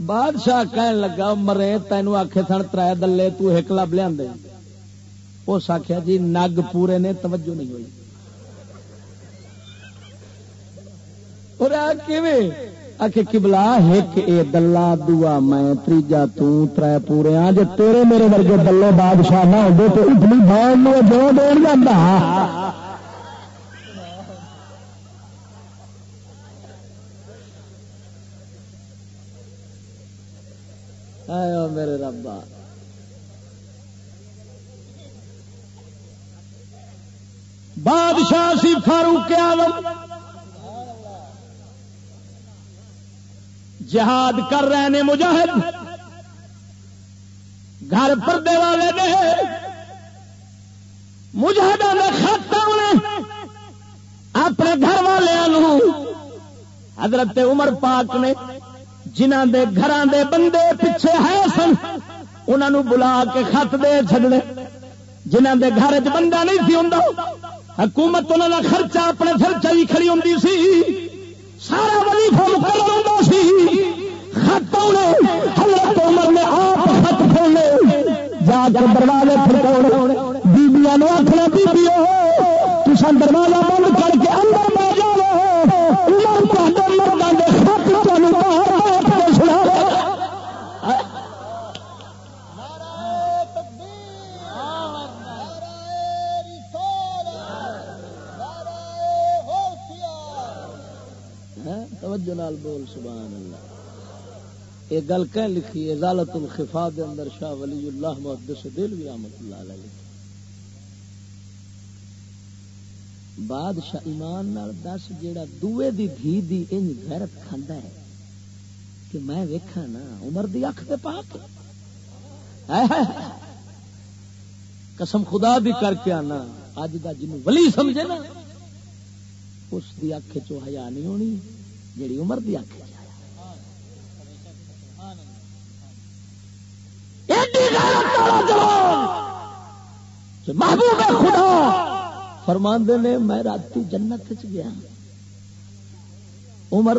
بادشاہ کہن لگا، مرے، تینوں آخے سن تر دلے تو ایک لب لیا اس آخیا جی نگ پورے نے، توجہ نہیں ہوئی۔ اور کبلا ایک اے دلہ دعا میں تیجا تر پورے آ جی تیرے میرے ورگے دلے بادشاہ نہ ہو تو اتنی بال جو دین جانا میرے ربا بادشاہ سی فاروق عالم جہاد کر رہے ہیں مجاہد۔ گھر پردے والے نے مجاہد نے خط اپنے گھر والوں حضرت عمر پاک نے جنہ دے گھر دے بندے پیچھے ہے سن انہوں بلا کے خط دے چڑنے جنہ دے گھر چ بندہ نہیں سی ہوں حکومت انہوں کا خرچہ اپنے سر چی کھڑی ہوں سی۔ سارا وظیفہ مقرر ہوتا سی۔ خط آنے حضرت عمر نے آپ خط کھولے جا کر دروازے پھڑکاؤ بیبیاں آخنا بیبیو تسا دروازہ بند کر کے اندر توجہ نال بول، سبحان اللہ۔ یہ گل کہ لکھی ازالت الخفا دے اندر شاہ ولی اللہ محدث دل بھی رحمت اللہ علیہ۔ لکھی بادشاہ ایمان نال دس، جیڑا دوے دی دھی دی انج غیرت کھاندا ہے، کہ میں ویکھا نا، عمر دی اکھ تے پاک۔ قسم خدا بھی کر کے آنا اج دا جنوں ولی سمجھے نا، اس دی اکھ چو حیا نہیں ہونی۔ جیڑی عمر دی آخ محبوب خدا۔ فرماندے نے، میں رات جنت گیا۔ عمر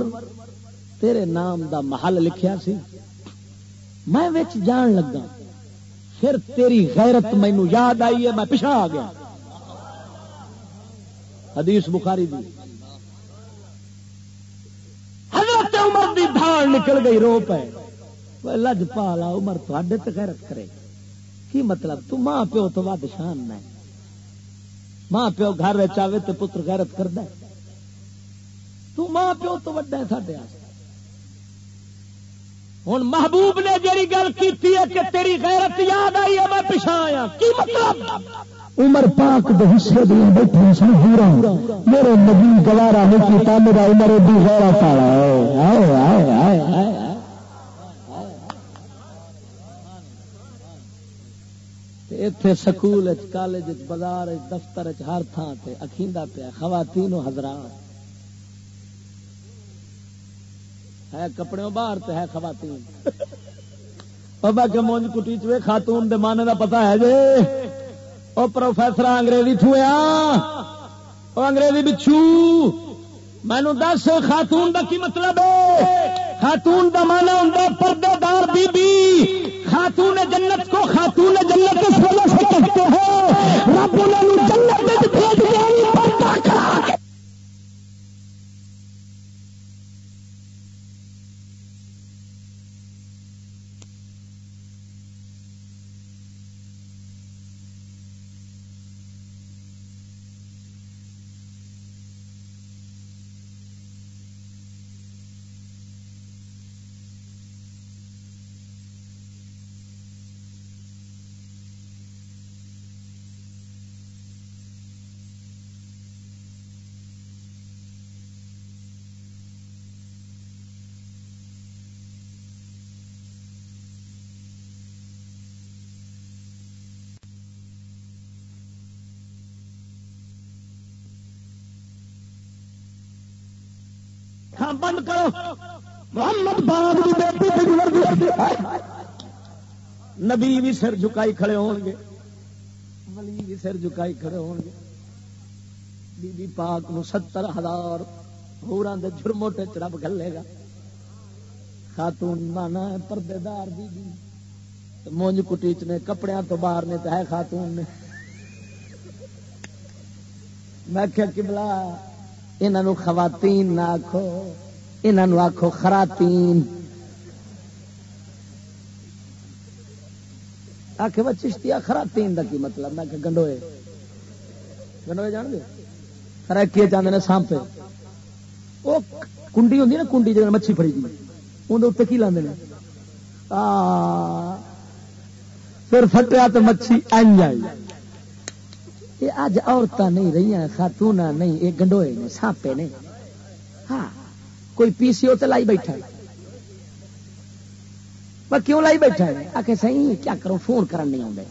تیرے نام دا محل لکھیا سی۔ میں جان لگا۔ پھر تیری غیرت مینو یاد آئی ہے، میں پچھا آ گیا۔ حدیث بخاری دی حضرت عمر دی نکل گئی، رو پے۔ لج پالا، عمر تھے تو غیرت کرے۔ کی مطلب؟ تو ماں پیو تو ود شان نہ ماں پیو گھر چاہے تو پتر غیرت کرد تو ماں پیو تو وڈا ہے ساڈے ہوں محبوب نے جیڑی گل کی کہ تیری غیرت یاد آئی ہے، میں پچھا آیا۔ کی مطلب؟ عمر پاک دے حصے دی بیٹھے سن ہورا میرے نبی گوارا نہیں کیتا، میرا عمر دی غیرہ پالا اتے سکول کالج بازار دفتر ہر تھان سے اکھیندا پیا، خواتین و حضرات ہے کپڑے باہر تے ہے خواتین۔ بابا کے مونج کٹی چوے خاتون دے مانے دا پتہ ہے جی۔ او پروفیسر انگریزی تھویا، او انگریزی بچھو۔ مینو دس، خاتون دا کی مطلب ہے؟ خاتون دا مانا ہوں پردے دار بی بی خاتون جنت کو خاتون جنت کے سولہ سے کہتے ہیں۔ رب انہوں جنت بھیج ہاں بند کرو۔ محمد باغ نبی بھی سر جھکائی کھڑے ہون گے۔ ولی بھی سر جھکائی کھڑے ہون گے۔ بی بی پاک نو ستر ہزار ہوران دے جرموں جرموٹے چرب گلے گا۔ خاتون مانا ہے پردے دار بی بی مونج کٹیچ نے کپڑیاں تو باہر نے تو ہے خاتون نے۔ میں کیا کبلا انہوں خواتین نہ آخو انہوں آخو خراتین۔ آخ وہ چشتی خراتین کا کی مطلب؟ میں کہ گنڈوئے۔ گنڈوئے جان گے خراکی چاہتے ہیں سانپے وہ کنڈی ہوتی نا کنڈی جگہ مچھی فری دی۔ اندر اتنے کی لاندے پھر فٹیا تو مچھی این آئی۔ یہ اج عورت نہیں رہی خاتون نہیں یہ گنڈوئے نے، سانپے نے۔ ہاں کوئی پی سی او تو لائی بیٹھا ہے۔ میں کیوں لائی بیٹھا ہے؟ آ کے صحیح کیا کروں؟ فون کرن نہیں آتے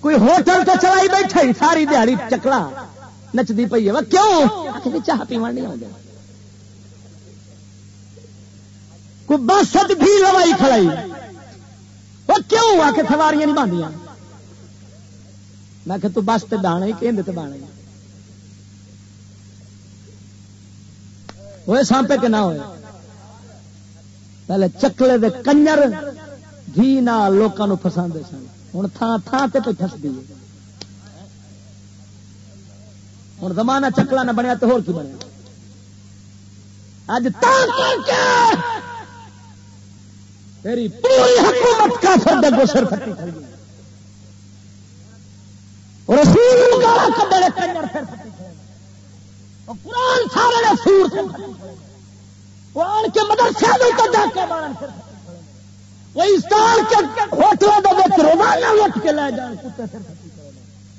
کوئی ہوٹل تو چلائی بیٹھا ہی ساری دیہڑی چکلا نچتی پی ہے۔ کیوں؟ چاہ پیوا نہیں آتے کوئی بس بھی لوائی کھڑائی۔ وہ کیوں آ کے سواریاں نہیں باندھیا میں کہ تو بس تے بانا ہی کہ بانا ہی ہوئے سانپے کے نہ ہوئے؟ پہلے چکلے دے کنجر گھی نہ لوگوں فسا سن۔ ہوں تھان تھان سے پہ فس دی ہوں زمانہ چکلا نہ بنیا تو ہو بنیا؟ اج تیری پوری حکومت کا دے سر پھٹی کھڑی رسول کا کنجر پھر پھٹی قرآن سارے سور قرآن کے مدرسے ہوٹلوں کے روزانہ اٹھ کے لے جان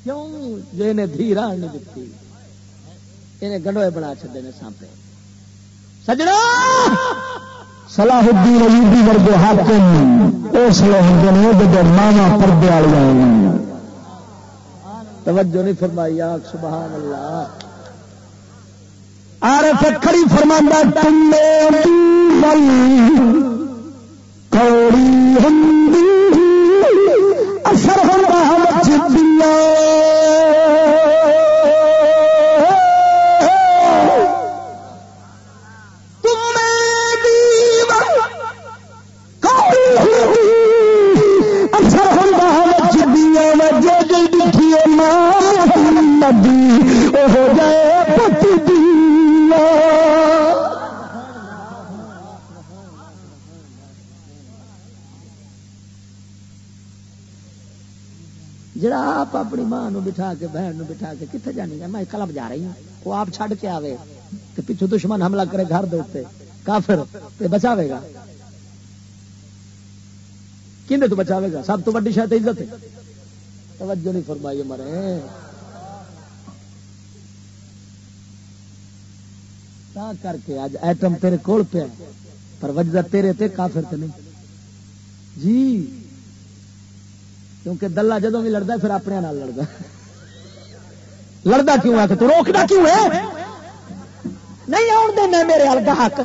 کیوں؟ جی نے دھیرا نہیں دیتی انہیں گنڈوئے بنا چڑے نے سانپے سجڑا! صلاح الدین ایوبی ورگے حاکم اس لیے ہوں جب ماما پردے والی توجہ نہیں فرمائی سبحان اللہ۔ آر کھڑی فرماندہ ٹنڈے کوڑی ہندی بٹھا کے، بہن بٹھا کے کتنے جانی ہے؟ میں کلب جا رہی ہوں۔ وہ آپ چھڈ کے آوے تو پیچھو دشمن حملہ کرے گھر دے کافر بچاوے گا۔ کھے تو بچاوے گا؟ سب تو ویڈی شاید عزت ہے۔ توجہ نہیں فرمائی مرے تا کر کے اج ایٹم تیرے کول پیا پر وجہ تیرے تے کافر تے نہیں۔ جی کیونکہ دلہ جدو بھی لڑتا پھر اپنے نال لڑتا لڑتا کیوں ہے؟ تو روکتا کیوں ہے؟ نہیں آن دینا میرے ہلکا حق۔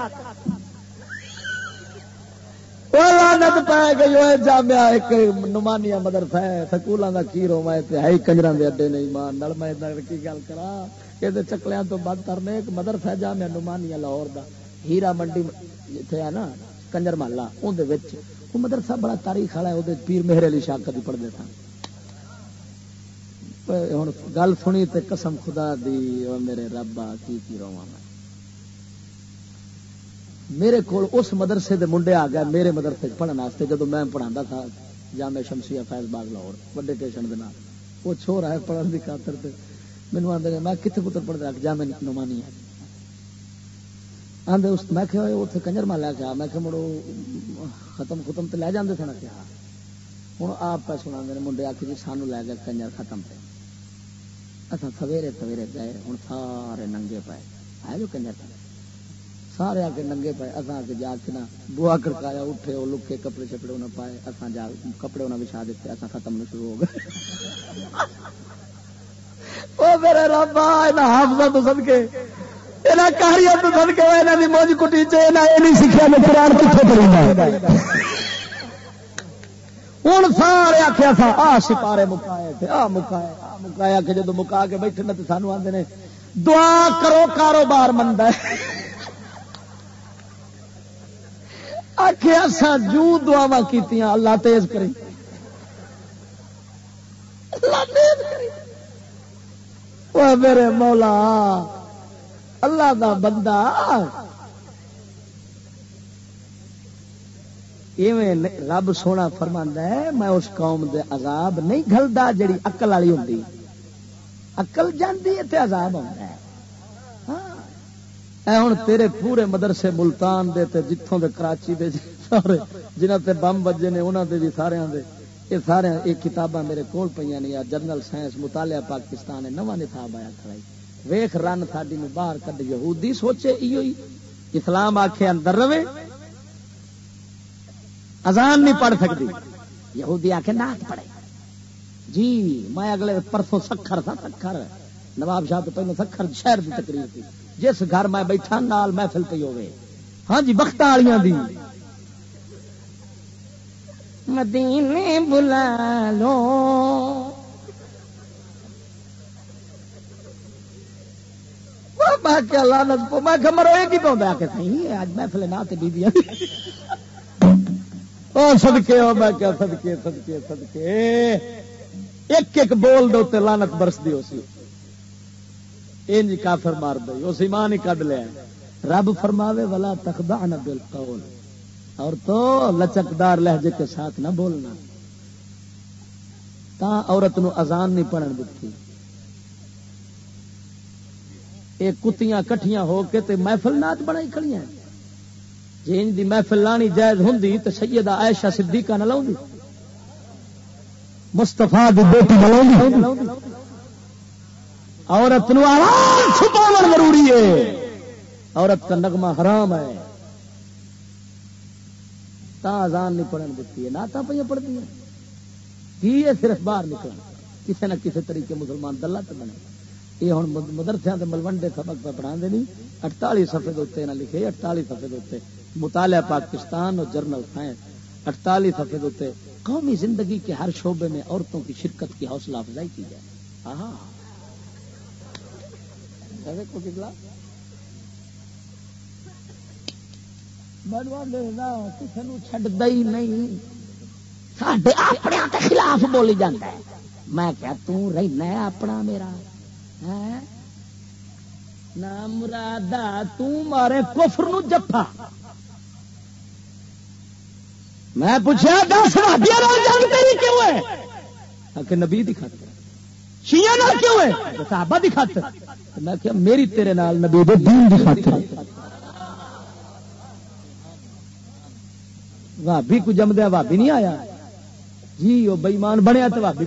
لانت پی گئی جامع ایک نمانیا مدرسہ ہے سکولوں کا کی رو ہے؟ ہی کنجر کے اڈے نہیں مان میں کی گل کرا یہ چکلیاں تو بند کرنے ایک مدرسہ جامع نمانیا لاہور کا ہیرا منڈی جتنے ہے نا، کنجر محلہ اندر وہ مدرسہ بڑا تاریخ والا ہے وہ پیر مہر علی شاہ کبھی پڑھتے تھا ہوں گل سنی تے قسم خدا دی میرے ربا کی کی روا میں؟ میرے کو اس مدرسے دے منڈے آ گیا میرے مدرسے پڑھنے جب میں پڑھا تھا، جامع شمسی فیض باغ لاہور، وڈے ٹیشن کے وہ چھو رہا ہے پڑھنے کی خاطر مینو آدھے میں کتنے پتر پڑھتا جامع نمانی ہے۔ آدھے میں کہ اتنے کنجر مال لے کے میں کہ مڑو، ختم ختم تو لے جاندے تھے کیا؟ ہوں آپ پہ سنا منڈے آ کے جی سانو لے گئے کنجر ختم پہ اچھا سویرے سویرے گئے ہوں سارے ننگے پائے۔ ہے جو کنجر سارے آ کے ننگے پائے اصا کے جا کے نا بوا کڑکایا، اٹھے وہ لکے کپڑے شپڑے انہیں پائے اصا جا کپڑے انہیں بچھا دیتے اصا ختم شروع ہو گئے۔ وہ میرے رب حافظ تو سد کے کاریاں تو سد کے موج کٹی چاہیے سیکھا میں قرآن کتنے پڑھوں ہوں سارے آخیا تھا آ سپارے مکائے تھے آ مکائے آ مکایا کہ جدو مکا کے بیٹھے نا تو سانو آتے نے، دعا کرو کاروبار مند ہے۔ آخیا سا، جو دعوا کی اللہ تیز کرے اللہ تیز کرے میرے مولا، اللہ دا بندہ رب سونا فرما ہے، میں اس قوم دے عذاب نہیں گلتا جڑی اقل والی ہوں اقل جاندی ہے عذاب آتا ہے۔ ہاں۔ ہوں تیرے پورے مدرسے ملتان دے تے جتوں دے کراچی دے جی سارے جنہ تے بم بجے نے انہوں دے جی بھی سارے دے یہ سارے یہ کتاباں میرے کول پہ نہیں جرنل سائنس مطالعہ پاکستان ہے نواں نصاب آیا کھڑائی ویخ رن ساری باہر کد یہودی سوچے ایو ہی اسلام آخے اندر رہے۔ ازان نہیں پڑھ سکتی۔ یہودی آخ نات پڑھے۔ جی میں اگلے پرسوں سکھر تھا، سکھر۔ نواب شاہ تو پہلے سکھر شہر کی تقریر تھی۔ جس گھر میں بیٹھا، نال محفل پی ہوے ہاں جی بخت والیاں دی۔ مدینے بلا لو۔ میں لانت میں مرو یہ کی پاؤں آ کے اج محفل نہ سدکے ہو میں کیا سدکے سدکے سدکے ایک ایک بول دے لانت برس دی اسی انج کافر مار دے۔ اس ایمان ہی کڈ لیا رب فرماوے والا تخدا بالقول۔ اور تو لچکدار لہجے کے ساتھ نہ بولنا۔ تا عورت نو اذان نہیں پڑھن دیتی یہ کتیاں کٹھیاں ہو کے تے محفل نات بنائی کھڑیاں جی دی محفل لانی جائز ہوں تو سیدہ عائشہ صدیقہ نہ لاؤں مستفا دی بیٹی نہ عورت نو آواز چھپانا ضروری ہے۔ عورت کا نغمہ حرام ہے۔ تا آزان نہیں پڑھن دیتی ہے نہ پہ پڑھتی ہیں۔ کی ہے صرف باہر نکلنا؟ کسی نہ کسی طریقے مسلمان دلہ تو بنے۔ یہ ہوں مدرسے ملوڈے سبق پہ پڑھا دے اٹتالی سفے دے لکھے اٹتالی سفے دے مطالعہ پاکستان اور جرنل سائنس۔ اٹتالیس سفید ہوتے قومی زندگی کے ہر شعبے میں عورتوں کی شرکت کی حوصلہ افزائی کی جائے۔ ہاں کسی نہیں۔ خلاف بولی جاتا ہے۔ میں کیا تہنا اپنا میرا۔ نام رادا تارے کفر نو جفا میں پوچھا دس کیوں ہے؟ نبی دکھاتے شیا کیوں ہے؟ صحابہ دکھاتے میں کیا میری تیرے نال نبی دے دین دکھاتے بھابی کو جمدیا بھابی نہیں آیا۔ جی وہ بئیمان بنیا تو بھابی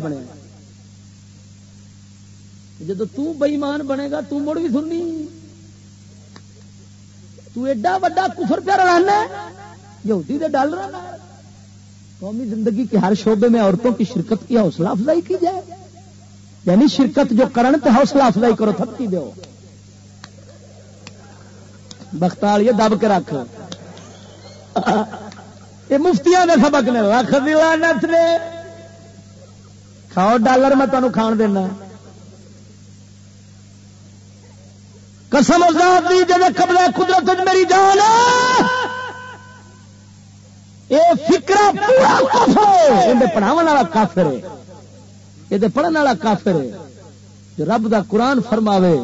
بنے جب تئیمان بنے گا، تو مڑ بھی سننی۔ تو ایڈا وڈا کفر پہ رہنا یہودی دے ڈال رہا قومی زندگی کے ہر شعبے میں عورتوں کی شرکت کی حوصلہ افزائی کی جائے۔ یعنی شرکت جو کرن تو حوصلہ افزائی کرو تھکی دو بختال یہ دب کے رکھ۔ یہ مفتیاں نے سبق نے، رکھ دلا نت نے۔ کھاؤ ڈالر میں تمہیں کھان دینا۔ قسم آزاد دی جب قبل قدرت میری جان یہ فکر پڑھاو والا کافر ہے۔ یہ پڑھنے والا کافر ہے۔ جو رب دا قرآن فرماوے،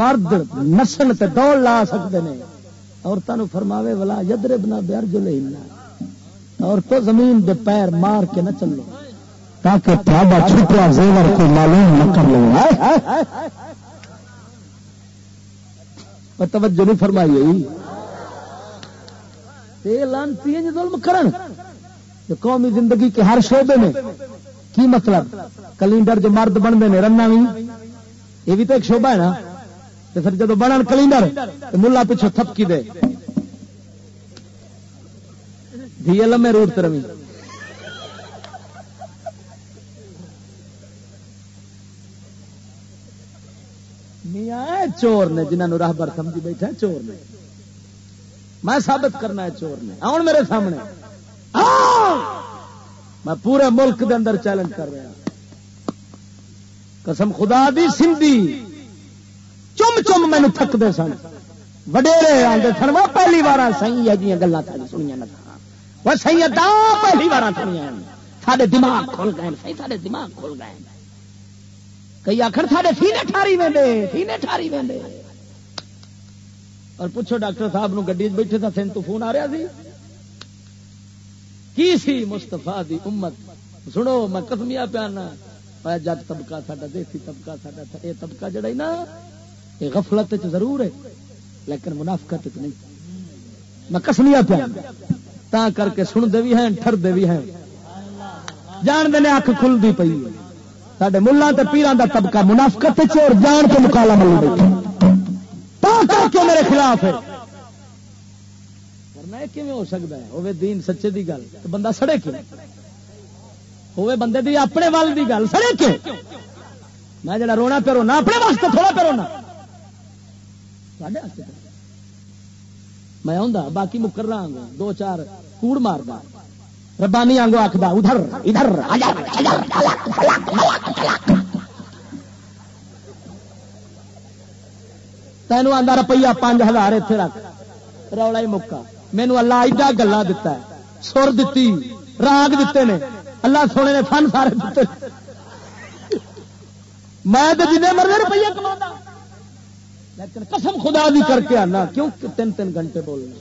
مرد نسل تے دوڑ لا سکتے ہیں عورتوں فرماوے والا یدر بنا بیار جو لینا اور تو زمین دے پیر مار کے نہ چلو۔ تاکہ چھپا زیور کو معلوم نہ کر لو پر توجہ نہیں فرمائی ہوئی جی۔ لانتی ظلم کرن، جو قومی زندگی کے ہر شعبے میں کی مطلب؟ کلینڈر جو مرد بنتے ہیں رنا بھی۔ یہ بھی تو ایک شعبہ ہے نا۔ تو پھر جب بنن کلینڈر، تو ملا پیچھو تھپکی دے۔ دھیے لمے روٹ تروی میاں چور نے جنہوں راہ بر سمجھی بیٹھا، چور نے۔ میں ثابت کرنا ہے چور نے۔ آن میرے سامنے۔ میں پورے ملک دے اندر چیلنج کر رہا قسم خدا دی، سندھی۔ چم چم مینو تھکتے سن۔ وڈیرے آتے سن، وہ پہلی بار سی ہے جی گلا سنیا وہ سی پہلی بار سنیا سارے دماغ کھل گئے سی سارے دماغ کھل گئے کئی آخر سارے سینے ٹھاری وے سینے ٹھاری وے اور پوچھو ڈاکٹر صاحب نو گڈی بیٹھے تھا سین تو فون آ رہا سی؟ کی سی مستفا دی امت؟ سنو، میں کسمیا پیانا۔ جج طبقہ، ساڈا دیسی طبقہ، ساڈا یہ طبقہ جڑا نا، یہ غفلت ضرور ہے، لیکن منافقت نہیں۔ میں کسمیا پیا، تا کر کے سنتے بھی ہیں ٹرتے بھی ہیں۔ جان دے اکھ کھلتی پی سڈے ملا پیران دا طبقہ منافقت اور جان کے مکالا مل کر کے میرے خلاف ہے۔ ہو سکتا ہے؟ ہوے دین سچے دی گل تو بندہ سڑے کیوں؟ ہوے بندے دی اپنے وال دی گل، سڑے کیوں؟ میں جڑا رونا پہ رونا، اپنے واسطے تھوڑا پہ رونا۔ میں آ باقی مکر رہا دو چار کوڑ ماردا ربانی آنگو آخد ادھر ادھر تینوں آدھا روپیہ پانچ ہزار اتنے رکھ، رولا ہی مکا۔ مینو اللہ ایڈا گلا دتا ہے۔ سر دیتی راگ دیتے نے۔ اللہ سونے نے فن سارے دیتے میں تو جن مرضی روپیہ کما لیکن قسم خدا بھی کر کے آنا، کیوں تین تین گھنٹے بولنا؟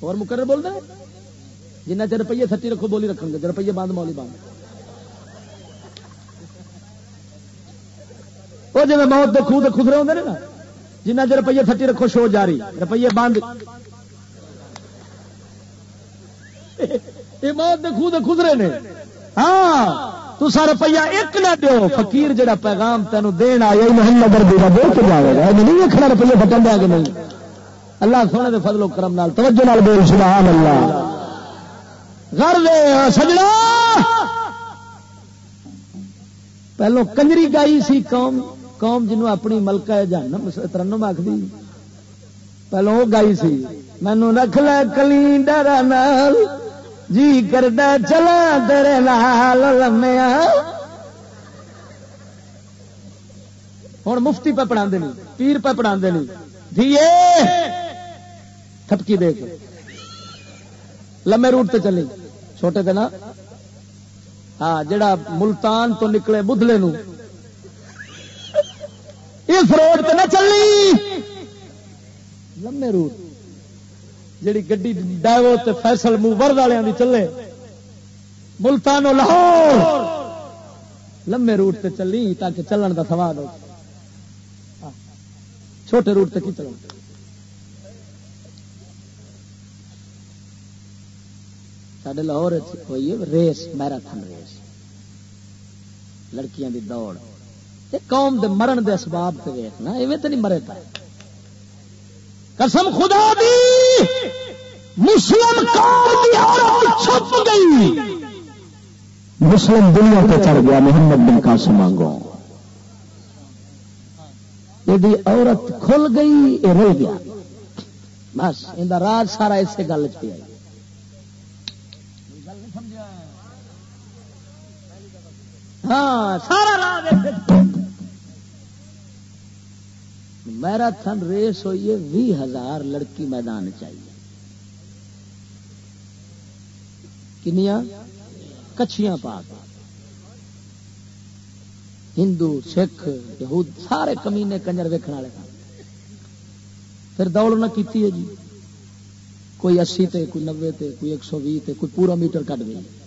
اور مقرر بول رہے جنہ چر روپیے سچی رکھو، بولی رکھیں گے۔ روپیے بند، مولی بند۔ وہ جی موت کے خوہ خدرے ہوتے ہیں نا جنہ چر روپیے سچی رکھو، شو جاری۔ روپیے بند۔ یہ موت کے خوہ خدرے نے۔ ہاں تو سا روپیہ ایک نہ دیو۔ فقیر جڑا پیغام تینوں دین آیا محمد اربی کا دے کے جائے گا۔ نہیں رکھنا روپیے بٹن دیا کہ نہیں۔ اللہ سونے دے فضل و کرم نال، توجہ نال بول، سبحان اللہ۔ گھر دے سجنا۔ پہلو کنجری گائی سی قوم قوم جنوں اپنی ملکہ جانم ترنم آخری پہلو وہ گائی سی۔ مینو رکھ لے کلی ڈرا نال۔ جی کردا چلا تیرے نال لمیا۔ ہوں مفتی پہ پڑھا پیر پہ پڑھا دھیے، تھپکی دے کے۔ لمے روٹ تے چلی۔ چھوٹے تھے نا ہاں جڑا ملتان تو نکلے بدلے نو اس روڈ تے نہ چلی۔ لمے روٹ جڑی گڈی ڈائیو تے فیصل منہ ورد والے چلے۔ ملتان لاہور۔ لمے روٹ تے چلی تاکہ چلن کا سوال ہو۔ ہاں، چھوٹے روٹ تے کی چلو سڈے لاہور ہوئی ریس میراتھن ریس لڑکیاں دی دوڑ قوم دے مرن دے اسباب سے ویخنا ایویں تو نہیں مرے پائے قسم خدا دی مسلم قوم دی عورت چھپ گئی مسلم دنیا پہ چڑھ گیا محمد بن قاسم آنگو یہ عورت کھل گئی یہ رہ گیا بس ان راج سارا اسی گل چ آئی ہاں سارا میراتھن ریس ہوئی ہے، بھی ہزار لڑکی میدان چاہیے۔ کنیا کچھیاں پا کے ہندو، سکھ، یہود، سارے کمینے کنجر ویکن والے پھر دوڑ نہ کیتی ہے جی۔ کوئی اسی تے، کوئی نبے تے، کوئی ایک سو بھی کوئی پورا میٹر کٹ گئی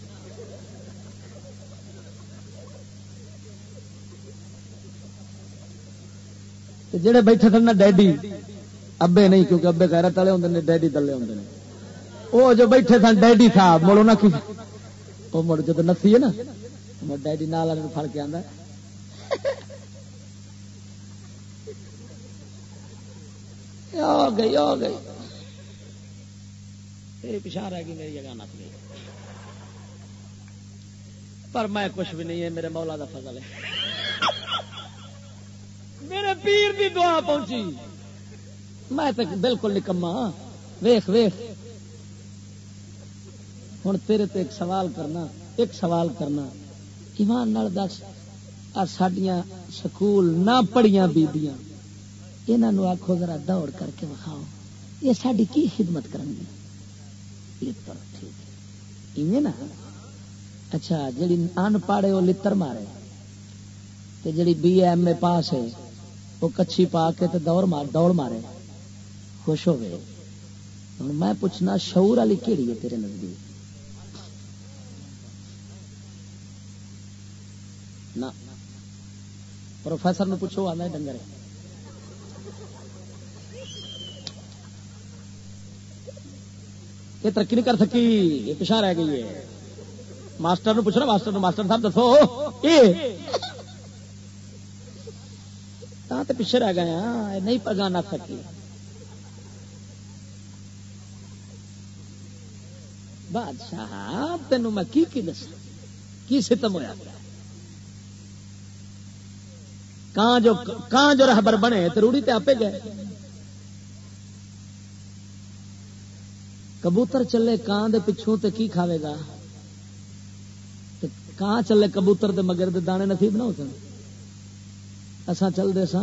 جڑے بیٹھے تھے نا ڈیڈی، ابے نہیں، کیونکہ ابے گیرت والے ہوں ڈیڈی دلے ہوں وہ جو بیٹھے سن ڈیڈی تھا مڑو نہ کی؟ وہ مڑ جب نسی ہے نا مڑ ڈیڈی نال والے فر کے آدھا گئی آ گئی۔ پچھا رہ گئی میری جگہ نس گئی۔ پر میں کچھ بھی نہیں ہے، میرے مولا کا فضل ہے۔ میرے پیر دی دعا پہنچی۔ میں تو بالکل نکما۔ ویخ ویخ۔ ہوں تیرے تے ایک سوال کرنا، ایک سوال کرنا۔ ایمان نال دس، آ سڈیا سکول نہ پڑھیاں بیبیاں۔ یہاں آخو ذرا دوڑ کر کے وکھاؤ۔ یہ ساری کی خدمت کریں گی نا؟ اچھا جی ان پاڑے وہ لڑ مارے۔ تے جڑی بی ایم اے پاس ہے وہ کچھی پا کے تے دوڑ مار دوڑ مارے۔ خوش ہو گئے۔ ہوں میں پوچھنا، شعور والی کہڑی ہے تیرے نزدیک؟ نہ۔ پروفیسر نے پوچھو آنا ڈنگر۔ یہ ترقی نہیں کر سکی، یہ پچھا رہ گئی ہے۔ ماسٹر نے پوچھنا ماسٹر نے ماسٹر صاحب دسو۔ تو پیچھے رہ گئے ہاں نہیں پگا نہ سکی بادشاہ، تینوں میں کی کی دسا کی ستم ہوا کان جو کان جو رہبر بنے تو روڑی تے آپ گئے۔ کبوتر چلے کان دے پچھوں تے کی کھاوے گا؟ کان چلے کبوتر دے مگر دے دانے نصیب نہ ہو سن؟ اساں چلتے سا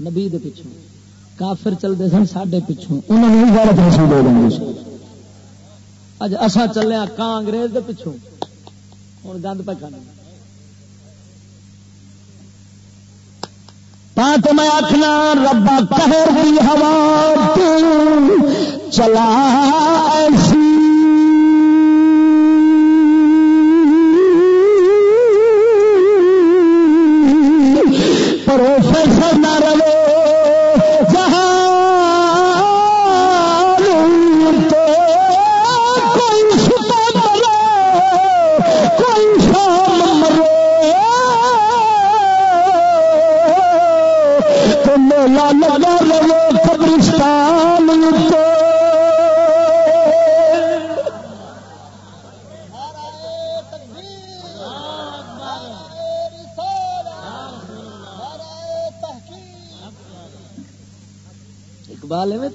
نبی دے پچھوں، کافر چلتے سن ساڈے پچھوں اج اساں چلے کان انگریز دے پچھوں۔ ہوں گند پہ کھانا تو میں آخنا ربا کہر کی ہوا چلا ایسی۔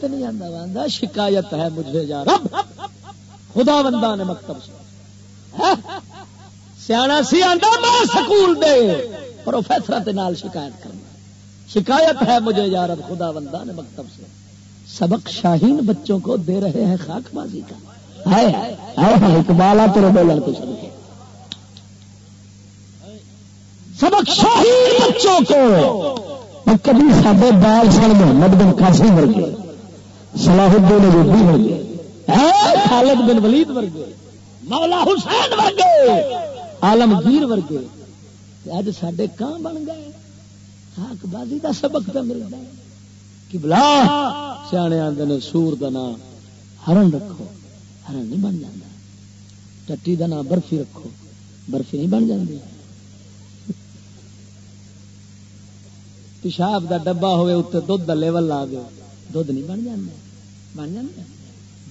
تو نہیں آتا بندہ شکایت ہے مجھے جا رب۔ خدا بندہ نے مکتب سے سیاح سی آتا میں سکول دے۔ پروفیسر نال شکایت کرنا شکایت ہے مجھے یا رب، خدا بندہ نے مکتب سے سبق شاہین بچوں کو دے رہے ہیں خاک بازی کا۔ اقبال سبق شاہین بچوں کو۔ کبھی سارے بال سن محمد بن قاسم ورگے۔ صلاح الدین روبی ورگے خالد بن ولید ورگے، مولا حسین ورگے عالمگیر ورگے، اج سڈے کہاں بن گئے؟ ہاک بازی کا سبق تو ملتا ہے کہ بلا سیانے آتے نے سور کا نام ہرن رکھو، ہرن نہیں بن جاتا ٹٹی کا نام برفی رکھو، برفی نہیں بن جاتی پیشاب دا ڈبا ہوئے اتنے دھد کا لیول لا دو دھد نہیں بن جانا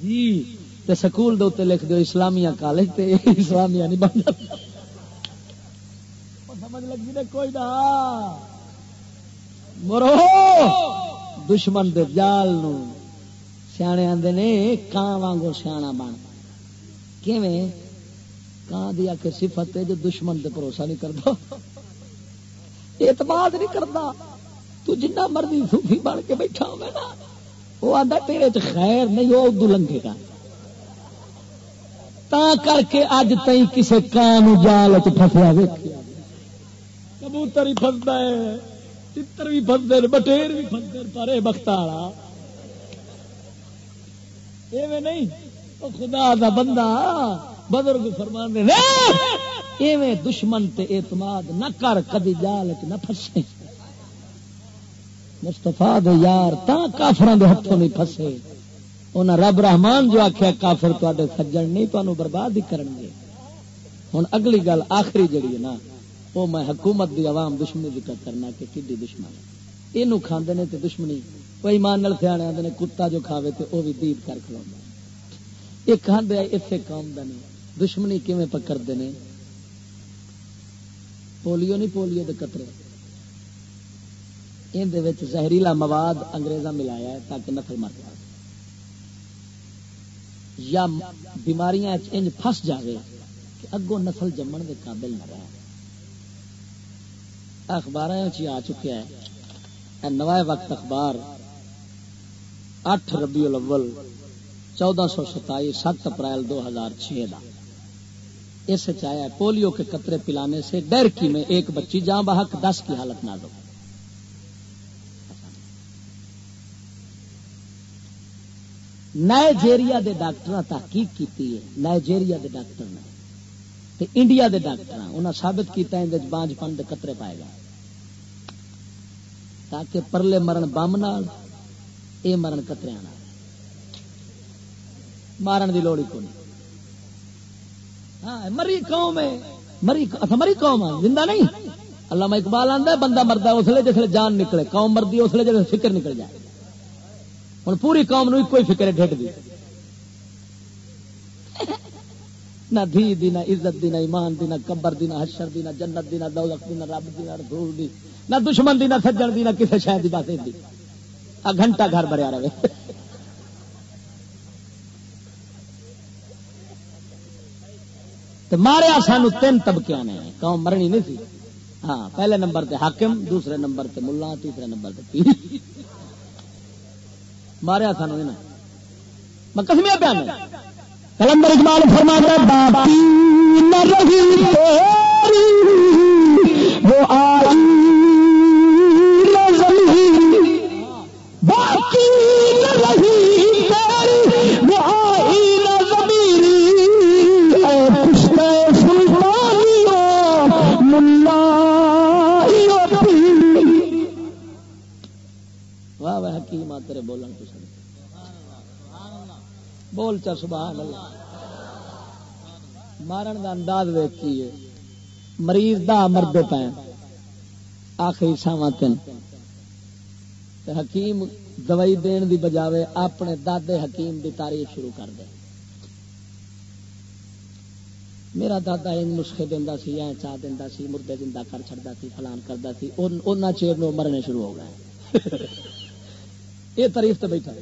جی تے سکول دے اتنے لکھ دو اسلامیہ کالج تے اسلامیہ نہیں بن جاتا۔ سمجھ لگی نے کوئی نہ۔ مرو! دشمن دے جال نو۔ سیانے آدھے نے کان وانگو سیاح بن۔ کیویں؟ کان دیا کہ صفت ہے جو دشمن دے بھروسہ نہیں کرتا اعتماد نہیں کرتا تو جنہ مرضی صوفی بن کے بیٹھا ہوگا نا وہ آدھا تیرے چ خیر نہیں، وہ ادو لنگے گا۔ تا کر کے اج تھی کسی کان جال چسیا کبوتر ہی فستا ہے، چتر بھی فستے بٹیر بھی فستے پر بخت والا ایویں نہیں خدا دا بندہ، بزرگ فرما ایویں دشمن تے اعتماد نہ کر، کدی جال چ نہ پھسے مستفا دے یار تا کافران دے ہاتھوں نہیں پھسے۔ انہیں رب رحمان جو آخیا کافر تے سجن نہیں تو برباد ہی کرن گے ہوں اگلی گل آخری جڑی ہے نا وہ میں حکومت دی عوام دشمنی ذکر کرنا کہ کھی دشمن یہ کھانے نے تے دشمنی کوئی مان نال سیانے آتے نے، کتا جو کھاوے تے وہ بھی دید کر کھلوا یہ کھانے اسے قوم کا نہیں دشمنی کیون پکڑتے ہیں پولیو نہیں، پولیو دے قطرے۔ اندر زہریلا مواد انگریزا ملایا ہے تاکہ نسل مر جائے۔ یا بیماریاں انج پھس جائے کہ اگوں نسل جمن کے قابل نہ رہا اخبار آ چکا ہے۔ نوائے وقت اخبار اٹھ ربیع الاول چودہ سو ستائی سات اپریل دو ہزار چھ کا اس چایا پولیو کے قطرے پلانے سے ڈرکی میں ایک بچی جہاں بحق دس کی حالت نہ دو نائجیریا دے ڈاکٹر تحقیق کی نائجیریا دے ڈاکٹر نے۔ تے انڈیا دے ڈاکٹر انہوں ثابت کیا بانج پن دے قطرے پائے گا۔ تاکہ پرلے مرن بم نال اے مرن قطرے نال۔ مارن دی لوڑی کو نہیں ہاں مری قوم ہے۔ مری اچھا مری قوم ہے، زندہ نہیں۔ اللہ اقبال آتا بندہ مرد اس لیے جسے جان نکلے، قوم مردی اس لیے جیسے فکر نکل جائے۔ ہوں پوری قوم نو کوئی فکر ہے ڈھڈ دی نہ دھی دی نہ عزت دی نہ ایمان دی نہ قبر دی نہ حشر دی نہ جنت دی نہ دولت دی نہ رب دی نہ رسول دی نہ دشمن دی نہ سجن دی نہ کسی شاید دی بات دی آ گھنٹہ گھر بھریا رہے تو ماریا سانو تین طبقے نے قوم مرنی نہیں تھی ہاں پہلے نمبر تے حاکم دوسرے نمبر تے ملا تیسرے نمبر تے پیر ماریا سانو میں کسمیا بیان کلندر اقبال فرما باقی نہ رہی وہ آئی باقی نہ رہی وہ آئی واہ واہ، حکیم تیرے بولن۔ بول چا سبحان اللہ۔ مارن دا انداز ویکھی مریض دا مرد پے۔ آخری ساواں تن حکیم دوائی دین دی بجاوے اپنے دادے حکیم دی تعریف شروع کر دے۔ میرا دادا ان نسخے دینا سی اے چاہ دینا سی، مردے زندہ کر چڑتا سی، فلان کرتا سی۔ ان چیر نو مرنے شروع ہو گئے۔ یہ تعریف تو بیٹھا۔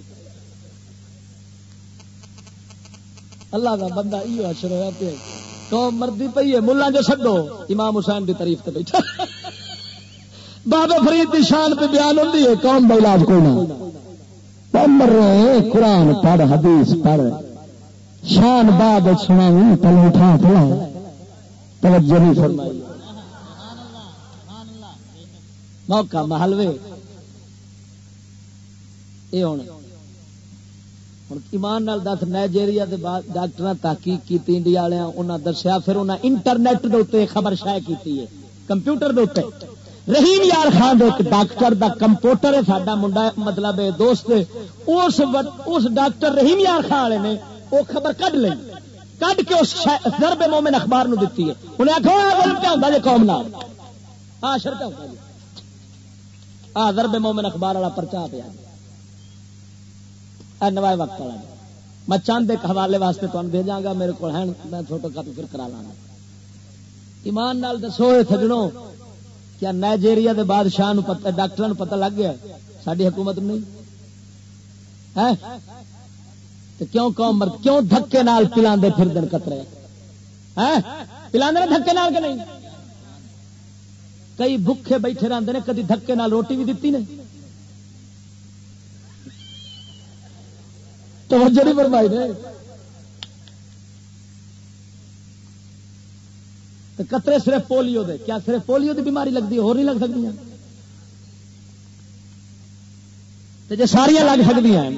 اللہ کا بندہ یہ اشر ہوا پہ تو مردی پی ہے ملا جو چڈو امام حسین کی تعریف تو بیٹھا۔ بابے فرید کی شان پہ بیان ہوتی ہے کون علاج کو مر رہے قرآن پڑھ، حدیث پڑھ۔ شان باد سنا پل اٹھا پلا توجہ نہیں فرمائی۔ موقع محلوے یہ ہونا ہوں ایمان نال دس، نائجیریا ڈاکٹر تحقیق کی انڈیا والے انہیں دسیا، پھر انہیں انٹرنیٹ دے خبر شائع کی ہے، کمپیوٹر دے رحیم یار خان ایک ڈاکٹر دا کمپیوٹر ہے، ساڈا منڈا مطلب دوست اس اس ڈاکٹر رحیم یار خان والے نے وہ خبر کڈ لی کڈ کے اس ضرب مومن اخبار نو دیتی ہے۔ انہیں آخر کیا ہوتا جی قوم نال؟ ہاں شر کیا ہوتا جی ہاں ضرب مومن اخبار والا پرچا پیا نوائے وقت والا جی۔ میں چند ایک حوالے واسطے تمہیں دے جاگا میرے کو ہے میں فوٹو کاپی پھر کرا لانا ایمان نال دسو سجڑوں کیا نائجیریا دے بادشاہ ڈاکٹر پتہ لگ گیا ساری حکومت نہیں؟ کیوں قوم مرد، کیوں دھکے نال پلا پھر دن قطرے پلا دھکے نال کے نہیں؟ کئی بھوکے بیٹھے رہتے ہیں کدی دھکے نال روٹی بھی دیتی نہیں توجہ نہیں فرمائی نے۔ قطرے صرف پولیو دے۔ کیا صرف پولیو دی بیماری لگتی ہے؟ اور نہیں لگ سکتی جی ساریا لگ سکتی ہیں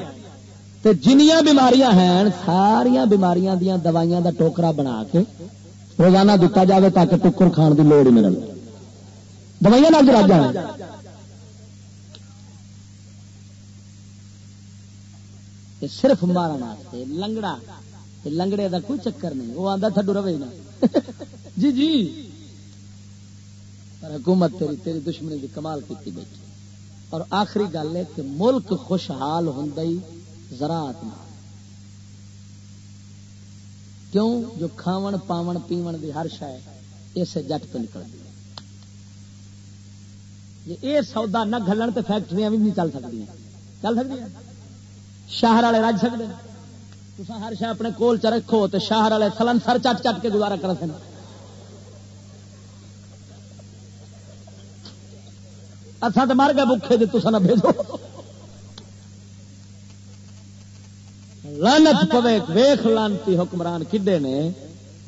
تو جنیاں بیماریاں ہیں ساریا بیماریاں دیا دوائیاں دا ٹوکرا بنا کے روزانہ دتا جائے تاکہ ٹکر کھان کی لوڑ ہی مل دوائیاں نہ جراجا صرف مارا لنگڑا لنگڑے دا کوئی چکر نہیں۔ وہ آتا تھڈو روے نا۔ جی جی۔ پر حکومت تیری تیری دشمنی کی کمال کی بیٹھی۔ اور آخری گل ہے کہ ملک خوشحال ہوں زراعت کیوں؟ جو کھاون پاون پیون دی ہر شہ اسے جٹ تو نکل دی یہ سودا نہ گلن تو فیکٹری بھی نہیں چل سکتی چل سکتی شہر والے رج سکتے ہر شہ اپنے کول چ رکھو تو شہر والے سلن سر چٹ چٹ کے گزارا کر سن۔ اتنا تو مر گئے بکھے جی تصا نہ بھیجو۔ لانت پوے ویخ لانتی حکمران کڈے نے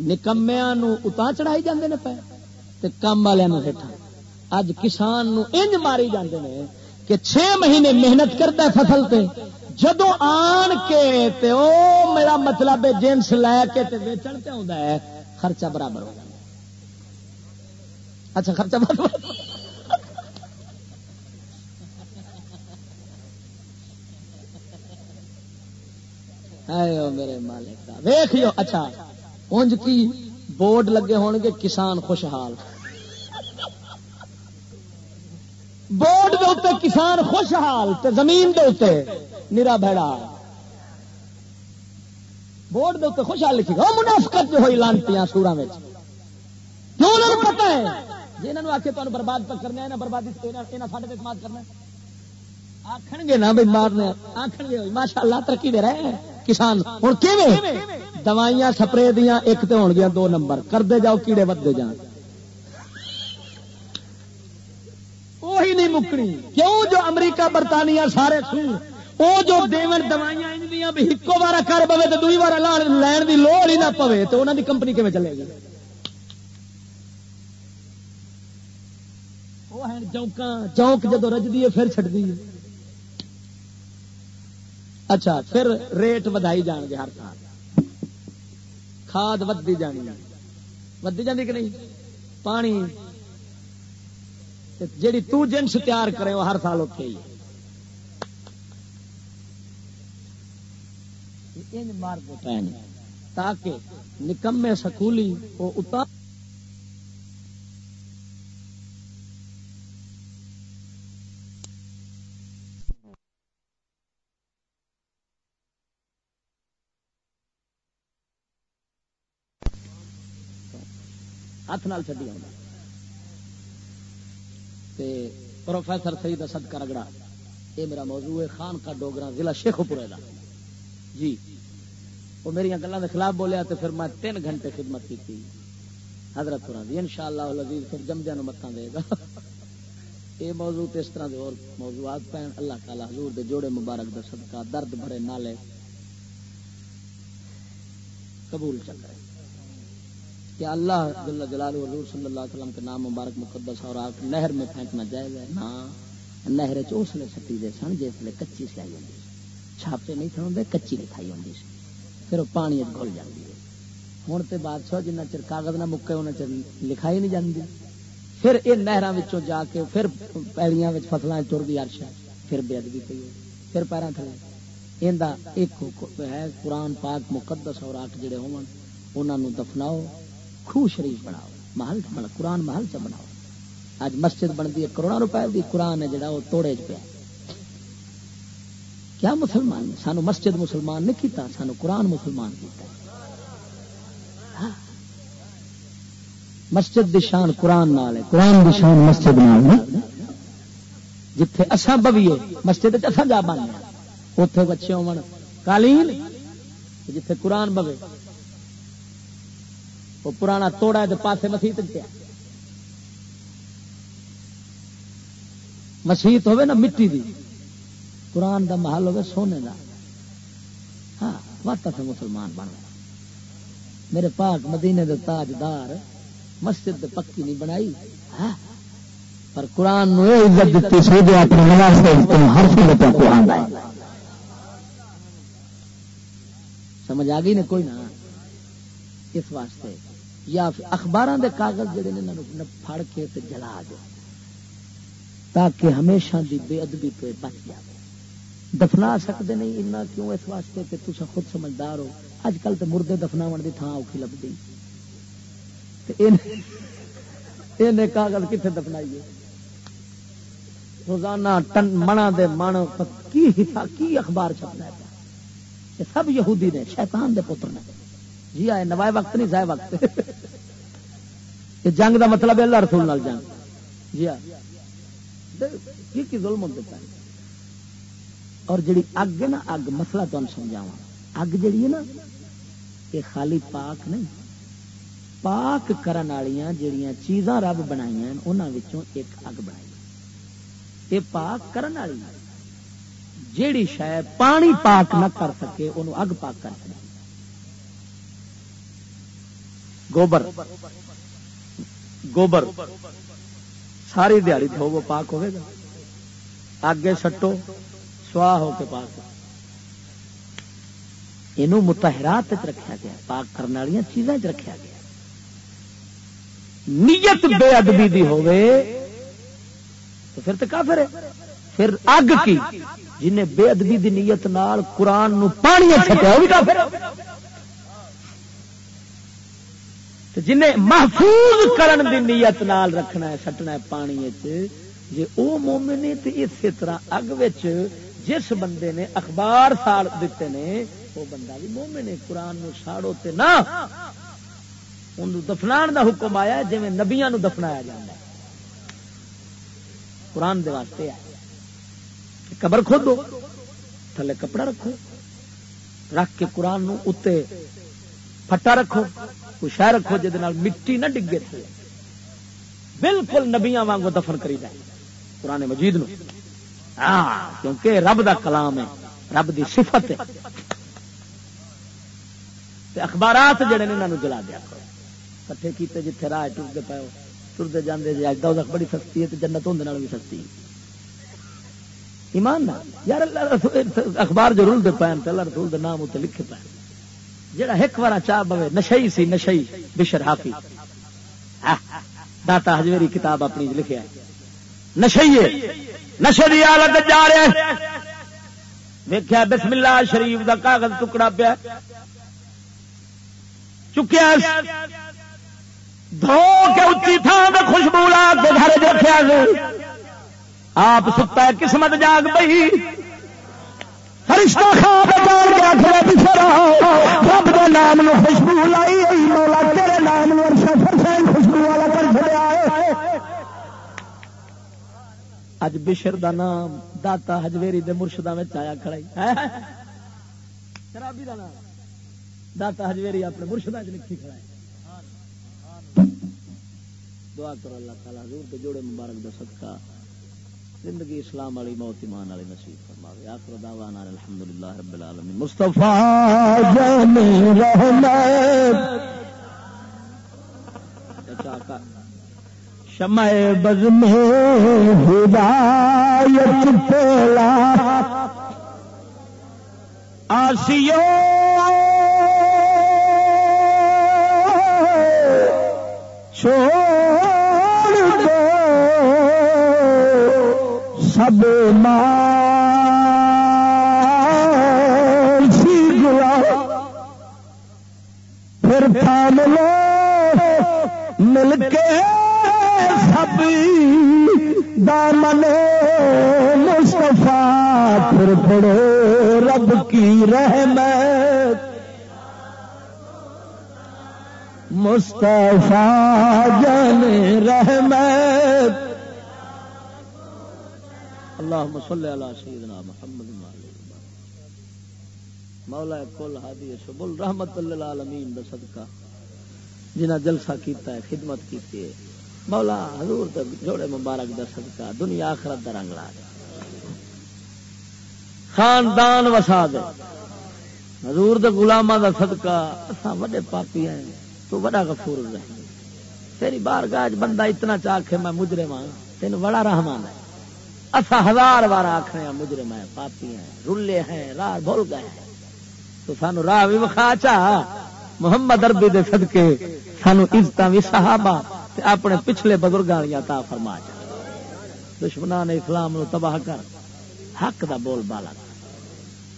نکمیا اتنا چڑھائی جاندے نے پے کام والوں ہٹا اج کسان نو انج ماری جاندے نے کہ چھ مہینے محنت کرتا ہے فصل تے جدو آن کے تے او میرا مطلب جنس لے کے تے ویچن تے ہوندا ہے، خرچہ برابر ہو جاتا اچھا خرچہ برابر۔ میرے مالک ویخ اچھا اونج کی بورڈ لگے ہون گے کسان خوشحال۔ بورڈ دے اتنے کسان خوشحال تے زمین دے نیرا بھڑا۔ بورڈ دے اتنے خوشحال لکھی۔ گا منافقت جو ہوئی لانتی سورا میں کیوں انہوں پتا ہے؟ جی انہوں آخے تمہیں برباد پر کرنا ہے بربادی ساڈے پہ سماج کرنا آخر گے نا بھائی مارنے آخر گے ماشاء اللہ ترقی دے رہے ہیں۔ کسان ہوں کہ دوائیاں سپرے دیا ایک تو ہو گیا دو نمبر۔ کرتے جاؤ، کیڑے ودے جان۔ وہی نہیں مکنی کیوں جو امریکہ، برطانیہ سارے سور وہ جو دیون دوائیاں بھی ایکو بار کر پے تو دوئی بار لین کی لوڑ ہی نہ پوے تو انہوں کی کمپنی کیون چلے گی چونکا چونک جدو رجدی ہے پھر چڑتی ہے۔ اچھا پھر ریٹ ودائی جان گے ہر سال۔ کھاد ودی جانی ودی جانی کہ نہیں؟ پانی۔ جیڑی تو جنس تیار کرے وہ ہر سال اتنے ہی ان مار تاکہ نکمے سکولی وہ اتار ہاتھ نال چڈی آ پروفیسر سعید اسد کا رگڑا، یہ میرا موضوع ہے خان کا ڈوگرا ضلع شیخ پورے کا جی۔ وہ میری گلوں کے خلاف بولیا تو پھر میں تین گھنٹے خدمت کی تھی حضرت پورا دی ان شاء اللہ لذیذ پھر جمدیا متان دے گا۔ یہ موضوع تو اس طرح کے اور موضوعات پہن۔ اللہ تعالی حضور دے جوڑے مبارک دے صدقہ، درد بھرے نالے قبول چل رہے کہ اللہ جل جلال حضور صلی اللہ علیہ وسلم کے نام مبارک مقدس اور آپ نہر میں پھینکنا جائز ہے؟ نا نہر چ اس چوسلے سٹی دے سن جس لے کچی سیائی ہوتی چھاپے نہیں تھے ہوتے کچی نہیں کھائی ہوتی سی۔ پھر وہ پانی گھل جاتی ہے۔ ہوں تو بادشاہ جنہ چر کاغذ نہ مکے انہیں چر لکھائی نہیں جاتی پھر یہ نہر جا کے، پھر پیڑیاں فصلیں تر گئی ارش پھر بے ادبی پی پھر پیروں تھلے۔ یہ ایک ہے قرآن پاک مقدس اور آٹھ جڑے ہو دفناؤ، خوہ شریف بناؤ۔ محل قرآن محل چ بناؤ۔ اج مسجد بنتی ہے کروڑا روپئے کی قرآن ہے جڑا، وہ توڑے چ پیا۔ کیا مسلمان؟ سانو مسجد مسلمان نہیں کیتا سانو قرآن مسلمان کیتا ہاں۔ مسجد دی شان قرآن نال ہے۔ قرآن دی شان مسجد نال جتھے اساں بویے مسجد اساں جا بننے اوتھے بچے ہون۔ قالین جتھے قرآن بوے۔ وہ پرانا توڑا ہے پاسے مسیت پیا مسیت ہوے نا مٹی دی۔ قرآن دا محل ہوے سونے دا۔ ہاں وقت سے مسلمان بن گیا میرے پاک مدینے دے تاجدار مسجد دے پکی نہیں بنائی۔ ہاں پر قرآن نو عزت دیتی سی جو اپنے ہر قرآن سمجھ آ گئی نا کوئی نہ اس واسطے، یا اخبار دے کاغذ جڑے نے پھڑ کے تے جلا دو، تاکہ ہمیشہ دی بے ادبی تو بچ جائے۔ دفنا سکتے نہیں، اتنا کیوں؟ اس واسطے کہ تصا خود سمجھدار ہو۔ اج کل تو مردے دفنا کی تھان اوکھی لگتی کاغذ کتنے دفنائیے؟ روزانہ ٹن منا دے من کی حصہ کی اخبار چھپنا ہے؟ یہ سب یہودی نے، شیطان دے پتر نے۔ جی آئے، نوائے وقت نہیں، ضائع وقت۔ یہ جنگ دا مطلب ہے اللہ رسول نال جنگ۔ جی ہاں کی ظلم ہوتے پہ اور جڑی اگ ہے نا، اگ مسئلہ تمہیں سمجھاوا اگ جڑی ہے نا، یہ خالی پاک نہیں۔ پاک کرن والیاں جڑیاں چیزاں رب بنائی انہوں ایک اگ بنائی یہ پاک کرن والی جیڑی شاید پانی پاک نہ کر سکے، انہوں اگ پاک کر سکے۔ گوبر۔ گوبر۔ ساری دیہی دھو وہ پاک ہوئے گا۔ آگے سٹو۔ سواہ ہو کے پاک یہ متحرات رکھا گیا، پاک کرنے والی چیزاں رکھا گیا۔ نیت بے ادبی دی ہوئے تو پھر تو کافر ہے۔ پھر اگ کی، جنہیں بے ادبی دی نیت نال قرآن نو پانی چھٹیا وہ بھی کافر جنہیں محفوظ کرن دی نیت نال رکھنا ہے، سٹنا ہے پانی جی وہ مومن تو اسی طرح اگ جس بندے نے اخبار ساڑ دیتے نے، وہ بندہ بھی مومن ہے، قرآن نو ساڑو تے نہ ان دفنا دا حکم آیا جی نبیا دفنایا جا قرآن دے واسطے قبر کھودو، تھلے کپڑا رکھو، رکھ کے قرآن نو اتے پٹا رکھو۔ کوئی شہ رکھو جہد مٹی نہ ڈگے تھے بالکل نبیا وانگو دفن کری جائے قرآن مجید نو۔ ہاں کیونکہ رب دا کلام ہے، رب دی صفت ہے۔ تے اخبارات جڑے نے انہوں جلا دیا کٹھے کیتے جتھے راہ ٹرتے پے ٹرتے جانے جی اجدا بڑی سستی ہے، تے جنت ہوں بھی سستی ایمان نہ، یار اللہ اخبار جو رول دے پے اللہ رسول دے نام اتنے لکھے پے جڑا ایک بار چاہ پوے نشئی سی، نشئی، بشر حافی۔ ہاں، داتا ہجویری کتاب اپنی لکھے نشئی نشے کی حالت جا رہا دیکھا بسم اللہ شریف دا کاغذ ٹکڑا پیا۔ چکیا۔ دھو کے اچھی تھان خوشبو لا کے گھر دیکھا آپ ستا قسمت جاگ پی فرشتہ خواب جان کے آخر پچھڑا رب کے نام نو خوشبو لائی مولا تیرے نام نو خوشبو والا کر چڑیا اج بشر دا نام داتا ہجویری دے مرشدہ میں چایا کھڑائی شرابی دا نام۔ داتا ہجویری اپنے مرشدہ چ لکھی کھڑائی دعا کرو اللہ تعالیٰ حضور کے جوڑے مبارک دا صدقہ زندگی اسلام والی موت، ایمان والی نصیب فرماوے۔ آخر دعوانا الحمدللہ رب العالمین۔ مصطفیٰ جان رحمت۔ شمع بز میں ہدایت پھیلا۔ آسیوں چھوڑ دو۔ سب سی گلا پھر تھام لو۔ مل کے دامن مصطفیٰ پھر پڑو رب کی رحمت۔ مصطفیٰ جان رحمت۔ اللہم صلی اللہ سیدنا محمد مولا کل ہادی سبل رحمت للعالمین دا صدقہ۔ جنہ جلسہ کیتا ہے، خدمت کیتی ہے۔ مولا حضور دا جوڑے مبارک دا صدقہ، دنیا آخرت دا رنگ لا دے۔ خاندان وسا دے۔ حضور دا غلامہ دا صدقہ، اساں وڈے پاپی ہیں، تو بڑا غفور رحیم تیری بار گاج بندہ اتنا چاہ میں مجرم ہاں۔ تین بڑا رحمان ہے۔ اصا ہزار بار آخر مجرم ہے پاپی ہیں، رلے ہیں، راہ بھول گئے ہیں۔ تو سانو راہ بھی وکھا چاہ محمد اربی دے صدقے، سانو عزت بھی صحابہ۔ اپنے پچھلے بزرگاں تا فرما چاہ دشمنان اسلام نو تباہ کر۔ حق دا بول بالا۔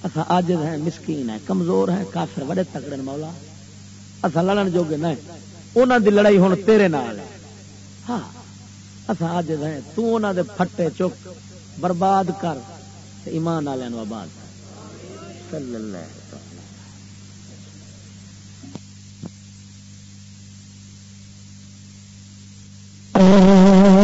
اصا آج ہیں، مسکین ہے کمزور ہے کافر بڑے تکڑے مولا۔ اصا لڑن جوگے نہ انہوں دی لڑائی ہوں تیرے نال۔ ہاں اصا اج رہے تنا دے پھٹے چک، برباد کر ایمان والے آباد صلی اللہ علیہ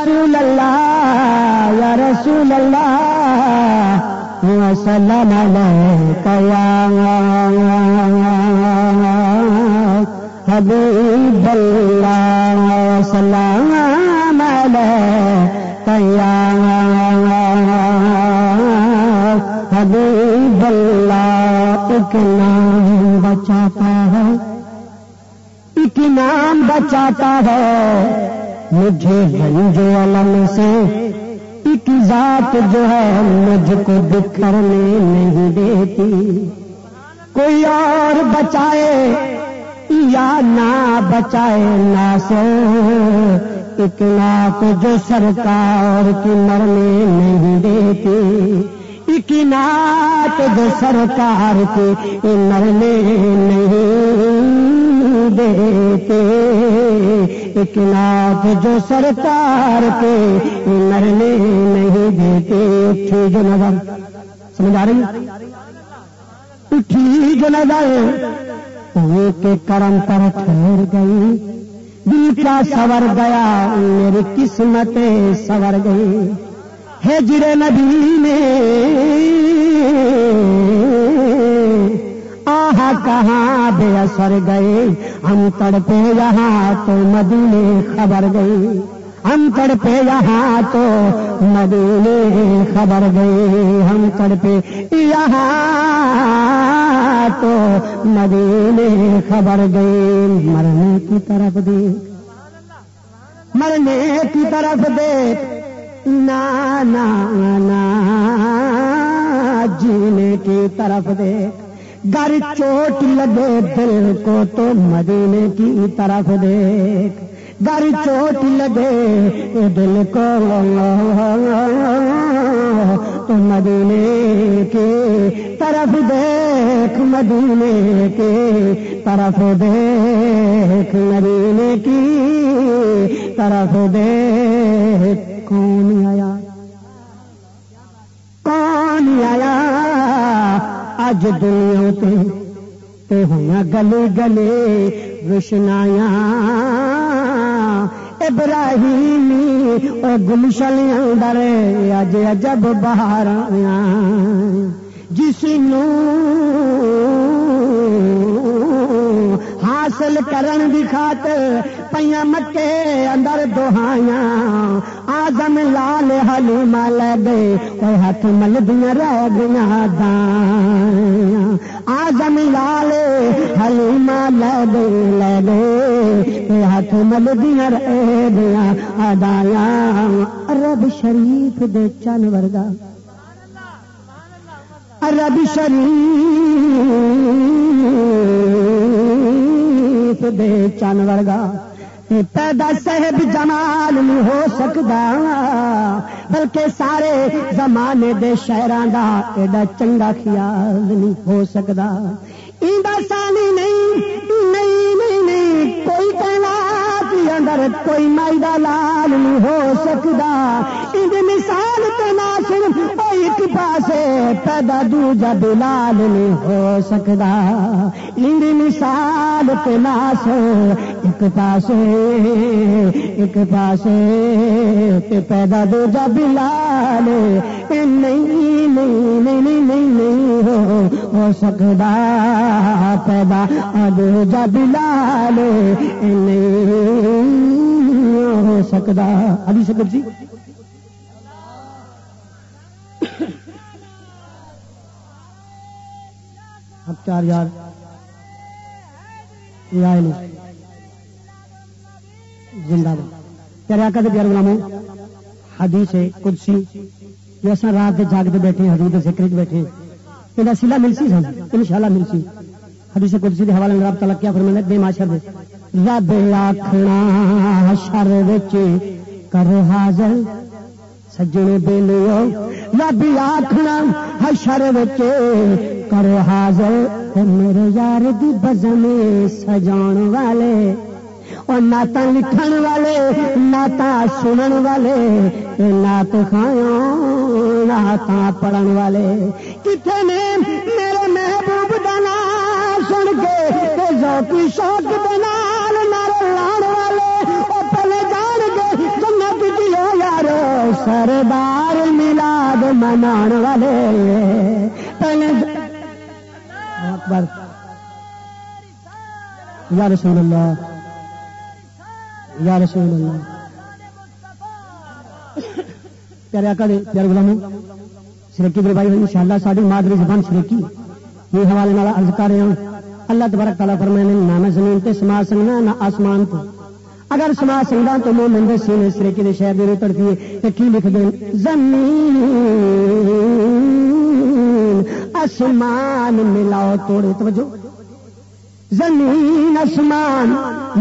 رسول الله يا رسول الله وسلم عليك يا حبيب الله وسلم عليك يا حبيب الله ایک نام بچاتا ہے، ایک نام بچاتا ہے مجھے گنج علم سے ایک ذات جو ہے مجھ کو بکھرنے نہیں دیتی۔ کوئی اور بچائے یا نہ بچائے نہ سے ایک نات جو سرکار کی مرنے نہیں دیتی۔ ایک نات جو سرکار کی مرنے نہیں دیتے۔ ایک نات جو سرکار کے مرنے نہیں دیتے۔ اٹھی جو نظر سمجھ آ رہی اٹھی جو نظر کے کرم پر ٹھہر گئی۔ دل کا سور گیا، میری قسمت سور گئی ہے جرے نبی میں کہاں بے اثر گئے؟ ہم تڑپے یہاں تو مدینے خبر گئی۔ ہم تڑپے یہاں تو مدینے خبر گئی۔ ہم تڑپے یہاں تو مدینے خبر گئی۔ مرنے کی طرف دے مرنے کی طرف دے نانا جینے کی طرف دے۔ گر چوٹ لگے دل کو تو مدینے کی طرف دیکھ۔ گر چوٹ لگے دل کو تو مدینے کی طرف دیکھ، مدینے کی طرف دیکھ، مدینے کی طرف دیکھ۔ کون آیا؟ کون آیا؟ اج دنیا تے ہویا گلے گلے روشنایا ابراہیمی، او گلشلیاں ڈرے اج عجب بہار جس نو حاصل کرن دی خاطر پیا مکے اندر دہایا آزم لال حلیمہ لے گئے کوئی ہاتھ ملدیاں رہ گیا دایا آزم لال حلیمہ لے گئے ہاتھ ملدیاں رہ گیا ادایا رب شریف دے چن ورگا۔ رب شریف دے چن ورگا۔ پیدا صاحب جمال نہیں ہو سکتا بلکہ سارے زمانے دے شہران دا ایڈا چنگا خیال نہیں ہو سکتا ایڈا سانی نہیں نہیں نہیں نہیں، کوئی کہنا اندر کوئی مائی دا لال نہیں ہو سکتا۔ ان مثال تے نہ صرف ایک پاسے پیدا دوجا بلال نہیں ہو سکتا۔ ان مثال تے نہ ایک پاسے ایک پاسے تے پیدا دوجا بلال نہیں نہیں نہیں نہیں نہیں ہو ہو سکتا۔ پیدا دوجا بلال نہیں۔ ہو سکتا ابھی سکت جی؟ اب چار یار۔ زندہ تیرے آقا دے پیار غلاموں، حدیث ہے قدسی، جو اصل رات کے جاگتے بیٹھے حضور کے ذکر بیٹھے یہ سلا ملسی سن ان شاء اللہ ملسی۔ حدیث قدسی کے حوالے رابطہ لگ کیا فرمانے بے معاشر دے۔ رب آخنا شر کرو حاضر سجنے بے لو رب آخنا حشر بچے کرو حاضر میرے یار دی بزن سجاؤ والے اور نعت لکھن والے نعت سنن والے نعت کھاؤ نعت پڑھن والے۔ کتنے نے میرے محبوب کا سن کے ذوقی شوق کے دیو سردار ملاد منان والے۔ اکبر۔ یا رسول اللہ۔ یا رسول اللہ۔ پیارے آقا دے، پیارے غلاموں سرکی دے بھائی انشاءاللہ ساری مادری زبان سرکی یہ حوالے نال عرض کر رہے ہیں اللہ تبارک تعالیٰ فرمائے نہ میں زمین تے سما سکنا نہ آسمان تے اگر سما سکتا تو مومن دے سینے سرکی دے شہر دے تڑپی ہے کی لکھ دیں زمین، آسمان ملاؤ توڑے، توجہ۔ زمین، آسمان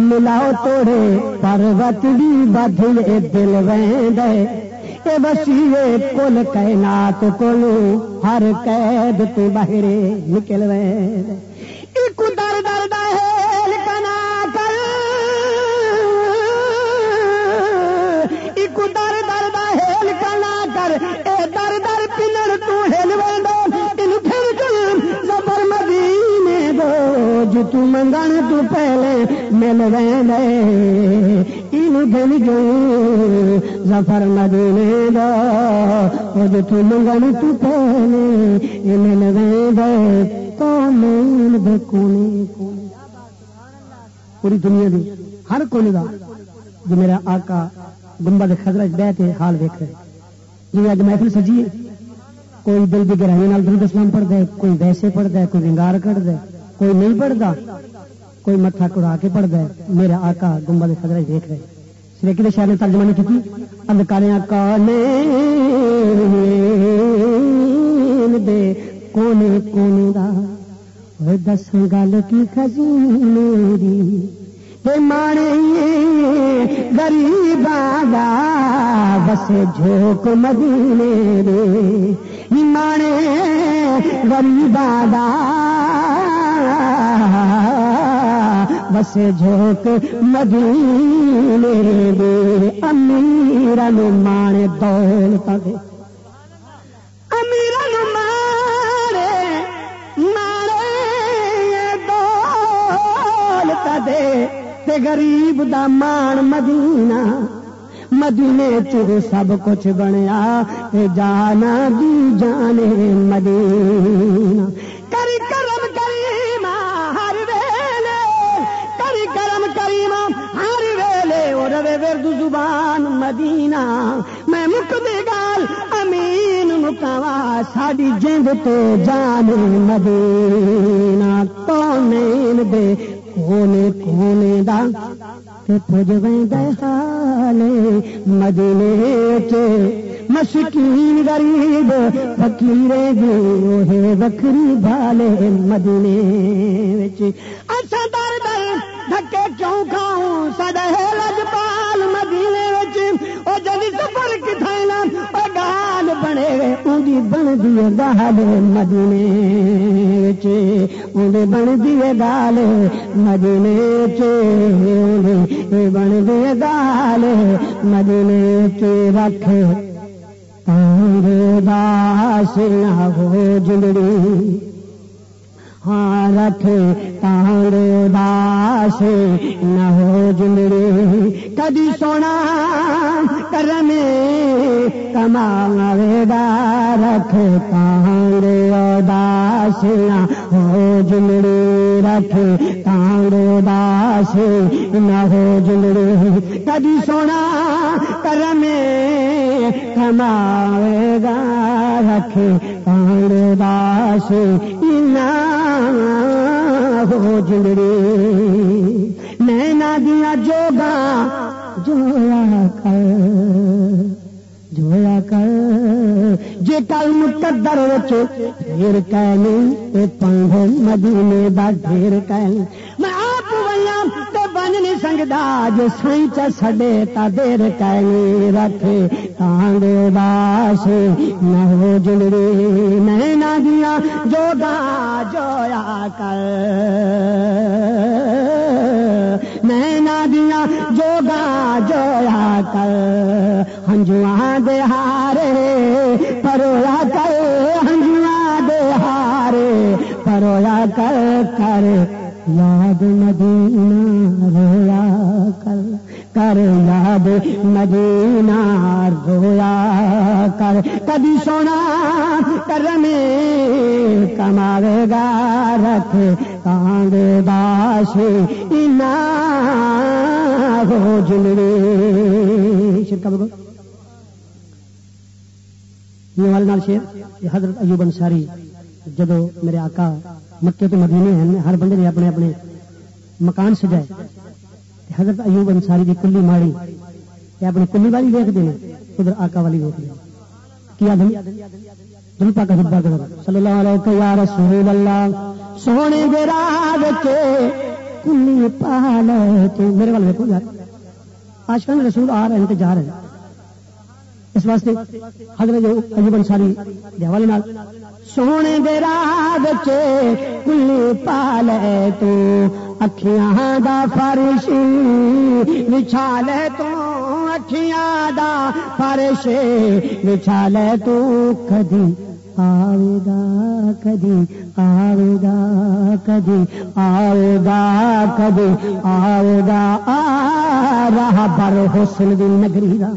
ملاؤ توڑے، پروت بھی بدلے دل ویند اے وسیع کل کائنات کولو ہر قید تو باہر نکل ویند ایک در در دہل تو منگن تو پہلے مل ویندے ان دل جو زفر مدینے دو او تو منگن تو پہلے مل ویندے کونین دے کونے پوری دنیا دی ہر کونے دا جو میرا آقا گنبد خضرہ بیٹھ کے حال ویکھ رہے جی اج محفل سجی کوئی دل کی گہرائی نال درود اسلام پڑھتا ہے کوئی ویسے پڑھتا ہے کوئی ونگار کٹتا ہے کوئی نہیں پڑھتا؟ کوئی متھا کڑا کے پڑھتا ہے؟ میرا آقا گنبد خضرہ دیکھ رہے سریکی کے شہر نے ترجمہ نہیں کی اندکاریاں کانے دے کونے کونے دا؟ دس گل کی خزینے دی۔ مانے غریب آگا بسے جھوک مدینے رے مانے غریب آگا بسے جھوک مدینے رے امیر مانے دول پگے امیر مانے مانے دول کدے تے غریب دا مان مدینہ، مدینے چ سب کچھ بنیا تے جانا دی جانے مدینہ۔ کری کرم کریم ہر ویلے، کری کرم کریم ہر ویلے اور رے ورد زبان مدینہ۔ میں مک گال امین مکاوا ساڈی جند تے جان مدینہ۔ کونین دے کونے کونے دا تے پج ویندے حالے مدینے کے مسکین غریب، فقیرے دی اوہ وکھری بھالے مدینے وچ۔ اسا در در دھکے کیوں کھاؤں؟ سدا اونڈی بن دیے دال مدینے وچ بن دیے دال مدینے وچ بن دیے دال مدینے وچ رکھ تانگ داس نہ ہو جڑی ہاں رکھ تانگ داس نہ ہو جڑی کدی سونا کرم کماوے گا رکھ تانگ داس نہ ہو جڑی رکھ تانگ داس نہ ہو جڑی کدی سونا کرم کماوے گا رکھ تانگ داس ہو جڑی نینا دیا جوگا، جویا کر جویا کر۔ جے کل مقدر وچ پھر کہنی تے پنڈ مدینے دا ڈھیر کہنی میں آپ ویاں نہیں سنگدا، جو سائیں چا سڈے تا دیر کہیں رکھے تانگ باس نہ ہو جلڑی نہ دیا، جو گا جویا کر۔ میں دیا، جو گا جویا کر۔ ہنجواں دہارے پرویا کر۔ ہنجواں دہارے پرویا کر کر۔ یاد مدینہ رویا کر کر یاد مدینہ رویا کر۔ کبھی سونا کر میں کماوے گا رکھ کانگ باش، اینا ہو جلڑی شرکا بگو یہ والے نال شیر حضرت ایوب انصاری، جدو میرے آقا مکے تو مدینے ہیں، ہر بندے نے اپنے اپنے مکان سجائے۔ حضرت ایوب انصاری کی کلی ماڑی یہ اپنی کلی والی ویکتے ہیں ادھر آکا والی ویکتے ہیں کیا دل دل پاک حبا کر صلی اللہ علیہ یا رسول اللہ سونے دے راہ کے کلی پال تو میرے والے دیکھو یار، آج کل رسول آ رہے ہیں جا رہے ہیں۔ اس واسطے حضرت ایوب انصاری دے حوالے نال، سونے دے راہ چے کلی پالے تو، اکھیاں دا فرش بچھا لے تو، اکھیاں دا فرش بچھا لے تو، کدی آئے گا کدی آئے گا کدی آئے گا کدی آئے گا آ رہا بر حسن دی نگری دا۔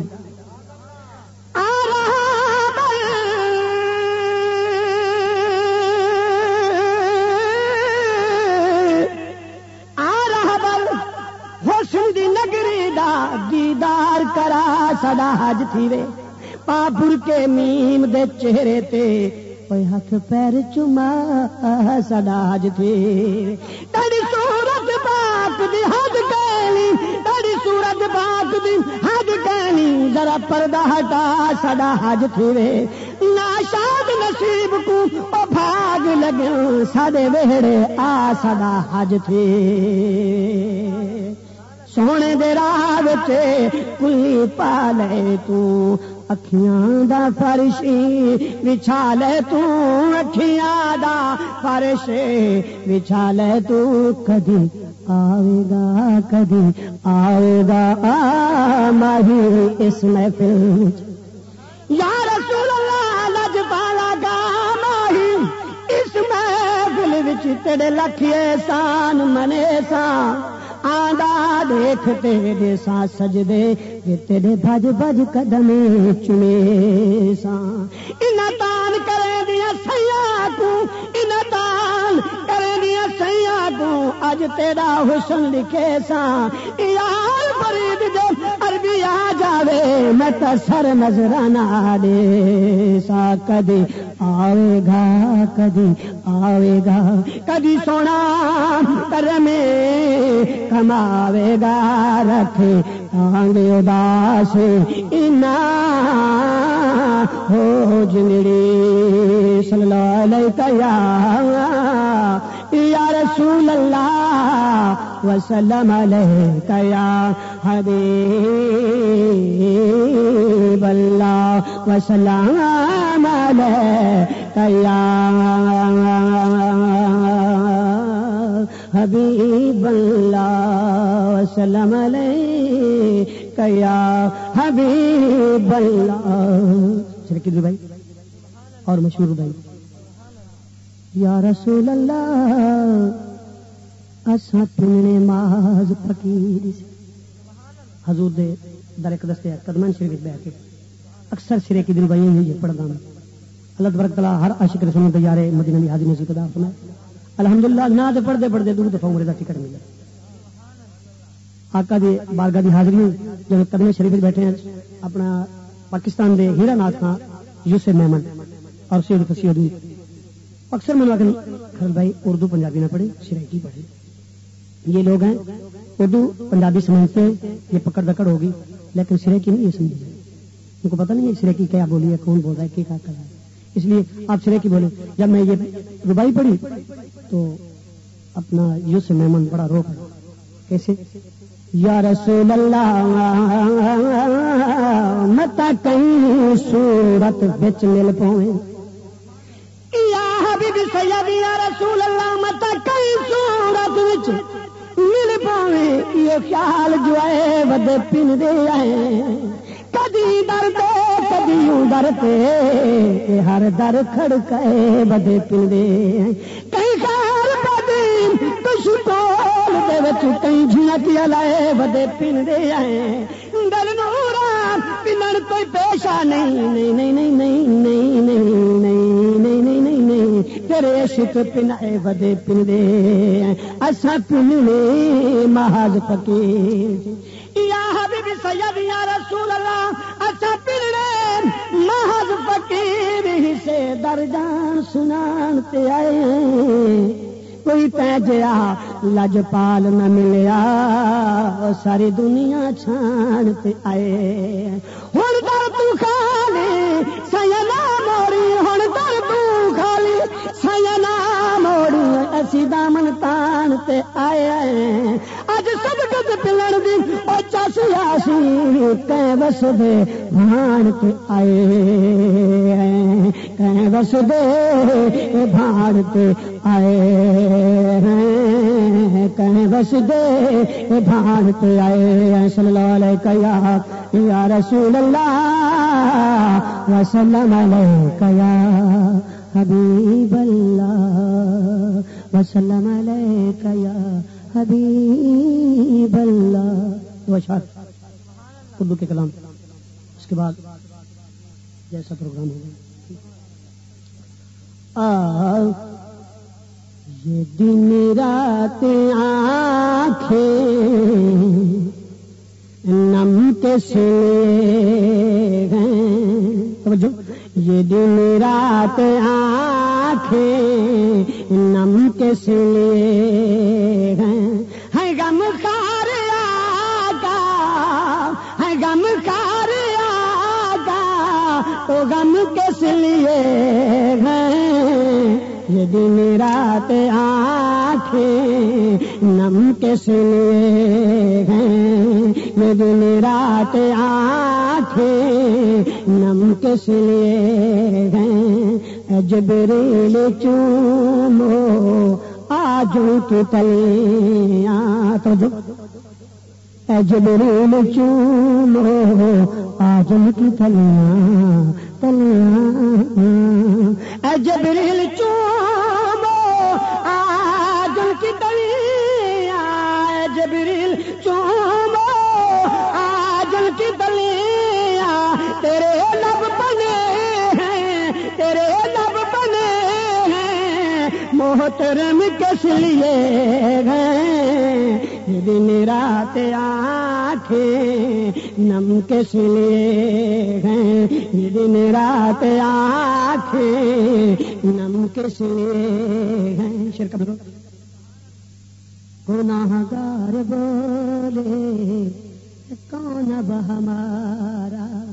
سدا حج تھی وے پاپور کے میم دے چہرے تے کوئی ہاتھ پیر چما سدا حج تھی تیری سورت پاک دی حد کہنی تیری سورت پاک دی حد کہنی ذرا پردہ ہٹا سدا حج تھی وے ناشاد نصیب کو او بھاگ لگے سادے وہڑے آ سدا حج تھی سونے دے راہ کوئی پالے تو اکھیاں دا فرشی بچھا لے تو اکھیاں دا فرش بچھا لے تو کدی آئے گا کدی آئے گا ماہی اس محفل یا رسول اللہ لج پالا گا ماہی اس محفل وچ تیرے لکھیے سان منے سان آندا دیکھ تیرے سا سجدے تیرے بج بج قدم چنے سا ان تان کرے دیا سیاں کو ان تان کرے دیا سیاں کو، اج تیرا حسن لکھے سا یار فرید جو عربی آ جاوے، میں تو سر نظرانہ دے سا کدی آئے گا، کدی آئے گا، کدی سونا کر میں کماوے گا، رکھے آگے اداس اینا ہو جنگڑی صلی اللہ علیہ یا رسول اللہ وسلم علیہ یا حبیب اللہ وسلم علیہ یا حبیب اللہ وسلم علیہ یا حبیب اللہ۔ شرکی بھائی؟ اور مشہور بھائی۔ یا رسول اللہ اسا پننے ماز فقیر حضور دے در ایک دستے قدمان شریف بیٹھ کے اکثر سرے کی دل بھائی ہوئی پڑھتا ہوں۔ اللہ تبارک تعالیٰ ہر عاشق رسول تیارے مدینہ دی حاضر نصیب خدا فرمائے۔ الحمدللہ، نہ تے پڑھتے پڑھتے دور دفعہ عمرے دا ٹکٹ ملا آقا دی بارگاہ دی حاضری جب قدم شریف بیٹھے ہیں، اپنا پاکستان دے ہیرا ناتھ خان یوسف محمد اور سید فصیح اکثر میں خر بھائی، اردو پنجابی نہ پڑھے سرائکی پڑھے یہ لوگ ہیں، اردو پنجابی سمجھتے ہیں، یہ پکڑ دکڑ ہوگی، لیکن سرائکی نہیں، یہ سمجھے ان کو پتہ نہیں ہے سرائکی کیا بولی ہے، کون بول رہا ہے کیا کر رہا ہے۔ اس لیے آپ سرائکی بولے جب میں یہ ربائی پڑھی، تو اپنا یوس مہمان بڑا رو پڑا کیسے؟ یا رسول اللہ متا کئی سورت بچ مل پوئے۔ یا حبیب سید یا رسول اللہ متا کئی سورت بچ مل پوئے یہ خیال جو ہے ودے پن دے آئے کدی در دے کدی در پہ ہر در کھڑکے بدے پن دے کئی خیال بدی کچھ تو کئی جھیا لائے ودے پن دے آئے دل نورا پنن کوئی پیشہ نہیں نہیں نہیں نہیں نہیں نہیں نہیں نہیں نہیں تیرے عشق پنائے ودے پن دے اسا پننے محض فقیر۔ یا حبیب سید، یا رسول اللہ اچھا پننے محض فقیر۔ ہی سے درجان سنان تے آئے۔ کوئی پیجیا لجپال نہ ملیا۔ ساری دنیا چھان پہ آئے۔ ہوں در تالی سینا سینا موڑی اسی دامن تان تے آئے اج سب کچھ پلن دی، او چس آسی کہ بس دے بھان تے آئے کہ بس دے بھان تے آئے کہیں بس دے بھان پہ آئے صلی اللہ علیہ یا یا رسول اللہ، وسلم علیہ یا حبیب اللہ، وسلم علیہ یا حبیب اللہ۔ وہ اردو کے کلام۔ اس کے بعد جیسا پروگرام ہوگا آ یہ دن رات آنکھیں نم کے سلے گئے یہ دن رات آنکھیں نم کے سلے گئے ہے غم کار آگا ہے غم کار آگا تو غم کس لیے گئے یہ دن رات آنکھیں نم کے سنے ہیں؟ یہ دن رات آنکھیں نم کے سنے ہیں؟ جبریل چومو آج کی تلیاں تو جو جبریل چومو آج کی تلیاں تلیاں۔ جبریل چومو محترم کس لیے گئے؟ دن رات آنکھیں نم کس لیے گئے؟ دن رات آنکھیں نم کس لیے گئے؟ شرکت گناہ گار بولے، کون اب ہمارا